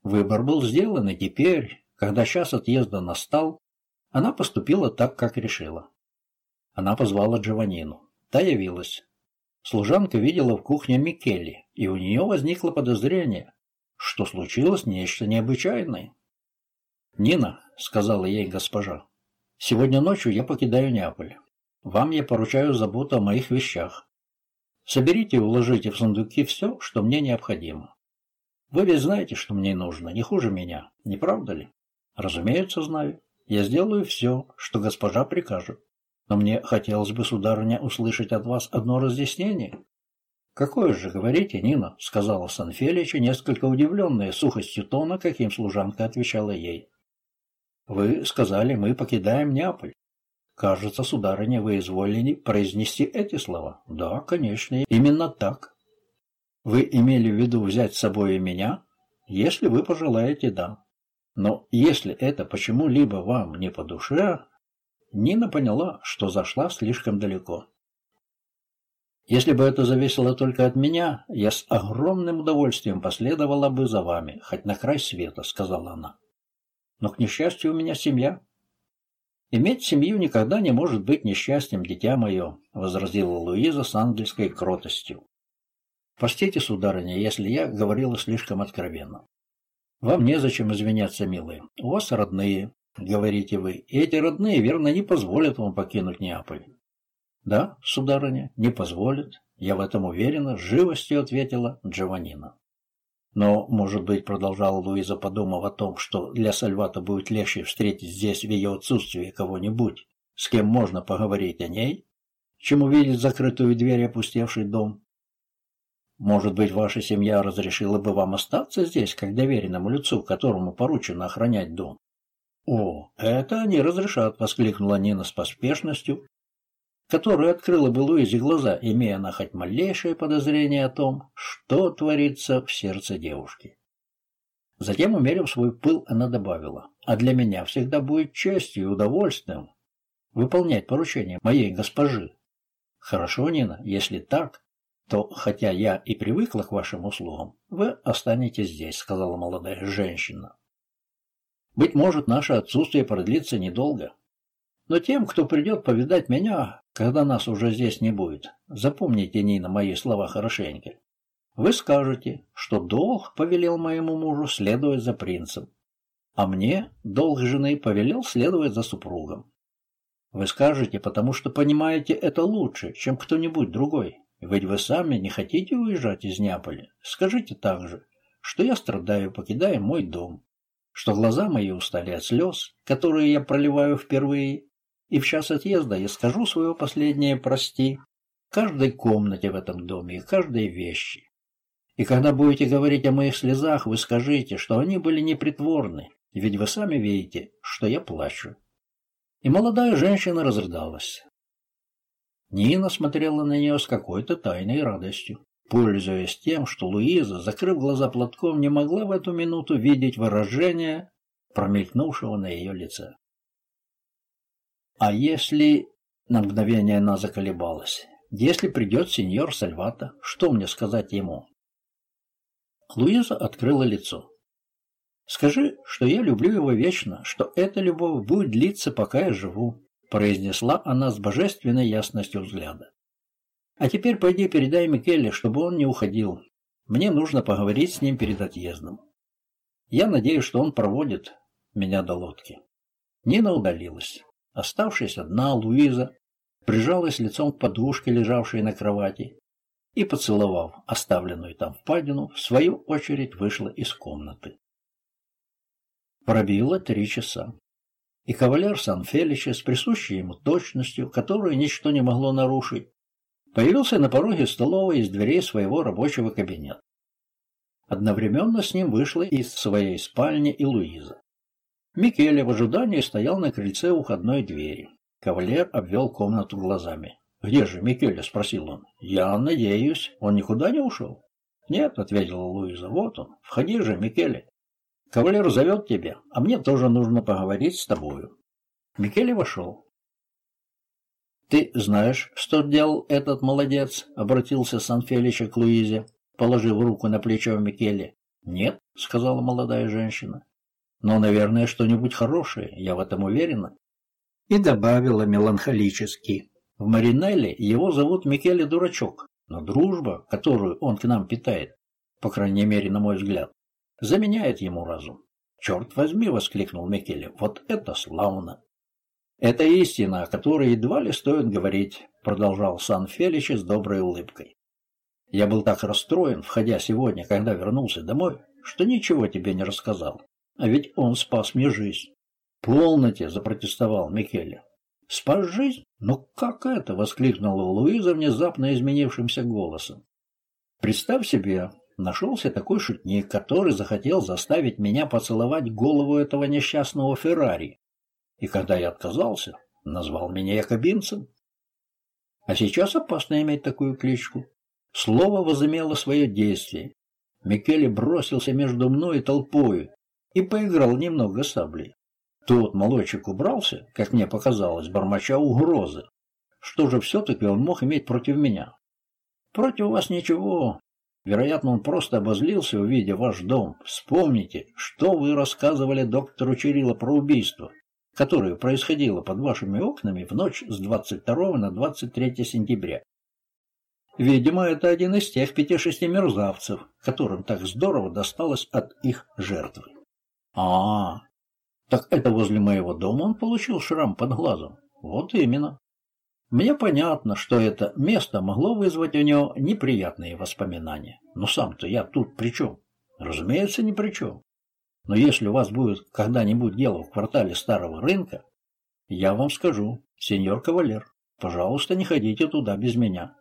Выбор был сделан, и теперь, когда час отъезда настал, она поступила так, как решила. Она позвала Джованину. Та явилась. Служанка видела в кухне Микелли, и у нее возникло подозрение, что случилось нечто необычайное. «Нина», — сказала ей госпожа, — «сегодня ночью я покидаю Неаполь. Вам я поручаю заботу о моих вещах. Соберите и уложите в сундуки все, что мне необходимо. Вы ведь знаете, что мне нужно, не хуже меня, не правда ли? Разумеется, знаю. Я сделаю все, что госпожа прикажет. Но мне хотелось бы, сударыня, услышать от вас одно разъяснение. «Какое же, говорите, Нина?» — сказала Санфелича, несколько удивленная сухостью тона, каким служанка отвечала ей. Вы сказали, мы покидаем Неаполь. Кажется, сударыня, вы изволили произнести эти слова. Да, конечно, именно так. Вы имели в виду взять с собой и меня? Если вы пожелаете, да. Но если это почему-либо вам не по душе, Нина поняла, что зашла слишком далеко. Если бы это зависело только от меня, я с огромным удовольствием последовала бы за вами, хоть на край света, сказала она. Но, к несчастью, у меня семья. Иметь семью никогда не может быть несчастьем, дитя мое, возразила Луиза с ангельской кротостью. Простите, сударыня, если я говорила слишком откровенно. Вам незачем извиняться, милые. У вас родные, говорите вы, и эти родные, верно, не позволят вам покинуть Неаполь. Да, сударыня, не позволят. Я в этом уверена, с живостью ответила Джованнина. Но, может быть, продолжала Луиза, подумав о том, что для Сальвата будет легче встретить здесь в ее отсутствии кого-нибудь, с кем можно поговорить о ней, чем увидеть закрытую дверь и опустевший дом. Может быть, ваша семья разрешила бы вам остаться здесь, как доверенному лицу, которому поручено охранять дом? О, это они разрешат, воскликнула Нина с поспешностью, которая открыла бы Луизе глаза, имея на хоть малейшее подозрение о том, что творится в сердце девушки. Затем, умерив свой пыл, она добавила, «А для меня всегда будет честью и удовольствием выполнять поручения моей госпожи. Хорошо, Нина, если так, то, хотя я и привыкла к вашим услугам, вы останетесь здесь», — сказала молодая женщина. «Быть может, наше отсутствие продлится недолго. Но тем, кто придет повидать меня, когда нас уже здесь не будет, запомните, Нина, мои слова хорошенько. Вы скажете, что долг повелел моему мужу следовать за принцем, а мне долг жены повелел следовать за супругом. Вы скажете, потому что понимаете это лучше, чем кто-нибудь другой. Ведь вы сами не хотите уезжать из Неаполя. Скажите также, что я страдаю, покидая мой дом, что глаза мои устали от слез, которые я проливаю впервые, и в час отъезда я скажу свое последнее «прости» каждой комнате в этом доме и каждой вещи. И когда будете говорить о моих слезах, вы скажите, что они были непритворны, ведь вы сами видите, что я плачу. И молодая женщина разрыдалась. Нина смотрела на нее с какой-то тайной радостью, пользуясь тем, что Луиза, закрыв глаза платком, не могла в эту минуту видеть выражение, промелькнувшего на ее лице. А если... На мгновение она заколебалась. Если придет сеньор Сальвата, что мне сказать ему? Луиза открыла лицо. «Скажи, что я люблю его вечно, что эта любовь будет длиться, пока я живу», произнесла она с божественной ясностью взгляда. «А теперь пойди передай Микеле, чтобы он не уходил. Мне нужно поговорить с ним перед отъездом. Я надеюсь, что он проводит меня до лодки». Нина удалилась. Оставшись одна, Луиза прижалась лицом к подушке, лежавшей на кровати, и, поцеловав оставленную там впадину, в свою очередь вышла из комнаты. Пробило три часа, и кавалер Сан-Фелича с присущей ему точностью, которую ничто не могло нарушить, появился на пороге столовой из дверей своего рабочего кабинета. Одновременно с ним вышла из своей спальни и Луиза. Микеле в ожидании стоял на крыльце уходной двери. Кавалер обвел комнату глазами. «Где же Микеле?» — спросил он. «Я надеюсь, он никуда не ушел?» «Нет», — ответила Луиза. «Вот он. Входи же, Микеле. Кавалер зовет тебя, а мне тоже нужно поговорить с тобою». Микеле вошел. «Ты знаешь, что делал этот молодец?» — обратился Сан-Фелича к Луизе, положив руку на плечо Микеле. «Нет», — сказала молодая женщина. Но, наверное, что-нибудь хорошее, я в этом уверена. И добавила меланхолически. В Маринелле его зовут Микеле Дурачок, но дружба, которую он к нам питает, по крайней мере, на мой взгляд, заменяет ему разум. «Черт возьми!» — воскликнул Микеле. «Вот это славно!» «Это истина, о которой едва ли стоит говорить», — продолжал Сан-Фелич с доброй улыбкой. «Я был так расстроен, входя сегодня, когда вернулся домой, что ничего тебе не рассказал. А ведь он спас мне жизнь. Полноте, запротестовал Микеле. Спас жизнь? Ну как это? воскликнула Луиза внезапно изменившимся голосом. Представь себе, нашелся такой шутник, который захотел заставить меня поцеловать голову этого несчастного Феррари. И когда я отказался, назвал меня якобинцем. А сейчас опасно иметь такую кличку. Слово возымело свое действие. Микеле бросился между мной и толпой, и поиграл немного саблей. Тот молодчик убрался, как мне показалось, бормоча угрозы. Что же все-таки он мог иметь против меня? Против вас ничего. Вероятно, он просто обозлился, увидев ваш дом. Вспомните, что вы рассказывали доктору Чирилла про убийство, которое происходило под вашими окнами в ночь с 22 на 23 сентября. Видимо, это один из тех пяти-шести мерзавцев, которым так здорово досталось от их жертвы. А, так это возле моего дома он получил шрам под глазом. Вот именно. Мне понятно, что это место могло вызвать у него неприятные воспоминания. Но сам-то я тут при чем? Разумеется, ни при чем. Но если у вас будет когда-нибудь дело в квартале Старого Рынка, я вам скажу, сеньор кавалер, пожалуйста, не ходите туда без меня.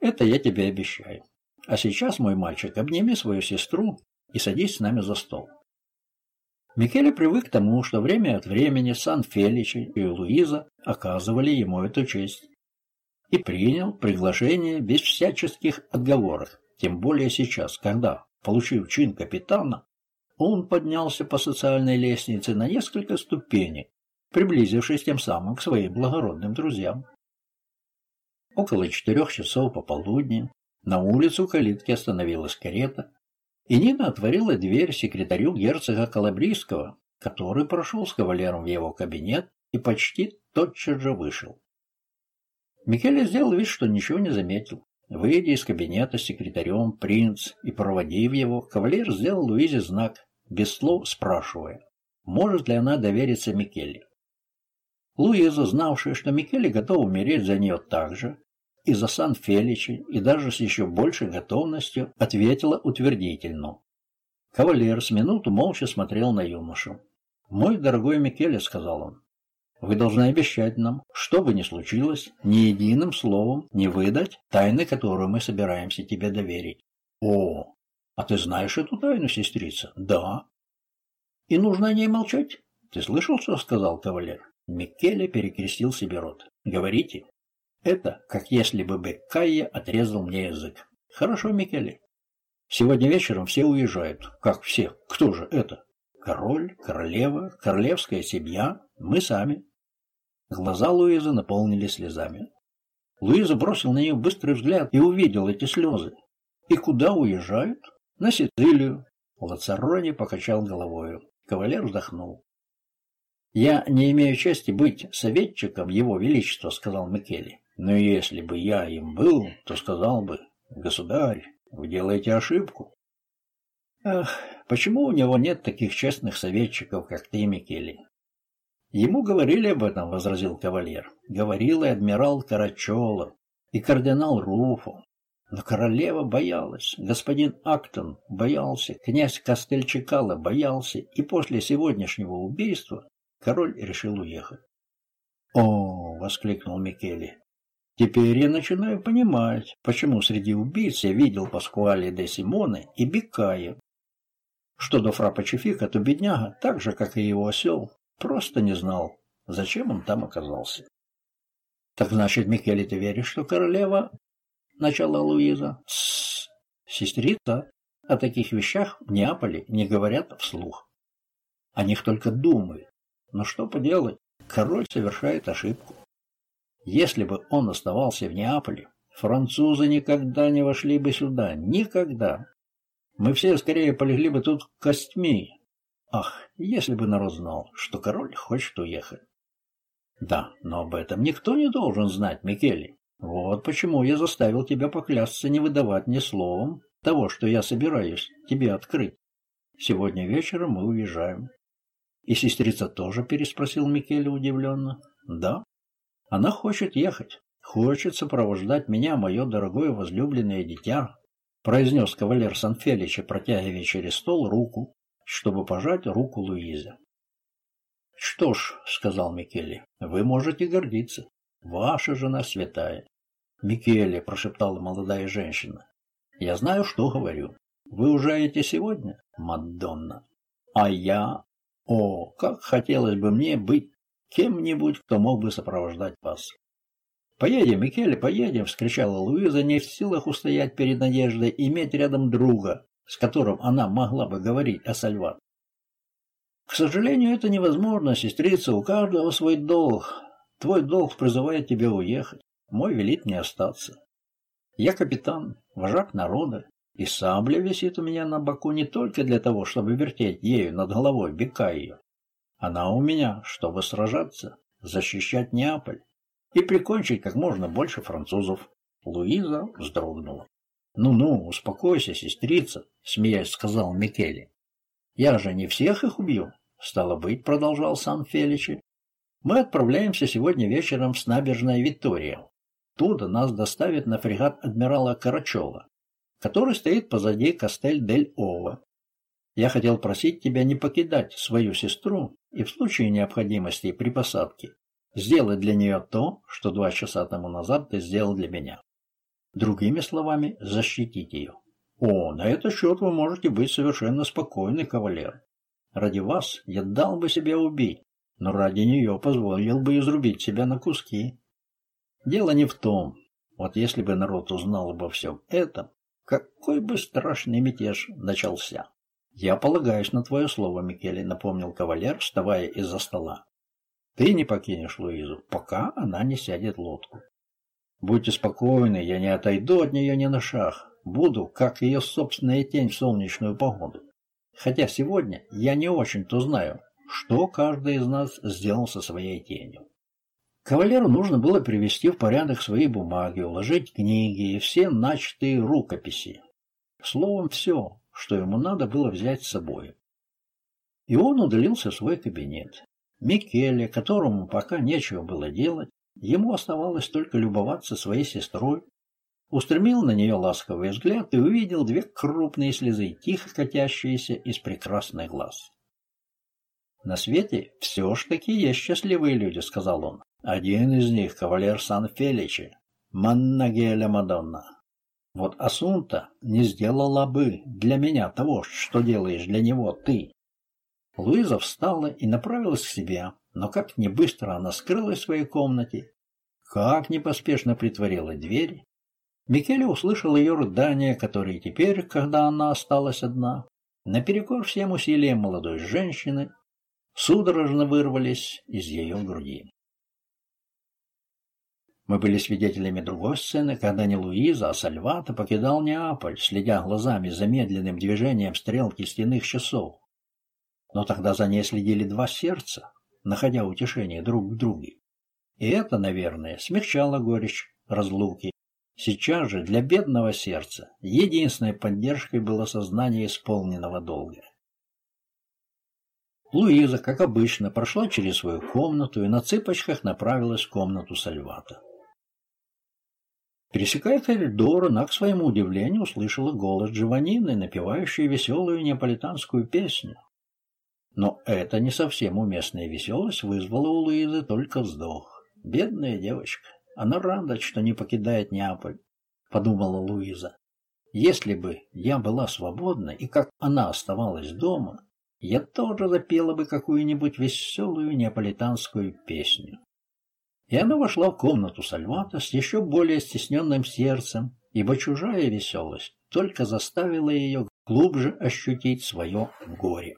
Это я тебе обещаю. А сейчас, мой мальчик, обними свою сестру и садись с нами за стол. Микеле привык к тому, что время от времени Сан-Феличи и Луиза оказывали ему эту честь. и принял приглашение без всяческих отговорок, тем более сейчас, когда, получив чин капитана, он поднялся по социальной лестнице на несколько ступенек, приблизившись тем самым к своим благородным друзьям. Около четырех часов пополудни на улицу калитки остановилась карета, и Нина отворила дверь секретарю герцога Калабрийского, который прошел с кавалером в его кабинет и почти тотчас же вышел. Микеле сделал вид, что ничего не заметил. Выйдя из кабинета с секретарем, принц и проводив его, кавалер сделал Луизе знак, без слов спрашивая, может ли она довериться Микеле. Луиза, знавшая, что Микеле готов умереть за нее так же, и за Сан-Феличи, и даже с еще большей готовностью, ответила утвердительно. Кавалер с минуту молча смотрел на юношу. «Мой дорогой Микеле», — сказал он, — «вы должны обещать нам, что бы ни случилось, ни единым словом не выдать тайны, которую мы собираемся тебе доверить». «О, а ты знаешь эту тайну, сестрица?» «Да». «И нужно о ней молчать?» «Ты слышал, что сказал кавалер?» Микеле перекрестил себе рот. «Говорите». Это, как если бы Беккайя отрезал мне язык. «Хорошо, Микеле. Сегодня вечером все уезжают. Как все? Кто же это? Король, королева, королевская семья, мы сами». Глаза Луизы наполнились слезами. Луиза бросил на нее быстрый взгляд и увидел эти слезы. «И куда уезжают?» «На Сицилию». Лацарони покачал головою. Кавалер вздохнул. «Я не имею чести быть советчиком Его Величества», — сказал Микеле. «Но если бы я им был, то сказал бы, государь, вы делаете ошибку». «Ах, почему у него нет таких честных советчиков, как ты, Микеле?» «Ему говорили об этом», — возразил кавалер. «Говорил и адмирал Карачола, и кардинал Руфо. Но королева боялась, господин Актон боялся, князь Кастельчикала боялся, и после сегодняшнего убийства Король решил уехать. «О!» — воскликнул Микеле. «Теперь я начинаю понимать, почему среди убийц я видел Паскуале де Симоне и Бекая. Что до фра Пачефика, то бедняга, так же, как и его осел, просто не знал, зачем он там оказался». «Так значит, Микеле, ты веришь, что королева...» — начала Луиза. «Тссс, сестрица, о таких вещах в Неаполе не говорят вслух. О них только думают. Но что поделать, король совершает ошибку. Если бы он оставался в Неаполе, французы никогда не вошли бы сюда. Никогда. Мы все скорее полегли бы тут костьми. Ах, если бы народ знал, что король хочет уехать. Да, но об этом никто не должен знать, Микеле. Вот почему я заставил тебя поклясться не выдавать ни словом того, что я собираюсь тебе открыть. Сегодня вечером мы уезжаем. «И сестрица тоже?» – переспросил Микеле удивленно. «Да. Она хочет ехать. Хочет сопровождать меня, мое дорогое возлюбленное дитя», – произнес кавалер Санфелича, протягивая через стол руку, чтобы пожать руку Луизе. «Что ж», — сказал Микеле, — «вы можете гордиться. Ваша жена святая». «Микеле», — прошептала молодая женщина, — «я знаю, что говорю. Вы уезжаете сегодня, Мадонна, а я о, как хотелось бы мне быть кем-нибудь, кто мог бы сопровождать вас. «Поедем, Микеле, поедем!» — вскричала Луиза, не в силах устоять перед надеждой иметь рядом друга, с которым она могла бы говорить о Сальват. «К сожалению, это невозможно, сестрица, у каждого свой долг. Твой долг призывает тебя уехать, мой велит мне остаться. Я капитан, вожак народа, и сабля висит у меня на боку не только для того, чтобы вертеть ею над головой, бека ее. Она у меня, чтобы сражаться, защищать Неаполь и прикончить как можно больше французов. Луиза вздрогнула. «Ну-ну, успокойся, сестрица», — смеясь сказал Микеле. «Я же не всех их убью». «Стало быть», — продолжал Сан-Феличи. «Мы отправляемся сегодня вечером с набережной Виктория. Туда нас доставят на фрегат адмирала Карачева который стоит позади Кастель-дель-Ова. Я хотел просить тебя не покидать свою сестру и в случае необходимости при посадке сделать для нее то, что два часа тому назад ты сделал для меня. Другими словами, защитить ее. О, на этот счет вы можете быть совершенно спокойны, кавалер. Ради вас я дал бы себя убить, но ради нее позволил бы изрубить себя на куски. Дело не в том, Вот если бы народ узнал обо всем этом, какой бы страшный мятеж начался. Я полагаюсь на твое слово, Микеле, напомнил кавалер, вставая из-за стола. Ты не покинешь Луизу, пока она не сядет в лодку. Будьте спокойны, я не отойду от нее ни на шаг. Буду, как ее собственная тень в солнечную погоду. Хотя сегодня я не очень-то знаю, что каждый из нас сделал со своей тенью. Кавалеру нужно было привести в порядок свои бумаги, уложить книги и все начатые рукописи. Словом, все, что ему надо было взять с собой. И он удалился в свой кабинет. Микеле, которому пока нечего было делать, ему оставалось только любоваться своей сестрой, устремил на нее ласковый взгляд и увидел две крупные слезы, тихо катящиеся из прекрасных глаз. «На свете все ж таки есть счастливые люди», — сказал он. Один из них — кавалер Сан-Феличи, Маннагеля Мадонна. Вот Асунта не сделала бы для меня того, что делаешь для него ты. Луиза встала и направилась к себе, но как не быстро она скрылась в своей комнате, как не поспешно притворила дверь. Микеле услышал ее рыдания, которые теперь, когда она осталась одна, наперекор всем усилиям молодой женщины, судорожно вырвались из ее груди. Мы были свидетелями другой сцены, когда не Луиза, а Сальвата покидал Неаполь, следя глазами за медленным движением стрелки стенных часов. Но тогда за ней следили два сердца, находя утешение друг в друге. И это, наверное, смягчало горечь разлуки. Сейчас же для бедного сердца единственной поддержкой было сознание исполненного долга. Луиза, как обычно, прошла через свою комнату и на цыпочках направилась в комнату Сальвата. Пересекая коридор, она, к своему удивлению, услышала голос Джованнины, напевающей веселую неаполитанскую песню. Но эта не совсем уместная веселость вызвала у Луизы только вздох. «Бедная девочка, она рада, что не покидает Неаполь», — подумала Луиза. «Если бы я была свободна, и как она оставалась дома, я тоже запела бы какую-нибудь веселую неаполитанскую песню». И она вошла в комнату Сальвата с еще более стесненным сердцем, ибо чужая веселость только заставила ее глубже ощутить свое горе.